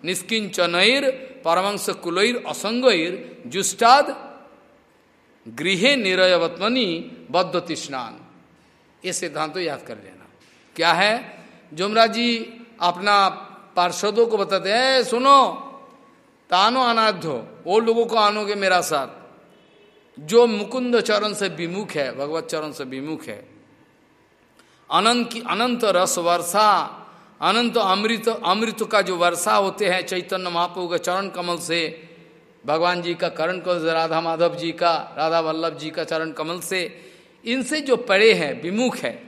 निष्किंचनैर परमंश कुलोर असंगैर जुष्टाद गृहे निरयवत्मनी बद्ध स्नान। ये सिद्धांत तो याद कर लेना। क्या है? जुमराज जी अपना पार्षदों को बताते हैं सुनो, तानो अनाध्यो, वो लोगों को आनोगे मेरा साथ। जो मुकुंद चरण से विमुख है, भगवत चरण से विमुख है, अनंत की, अनंत रस वर्षा, अनंत अमृत अमृत का जो वर्षा होते हैं, चैतन्य महाप्रभु के चरण कमल से भगवान जी का करण से राधा माधव जी का, राधा वल्लभ जी का चरण कमल से इनसे जो पड़े हैं, विमुख है।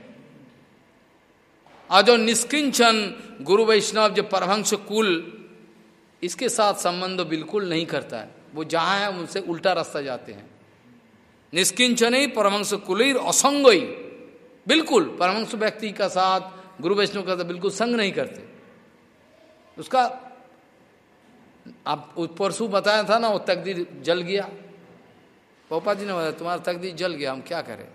और जो निष्किंचन गुरु वैष्णव, जो परमहंस कुल, इसके साथ संबंध बिल्कुल नहीं करता है। वो जहाँ है, उनसे उल्टा रास्ता जाते हैं। निष्किंचन ही परमहंस कुल असंग ही बिल्कुल, परमहंस व्यक्ति का साथ, गुरु वैष्णव का साथ बिल्कुल संग नहीं करते। उसका आप परसों बताया था ना, वो तकदीर जल गया। पोपा जी ने बताया, तुम्हारा तकदीर जल गया, हम क्या करें?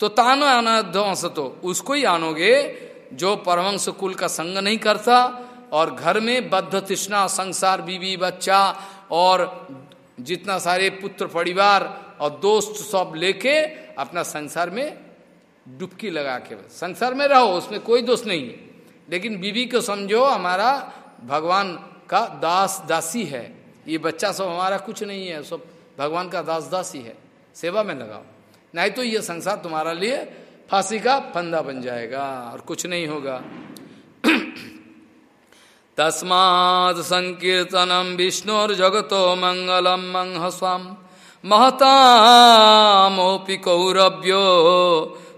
तो तानो अनाध्वंस तो उसको ही आनोगे जो परमंश कुल का संग नहीं करता और घर में बद्ध तृष्णा, संसार, बीवी, बच्चा और जितना सारे पुत्र, परिवार और दोस्त सब लेके अपना संसार में डुबकी लगा के संसार में रहो, उसमें कोई दोष नहीं है। लेकिन बीवी को समझो, हमारा भगवान का दास दासी है। ये बच्चा सब हमारा कुछ नहीं है, सब भगवान का दास दासी है। सेवा में लगाओ। नहीं तो ये संसार तुम्हारा लिए फांसी का फंदा बन जाएगा और कुछ नहीं होगा। <clears throat> तस्माद संकीर्तनम जगतो मंगलम मंहस्वाम। महतामोपि कौरव्यो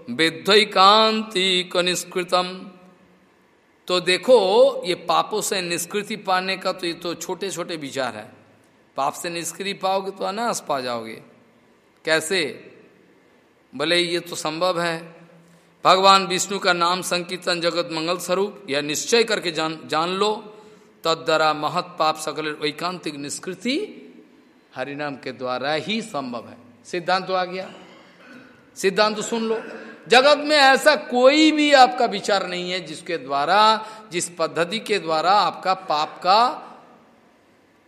विद्वैकांति निष्कृतम तो देखो, ये पापों से निष्कृति पाने का तो ये तो छोटे छोटे विचार है। पाप से निष्कृति पाओगे तो अनास पा जाओगे। कैसे? भले ये तो संभव है। भगवान विष्णु का नाम संकीर्तन जगत मंगल स्वरूप यह निश्चय करके जान जान लो तद्वारा महत पाप सकल वैकांतिक निष्कृति हरिनाम के द्वारा ही संभव है। सिद्धांत तो आ गया। सिद्धांत तो सुन लो। जगत में ऐसा कोई भी आपका विचार नहीं है जिसके द्वारा, जिस पद्धति के द्वारा आपका पाप का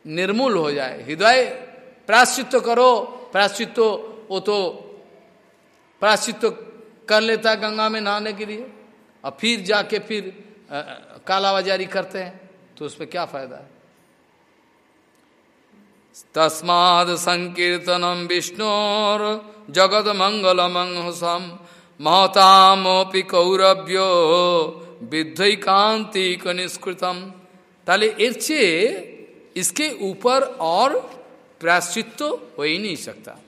निर्मूल हो जाए। हृदय प्राश्चित्व करो। प्राश्चित्व वो तो प्राश्चित्व कर लेता है गंगा में नहाने के लिए। और फिर जाके फिर कालाबाजारी करते हैं तो उसमें क्या फ़ायदा है? तस्माद संकीर्तनम विष्णुर जगत मंगल मंगसम महतामोपि कौरव्यो विद्वैकांतिक निष्कृतम ताले इर्चे इसके ऊपर और प्राश्चित्व हो ही नहीं सकता।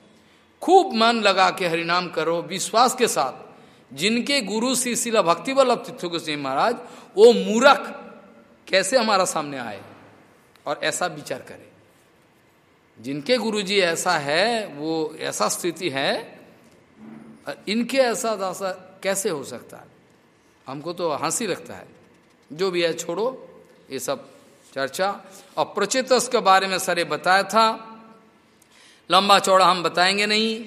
खूब मन लगा के हरिनाम करो, विश्वास के साथ। जिनके गुरु श्री शिला भक्ति वल्लभ तीर्थ गोस्वामी महाराज, वो मूरख कैसे हमारा सामने आए? और ऐसा विचार करे। जिनके गुरुजी ऐसा है, वो ऐसा स्थिति है इनके ऐसा दासा कैसे हो सकता है? हमको तो हँसी लगता है। जो भी है, छोड़ो, ये सब चर्चा। और प्रचित के बारे में सरे बताया था। लंबा चौड़ा हम बताएँगे नहीं।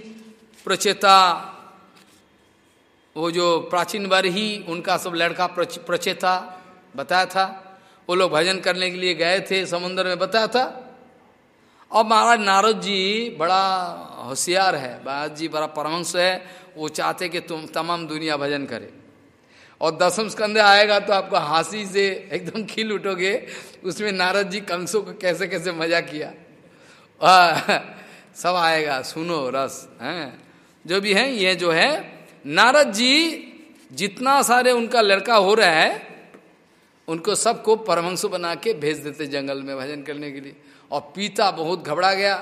प्रचेता, वो जो प्राचीन बार ही, उनका सब लड़का प्रचेता बताया था। वो लोग भजन करने के लिए गए थे, समुद्र में बताया था। और महाराज नारद जी बड़ा होशियार है महाराज जी बड़ा परमंश है वो चाहते कि तुम तमाम दुनिया भजन करे। और दसम स्कंदे आएगा तो आपको हँसी से एकदम खिल उठोगे उसमें नारद जी कंसों को कैसे कैसे मज़ा किया। आ, सब आएगा सुनो रस हैं? जो भी है ये जो है नारद जी जितना सारे उनका लड़का हो रहा है उनको सबको परमंशु बना के भेज देते जंगल में भजन करने के लिए। और पीता बहुत घबरा गया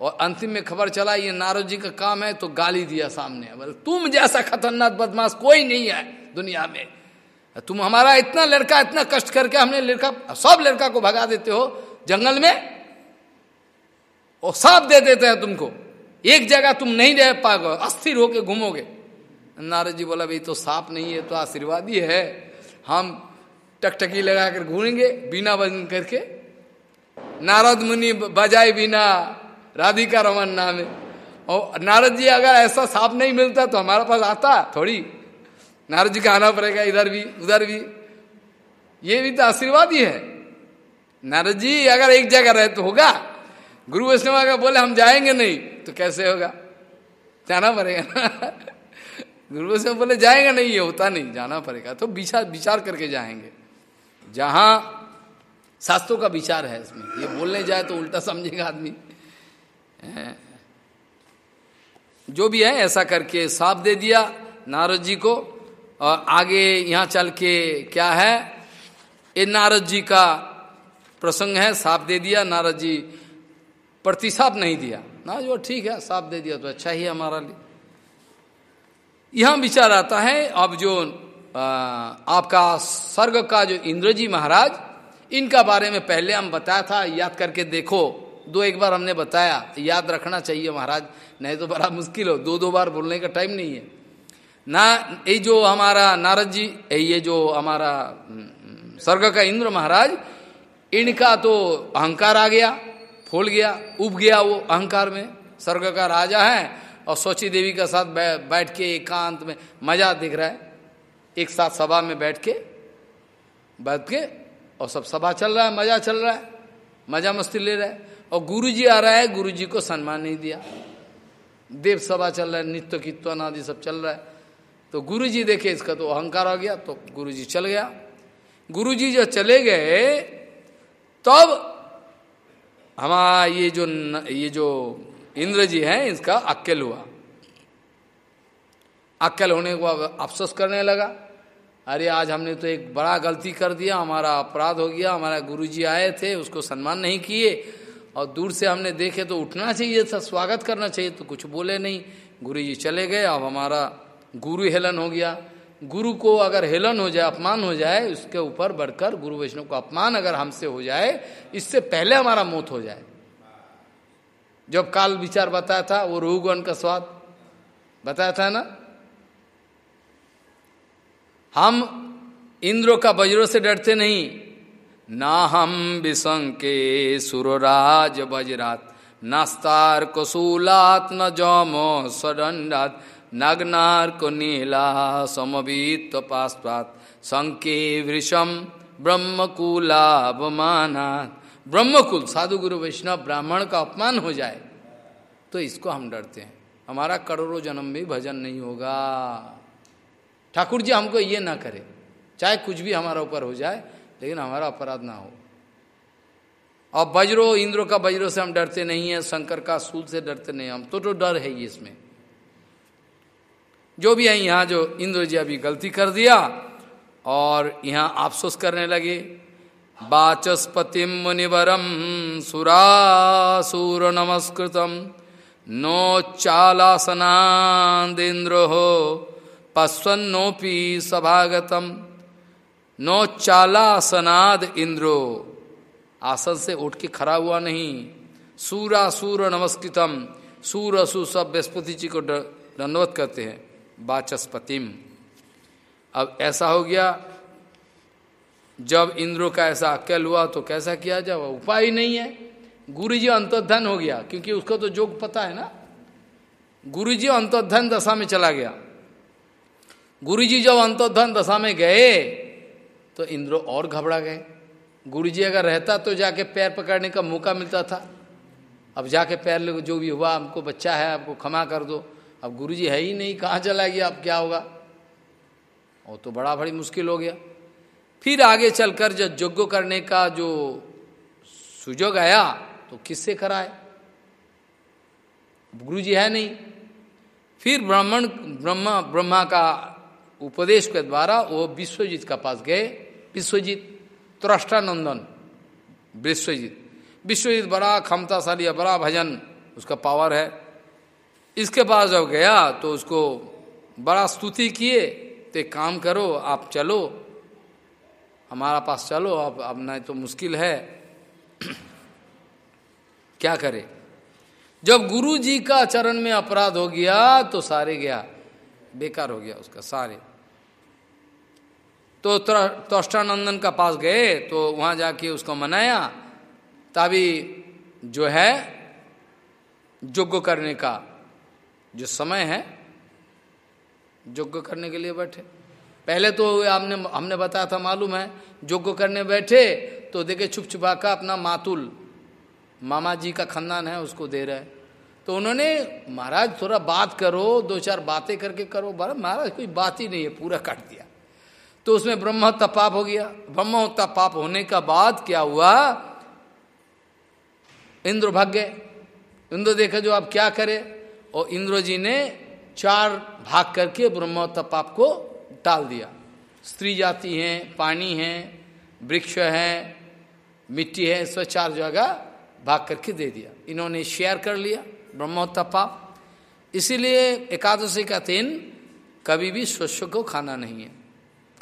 और अंतिम में खबर चला, ये नारद जी का काम है तो गाली दिया सामने। बोले, तुम जैसा खतरनाक बदमाश कोई नहीं है दुनिया में। तुम हमारा इतना लड़का, इतना कष्ट करके हमने लड़का, सब लड़का को भगा देते हो जंगल में और सब दे देते हैं तुमको। एक जगह तुम नहीं रह पाओगे, अस्थिर होके घूमोगे। नारद जी बोला, भाई तो साफ़ नहीं है तो आशीर्वाद ही है। हम टकटकी लगा कर घूमेंगे, बिना बजन करके नारद मुनि बजाए बिना, राधिका रमन नाम। है और नारद जी अगर ऐसा साफ़ नहीं मिलता तो हमारे पास आता थोड़ी। नारद जी का आना पड़ेगा, इधर भी, उधर भी। ये भी तो आशीर्वाद ही है। नारद जी अगर एक जगह रहे तो होगा। गुरु वैष्णव अगर बोले हम जाएँगे नहीं तो कैसे होगा? जाना पड़ेगा <laughs> गुरु वैष्णव बोले जाएगा नहीं, ये होता नहीं, जाना पड़ेगा। तो विचार करके जाएँगे। जहाँ शास्त्रों का विचार है इसमें। ये बोलने जाए तो उल्टा समझेगा आदमी। जो भी है ऐसा करके साफ़ दे दिया नारद जी को। और आगे यहाँ चल के क्या है? ये नारद जी का प्रसंग है साफ़ दे दिया। नारद जी प्रतिसाप नहीं दिया। ना जो ठीक है साफ़ दे दिया तो अच्छा ही हमारा लिए। यहाँ विचार आता है अब जो आ, आपका स्वर्ग का जो इंद्र जी महाराज इनका बारे में पहले हम बताया था, याद करके देखो। दो एक बार हमने बताया, याद रखना चाहिए महाराज, नहीं तो बड़ा मुश्किल हो दो दो बार बोलने का टाइम नहीं है। ना, ये जो हमारा नारद जी ये जो हमारा स्वर्ग का इंद्र महाराज, इनका तो अहंकार आ गया, फूल गया, उब गया वो अहंकार में। स्वर्ग का राजा है और सोची देवी के साथ बैठ के एकांत में मज़ा दिख रहा है। एक साथ सभा में बैठ के बैठ के और सब सभा चल रहा है मज़ा चल रहा है मज़ा मस्ती ले रहा है। और गुरु जी आ रहा है गुरु जी को सम्मान नहीं दिया। देव सभा चल रहा है नित्य कीर्तन आदि सब चल रहा है। तो गुरु जी देखे इसका तो अहंकार आ गया तो गुरु जी चल गया। गुरु जी चले गए तब हमारा ये जो न, ये जो इंद्र जी हैं इसका अक्केल हुआ। अक्केल होने को अफसोस करने लगा। अरे, आज हमने तो एक बड़ा गलती कर दिया, हमारा अपराध हो गया, हमारा गुरुजी आए थे, उसको सम्मान नहीं किए, और दूर से हमने देखे तो उठना चाहिए था, स्वागत करना चाहिए तो कुछ बोले नहीं। गुरु जी चले गए, अब हमारा गुरु हेलन हो गया। गुरु को अगर हेलन हो जाए, अपमान हो जाए, उसके ऊपर बढ़कर गुरु वैष्णव को अपमान अगर हमसे हो जाए, इससे पहले हमारा मौत हो जाए। जब काल विचार बताया था, वो रोहगन का स्वाद बताया था ना? हम इंद्रों का वज्रों से डरते नहीं। ना हम विसंके सुरराज वज्रात नास्तार कुशूलात न जमो सदंडात नग्नार को नीला समवीत पास्पात संके वृषम ब्रह्मकुलावमाना ब्रह्मकुल साधु गुरु वैष्णव ब्राह्मण का अपमान हो जाए तो इसको हम डरते हैं। हमारा करोड़ों जन्म भी भजन नहीं होगा। ठाकुर जी हमको ये ना करे। चाहे कुछ भी हमारा ऊपर हो जाए, लेकिन हमारा अपराध ना हो। और वज्रो इंद्रो का वज्रो से हम डरते नहीं है, शंकर का सूल से डरते नहीं हम तो तो डर है ये इसमें। जो भी है यहाँ जो इंद्र जी अभी गलती कर दिया, और यहाँ अफसोस करने लगे बाचस्पतिम मुनिवरम सुरासुर नमस्कृतम। नो चालासनादेन्द्रो हो पश्वन्नोपी सभागतम। नो चालासनाद इंद्रो। आसन से उठ के खड़ा हुआ नहीं। सूरा सूर नमस्कृतम। सूर असु सब बृहस्पति जी को दंडवत करते हैं। बाचस्पतिम अब ऐसा हो गया। जब इंद्रो का ऐसा अक्ल हुआ तो कैसा किया जाए? उपाय नहीं है। गुरु जी अंतर्धन हो गया, क्योंकि उसको तो जोग पता है ना। गुरु जी अंतर्धन दशा में चला गया। गुरु जी जब अंतोधन दशा में गए तो इंद्र और घबरा गए। गुरु जी अगर रहता तो जाके पैर पकड़ने का मौका मिलता था। अब जाके पैर ले जो भी हुआ, हमको बच्चा है, आपको क्षमा कर दो। अब गुरु जी है ही नहीं, कहाँ चला गया, अब क्या होगा? वो तो बड़ा बड़ी मुश्किल हो गया। फिर आगे चलकर जब यज्ञ करने का जो सुजोग आया तो किससे कराए? गुरु जी है नहीं। फिर ब्राह्मण, ब्रह्मा ब्रह्मा का उपदेश के द्वारा वो विश्वजीत का पास गए। विश्वजीत त्रष्टानंदन। विश्वजीत। विश्वजीत बड़ा क्षमताशाली है बड़ा भजन, उसका पावर है। इसके पास जब गया तो उसको बड़ा स्तुति किए। तो काम करो, आप चलो। हमारा पास चलो अब अब नहीं तो मुश्किल है। <clears throat> क्या करे? जब गुरु जी का चरण में अपराध हो गया तो सारे गया। बेकार हो गया उसका, सारे। तो तोष्टानंदन का पास गए तो वहाँ जाके उसको मनाया। तभी जो है, यज्ञ करने का जो समय है, यज्ञ करने के लिए बैठे। पहले तो आपने हमने बताया था, मालूम है, यज्ञ करने बैठे तो देखे छुप छुपा का अपना मातुल मामा जी का खानदान है, उसको दे रहे तो उन्होंने, महाराज, थोड़ा बात करो, दो चार बातें करके करो। बड़ा महाराज, कोई बात ही नहीं है, पूरा काट दिया। तो उसमें ब्रह्म पाप हो गया। ब्रह्म पाप होने का बाद क्या हुआ? इंद्र भाग गए। इंद्र देखा जो आप क्या करे? और इंद्र जी ने चार भाग करके ब्रह्म पाप को टाल दिया। स्त्री जाति है, पानी है, वृक्ष है, मिट्टी है, इस चार जगह भाग करके दे दिया। इन्होंने शेयर कर लिया ब्रह्मोत्ता पाप। इसीलिए एकादशी का दिन कभी भी शस्य को खाना नहीं है।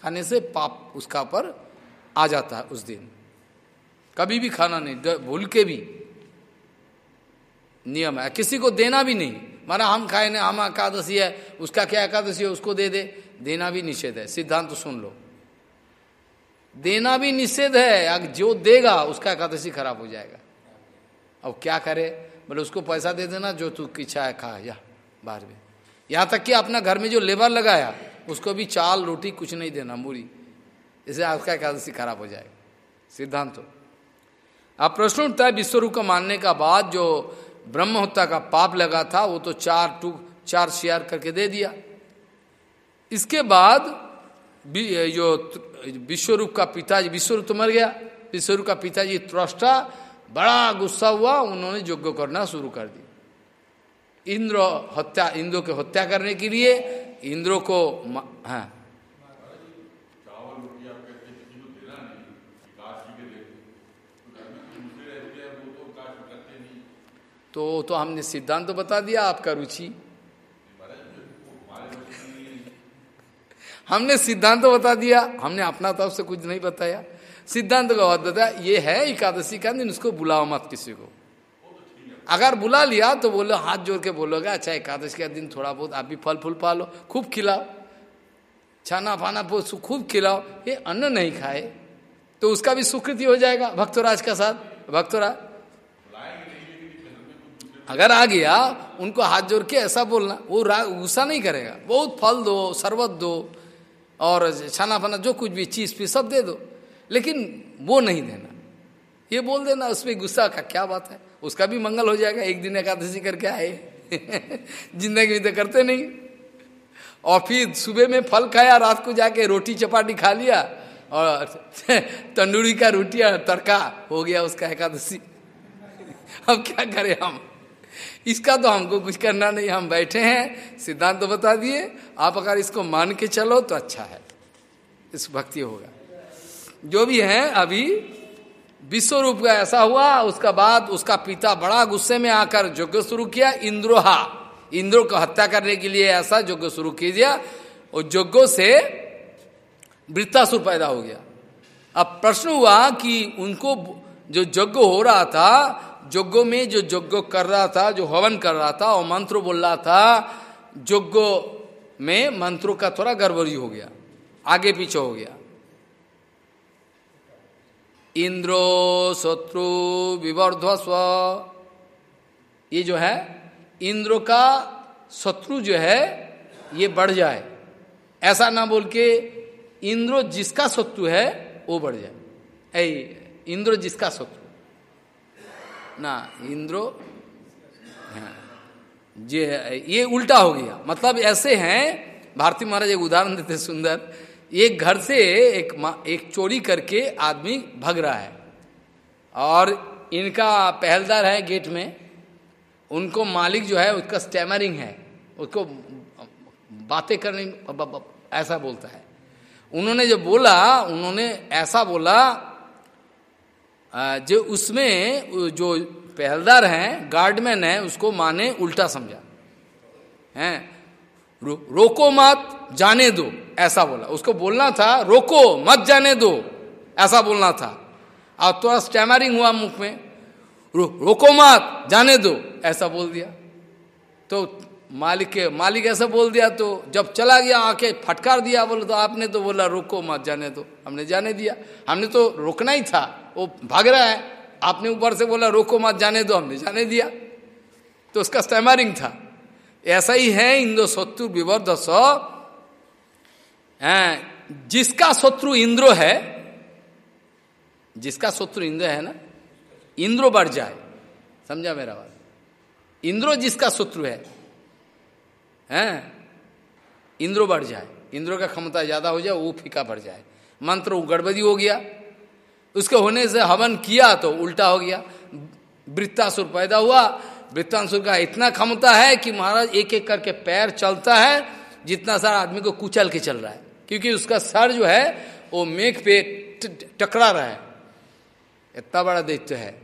खाने से पाप उसका पर आ जाता है उस दिन। कभी भी खाना नहीं भूल के भी। नियम है, किसी को देना भी नहीं। माना हम खाए ना, हम एकादशी है, उसका क्या एकादशी है, उसको दे दे। देना भी निषेध है, सिद्धांत तो सुन लो। देना भी निषेध है अगर जो देगा, उसका एकादशी खराब हो जाएगा। अब क्या करे? बोले, उसको पैसा दे देना, जो तू इच्छा है खा, या, बाहर में। यहाँ तक कि अपना घर में जो लेबर लगाया उसको भी चाल, रोटी कुछ नहीं देना, मूरी। इसे आपका एकादशी खराब हो जाएगा। सिद्धांत तो अब प्रश्न उठता है विश्वरूप को मानने का बाद जो ब्रह्म हत्या का पाप लगा था, वो तो चार टू चार शेयर करके दे दिया। इसके बाद जो विश्वरूप का पिताजी, विश्वरूप तो मर गया। विश्वरूप का पिताजी त्रष्टा, बड़ा गुस्सा हुआ, उन्होंने यज्ञ करना शुरू कर दिया। इंद्र हत्या, इंद्र के हत्या करने के लिए इंद्र को हाँ। तो तो हमने सिद्धांत तो बता दिया आपका रुचि। हमने सिद्धांत तो बता दिया, हमने अपना तरफ़ से कुछ नहीं बताया। सिद्धांत का बात बताया, ये है एकादशी का दिन, उसको बुलाओ मत किसी को। अगर बुला लिया तो बोलो, हाथ जोड़ के बोलोगे अच्छा एकादशी का दिन थोड़ा बहुत आप भी फल फूल पालो, खूब खिलाओ। छाना फाना खूब खिलाओ। ये अन्न नहीं खाए तो उसका भी स्वीकृति हो जाएगा भक्तराज का साथ। भक्तराज? अगर आ गया, उनको हाथ जोड़ के ऐसा बोलना, वो गुस्सा नहीं करेगा। बहुत फल दो, शरबत दो, और छाना फना जो कुछ भी, चीज़ पी, सब दे दो। लेकिन वो नहीं देना। ये बोल देना, उसमें गुस्सा का क्या बात है? उसका भी मंगल हो जाएगा, एक दिन एकादशी करके आए। <laughs> ज़िंदगी में तो करते नहीं। और फिर सुबह में फल खाया, रात को जाके रोटी चपाटी खा लिया, और <laughs> तंदूरी का रोटी और तड़का हो गया उसका एकादशी। <laughs> अब क्या करें हम? इसका तो हमको कुछ करना नहीं, हम बैठे हैं, सिद्धांत तो बता दिए, आप अगर इसको मान के चलो तो अच्छा है। इस भक्ति होगा। जो भी है अभी विश्व रूप का ऐसा हुआ, उसका बाद उसका पिता बड़ा गुस्से में आकर यज्ञ शुरू किया, इंद्रोहा। इंद्रो को हत्या करने के लिए ऐसा यज्ञ शुरू कीजिए और यज्ञों से वृत्तासुर पैदा हो गया। अब प्रश्न हुआ कि उनको जो यज्ञ हो रहा था, यज्ञ में जो यज्ञ कर रहा था, जो हवन कर रहा था, और मंत्र बोल रहा था, यज्ञ में मंत्रों का थोड़ा गड़बड़ी हो गया, आगे पीछे हो गया। इंद्रो शत्रु विवर्ध स्व ये जो है इंद्र का शत्रु जो है ये बढ़ जाए। ऐसा ना बोल के इंद्र जिसका शत्रु है वो बढ़ जाए। ऐ इंद्र जिसका शत्रु। ना इंद्रो हाँ, ये ये उल्टा हो गया। मतलब ऐसे हैं भारती महाराज एक उदाहरण देते सुंदर। एक घर से एक एक चोरी करके आदमी भग रहा है। और इनका पहलदार है गेट में। उनको मालिक जो है उसका स्टैमरिंग है। उसको बातें करने ऐसा बोलता है। उन्होंने जो बोला उन्होंने ऐसा बोला जो उसमें जो पहलदार हैं गार्डमैन है उसको माने उल्टा समझा। हैं? रो, रोको मत जाने दो। ऐसा बोला। उसको बोलना था रोको मत जाने दो। ऐसा बोलना था। और थोड़ा स्टैमरिंग हुआ मुख में। रो, रोको मत जाने दो। ऐसा बोल दिया। तो मालिक के मालिक ऐसा बोल दिया तो जब चला गया आके फटकार दिया बोले तो आपने तो बोला रोको मत जाने दो। हमने जाने दिया। हमने तो रोकना ही था। वो भाग रहा है। आपने ऊपर से बोला रोको मत जाने दो। हमने जाने दिया। तो उसका स्टैमरिंग था। ऐसा ही है इंदो शत्रु विवर्ध जिसका शत्रु इंद्र है, जिसका शत्रु इंद्र है ना, इंद्रो बढ़ जाए, समझा मेरा बात? इंद्रो जिसका शत्रु है, हैं, इंद्रो बढ़ जाए, इंद्रो का क्षमता ज़्यादा हो जाए वो फीका बढ़ जाए। मंत्र गड़बड़ी हो गया, उसके होने से हवन किया तो उल्टा हो गया, वृत्तासुर पैदा हुआ, वृत्तासुर का इतना क्षमता है कि महाराज एक एक करके पैर चलता है, जितना सारा आदमी को कुचल के चल रहा है। क्योंकि उसका सर जो है, वो मेघ पे टकरा रहा है। इतना बड़ा दैत्य है।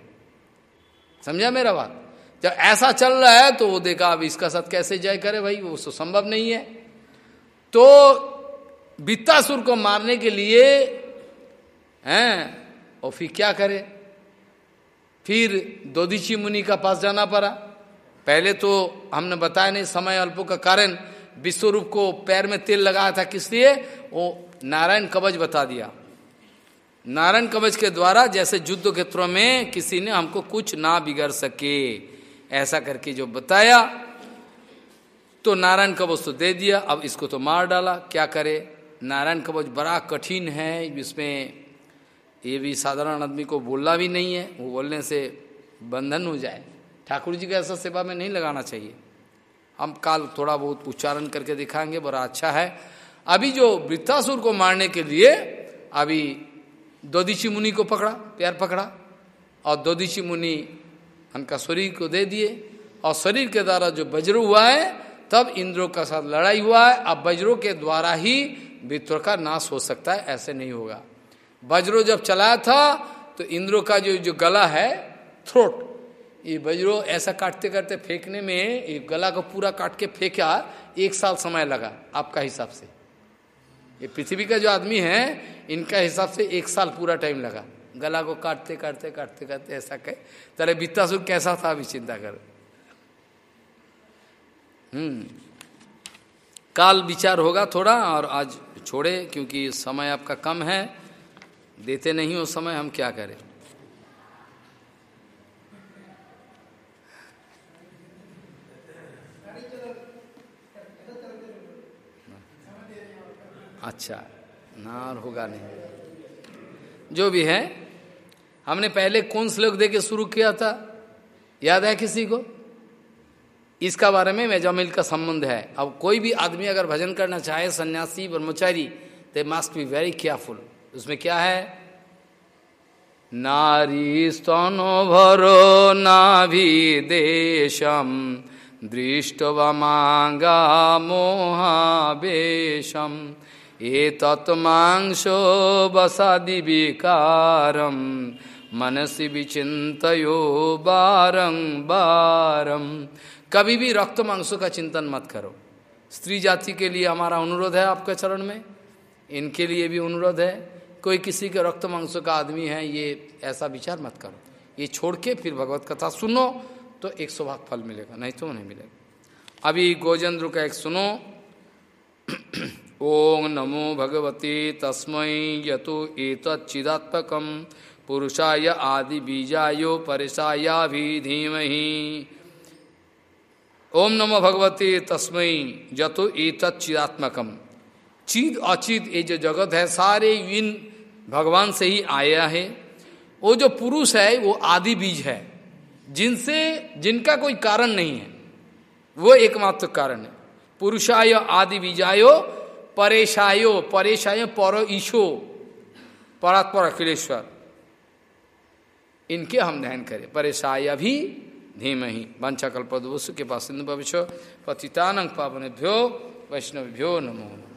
समझा मेरा बात? जब ऐसा चल रहा है तो वो देखा अब इसका साथ कैसे जय करे भाई? वो तो संभव नहीं है। तो वित्तासुर को मारने के लिए, हैं, और फिर क्या करे? फिर दोदीची मुनि का पास जाना पड़ा। पहले तो हमने बताया नहीं, समय अल्पों का कारण विश्वरूप को पैर में तेल लगाया था किस लिए वो नारायण कवच बता दिया। नारायण कवच के द्वारा जैसे युद्ध क्षेत्रों में किसी ने हमको कुछ ना बिगड़ सके, ऐसा करके जो बताया तो नारायण कवच तो दे दिया, अब इसको तो मार डाला। क्या करे? नारायण कवच बड़ा कठिन है, इसमें ये भी साधारण आदमी को बोलना भी नहीं है, वो बोलने से बंधन हो जाए। ठाकुर जी का ऐसा सेवा में नहीं लगाना चाहिए। हम काल थोड़ा बहुत उच्चारण करके दिखाएँगे, बड़ा अच्छा है। अभी जो वृत्तासुर को मारने के लिए, अभी दोदिशी मुनि को पकड़ा, प्यार पकड़ा, और दोदिशी मुनि उनका शरीर को दे दिए, और शरीर के द्वारा जो वज्र हुआ है, तब इंद्रों का साथ लड़ाई हुआ है। अब वज्रों के द्वारा ही वित्र का नाश हो सकता है, ऐसे नहीं होगा। वज्रो जब चलाया था तो इंद्रों का जो जो गला है, थ्रोट ये वज्रो ऐसा काटते करते फेंकने में, ये गला को पूरा काट के फेंका, एक साल समय लगा आपका हिसाब से। ये पृथ्वी का जो आदमी है, इनका हिसाब से एक साल पूरा टाइम लगा। गला को काटते काटते काटते काटते ऐसा कहे, तेरे बीता सुख कैसा था, अभी चिंता कर। हम्म। काल विचार होगा थोड़ा, और आज छोड़े, क्योंकि समय आपका कम है। देते नहीं हो समय, हम क्या करें? अच्छा ना और होगा नहीं। जो भी है, हमने पहले कौन श्लोक दे के शुरू किया था? याद है किसी को? इसका बारे में मेजामिल का संबंध है। अब कोई भी आदमी अगर भजन करना चाहे, सन्यासी, ब्रह्मचारी they must be very careful उसमें क्या है? नारी स्तनो भरो नाभि देशम दृष्टवमांगा मोहावेशम ये तत्मांसो बसादि विकारम मनसी विचिंतो बारं बारम कभी भी रक्त मांसों का चिंतन मत करो। स्त्री जाति के लिए हमारा अनुरोध है आपके चरण में। इनके लिए भी अनुरोध है। कोई किसी के रक्त मांसों का आदमी है, ये ऐसा विचार मत करो। ये छोड़ के फिर भगवत कथा सुनो तो एक सौभाग फल मिलेगा, नहीं तो नहीं मिलेगा। अभी गोजेंद्र का एक सुनो। ओम नमो भगवती तस्मय यतो एतच्चिदात्मकम पुरुषाय भी धीमही ओम नमो भगवती तस्मय जतो एतच्चिदात्मकम चिद अचिद ये जो जगत है, सारे इन भगवान से ही आया है। वो जो पुरुष है, वो आदि बीज है। जिनसे, जिनका कोई कारण नहीं है, वो एकमात्र कारण है। पुरुषाय आदि बीजायो परेशायो परेशायो पर ईशो, परात्पर अखिलेश्वर। इनके हम ध्यान करें। परेशाय भी धीम ही वंशा कल्पदोष के पास पतितानंग पावनेभ्यो, वैष्णवभ्यो नमो।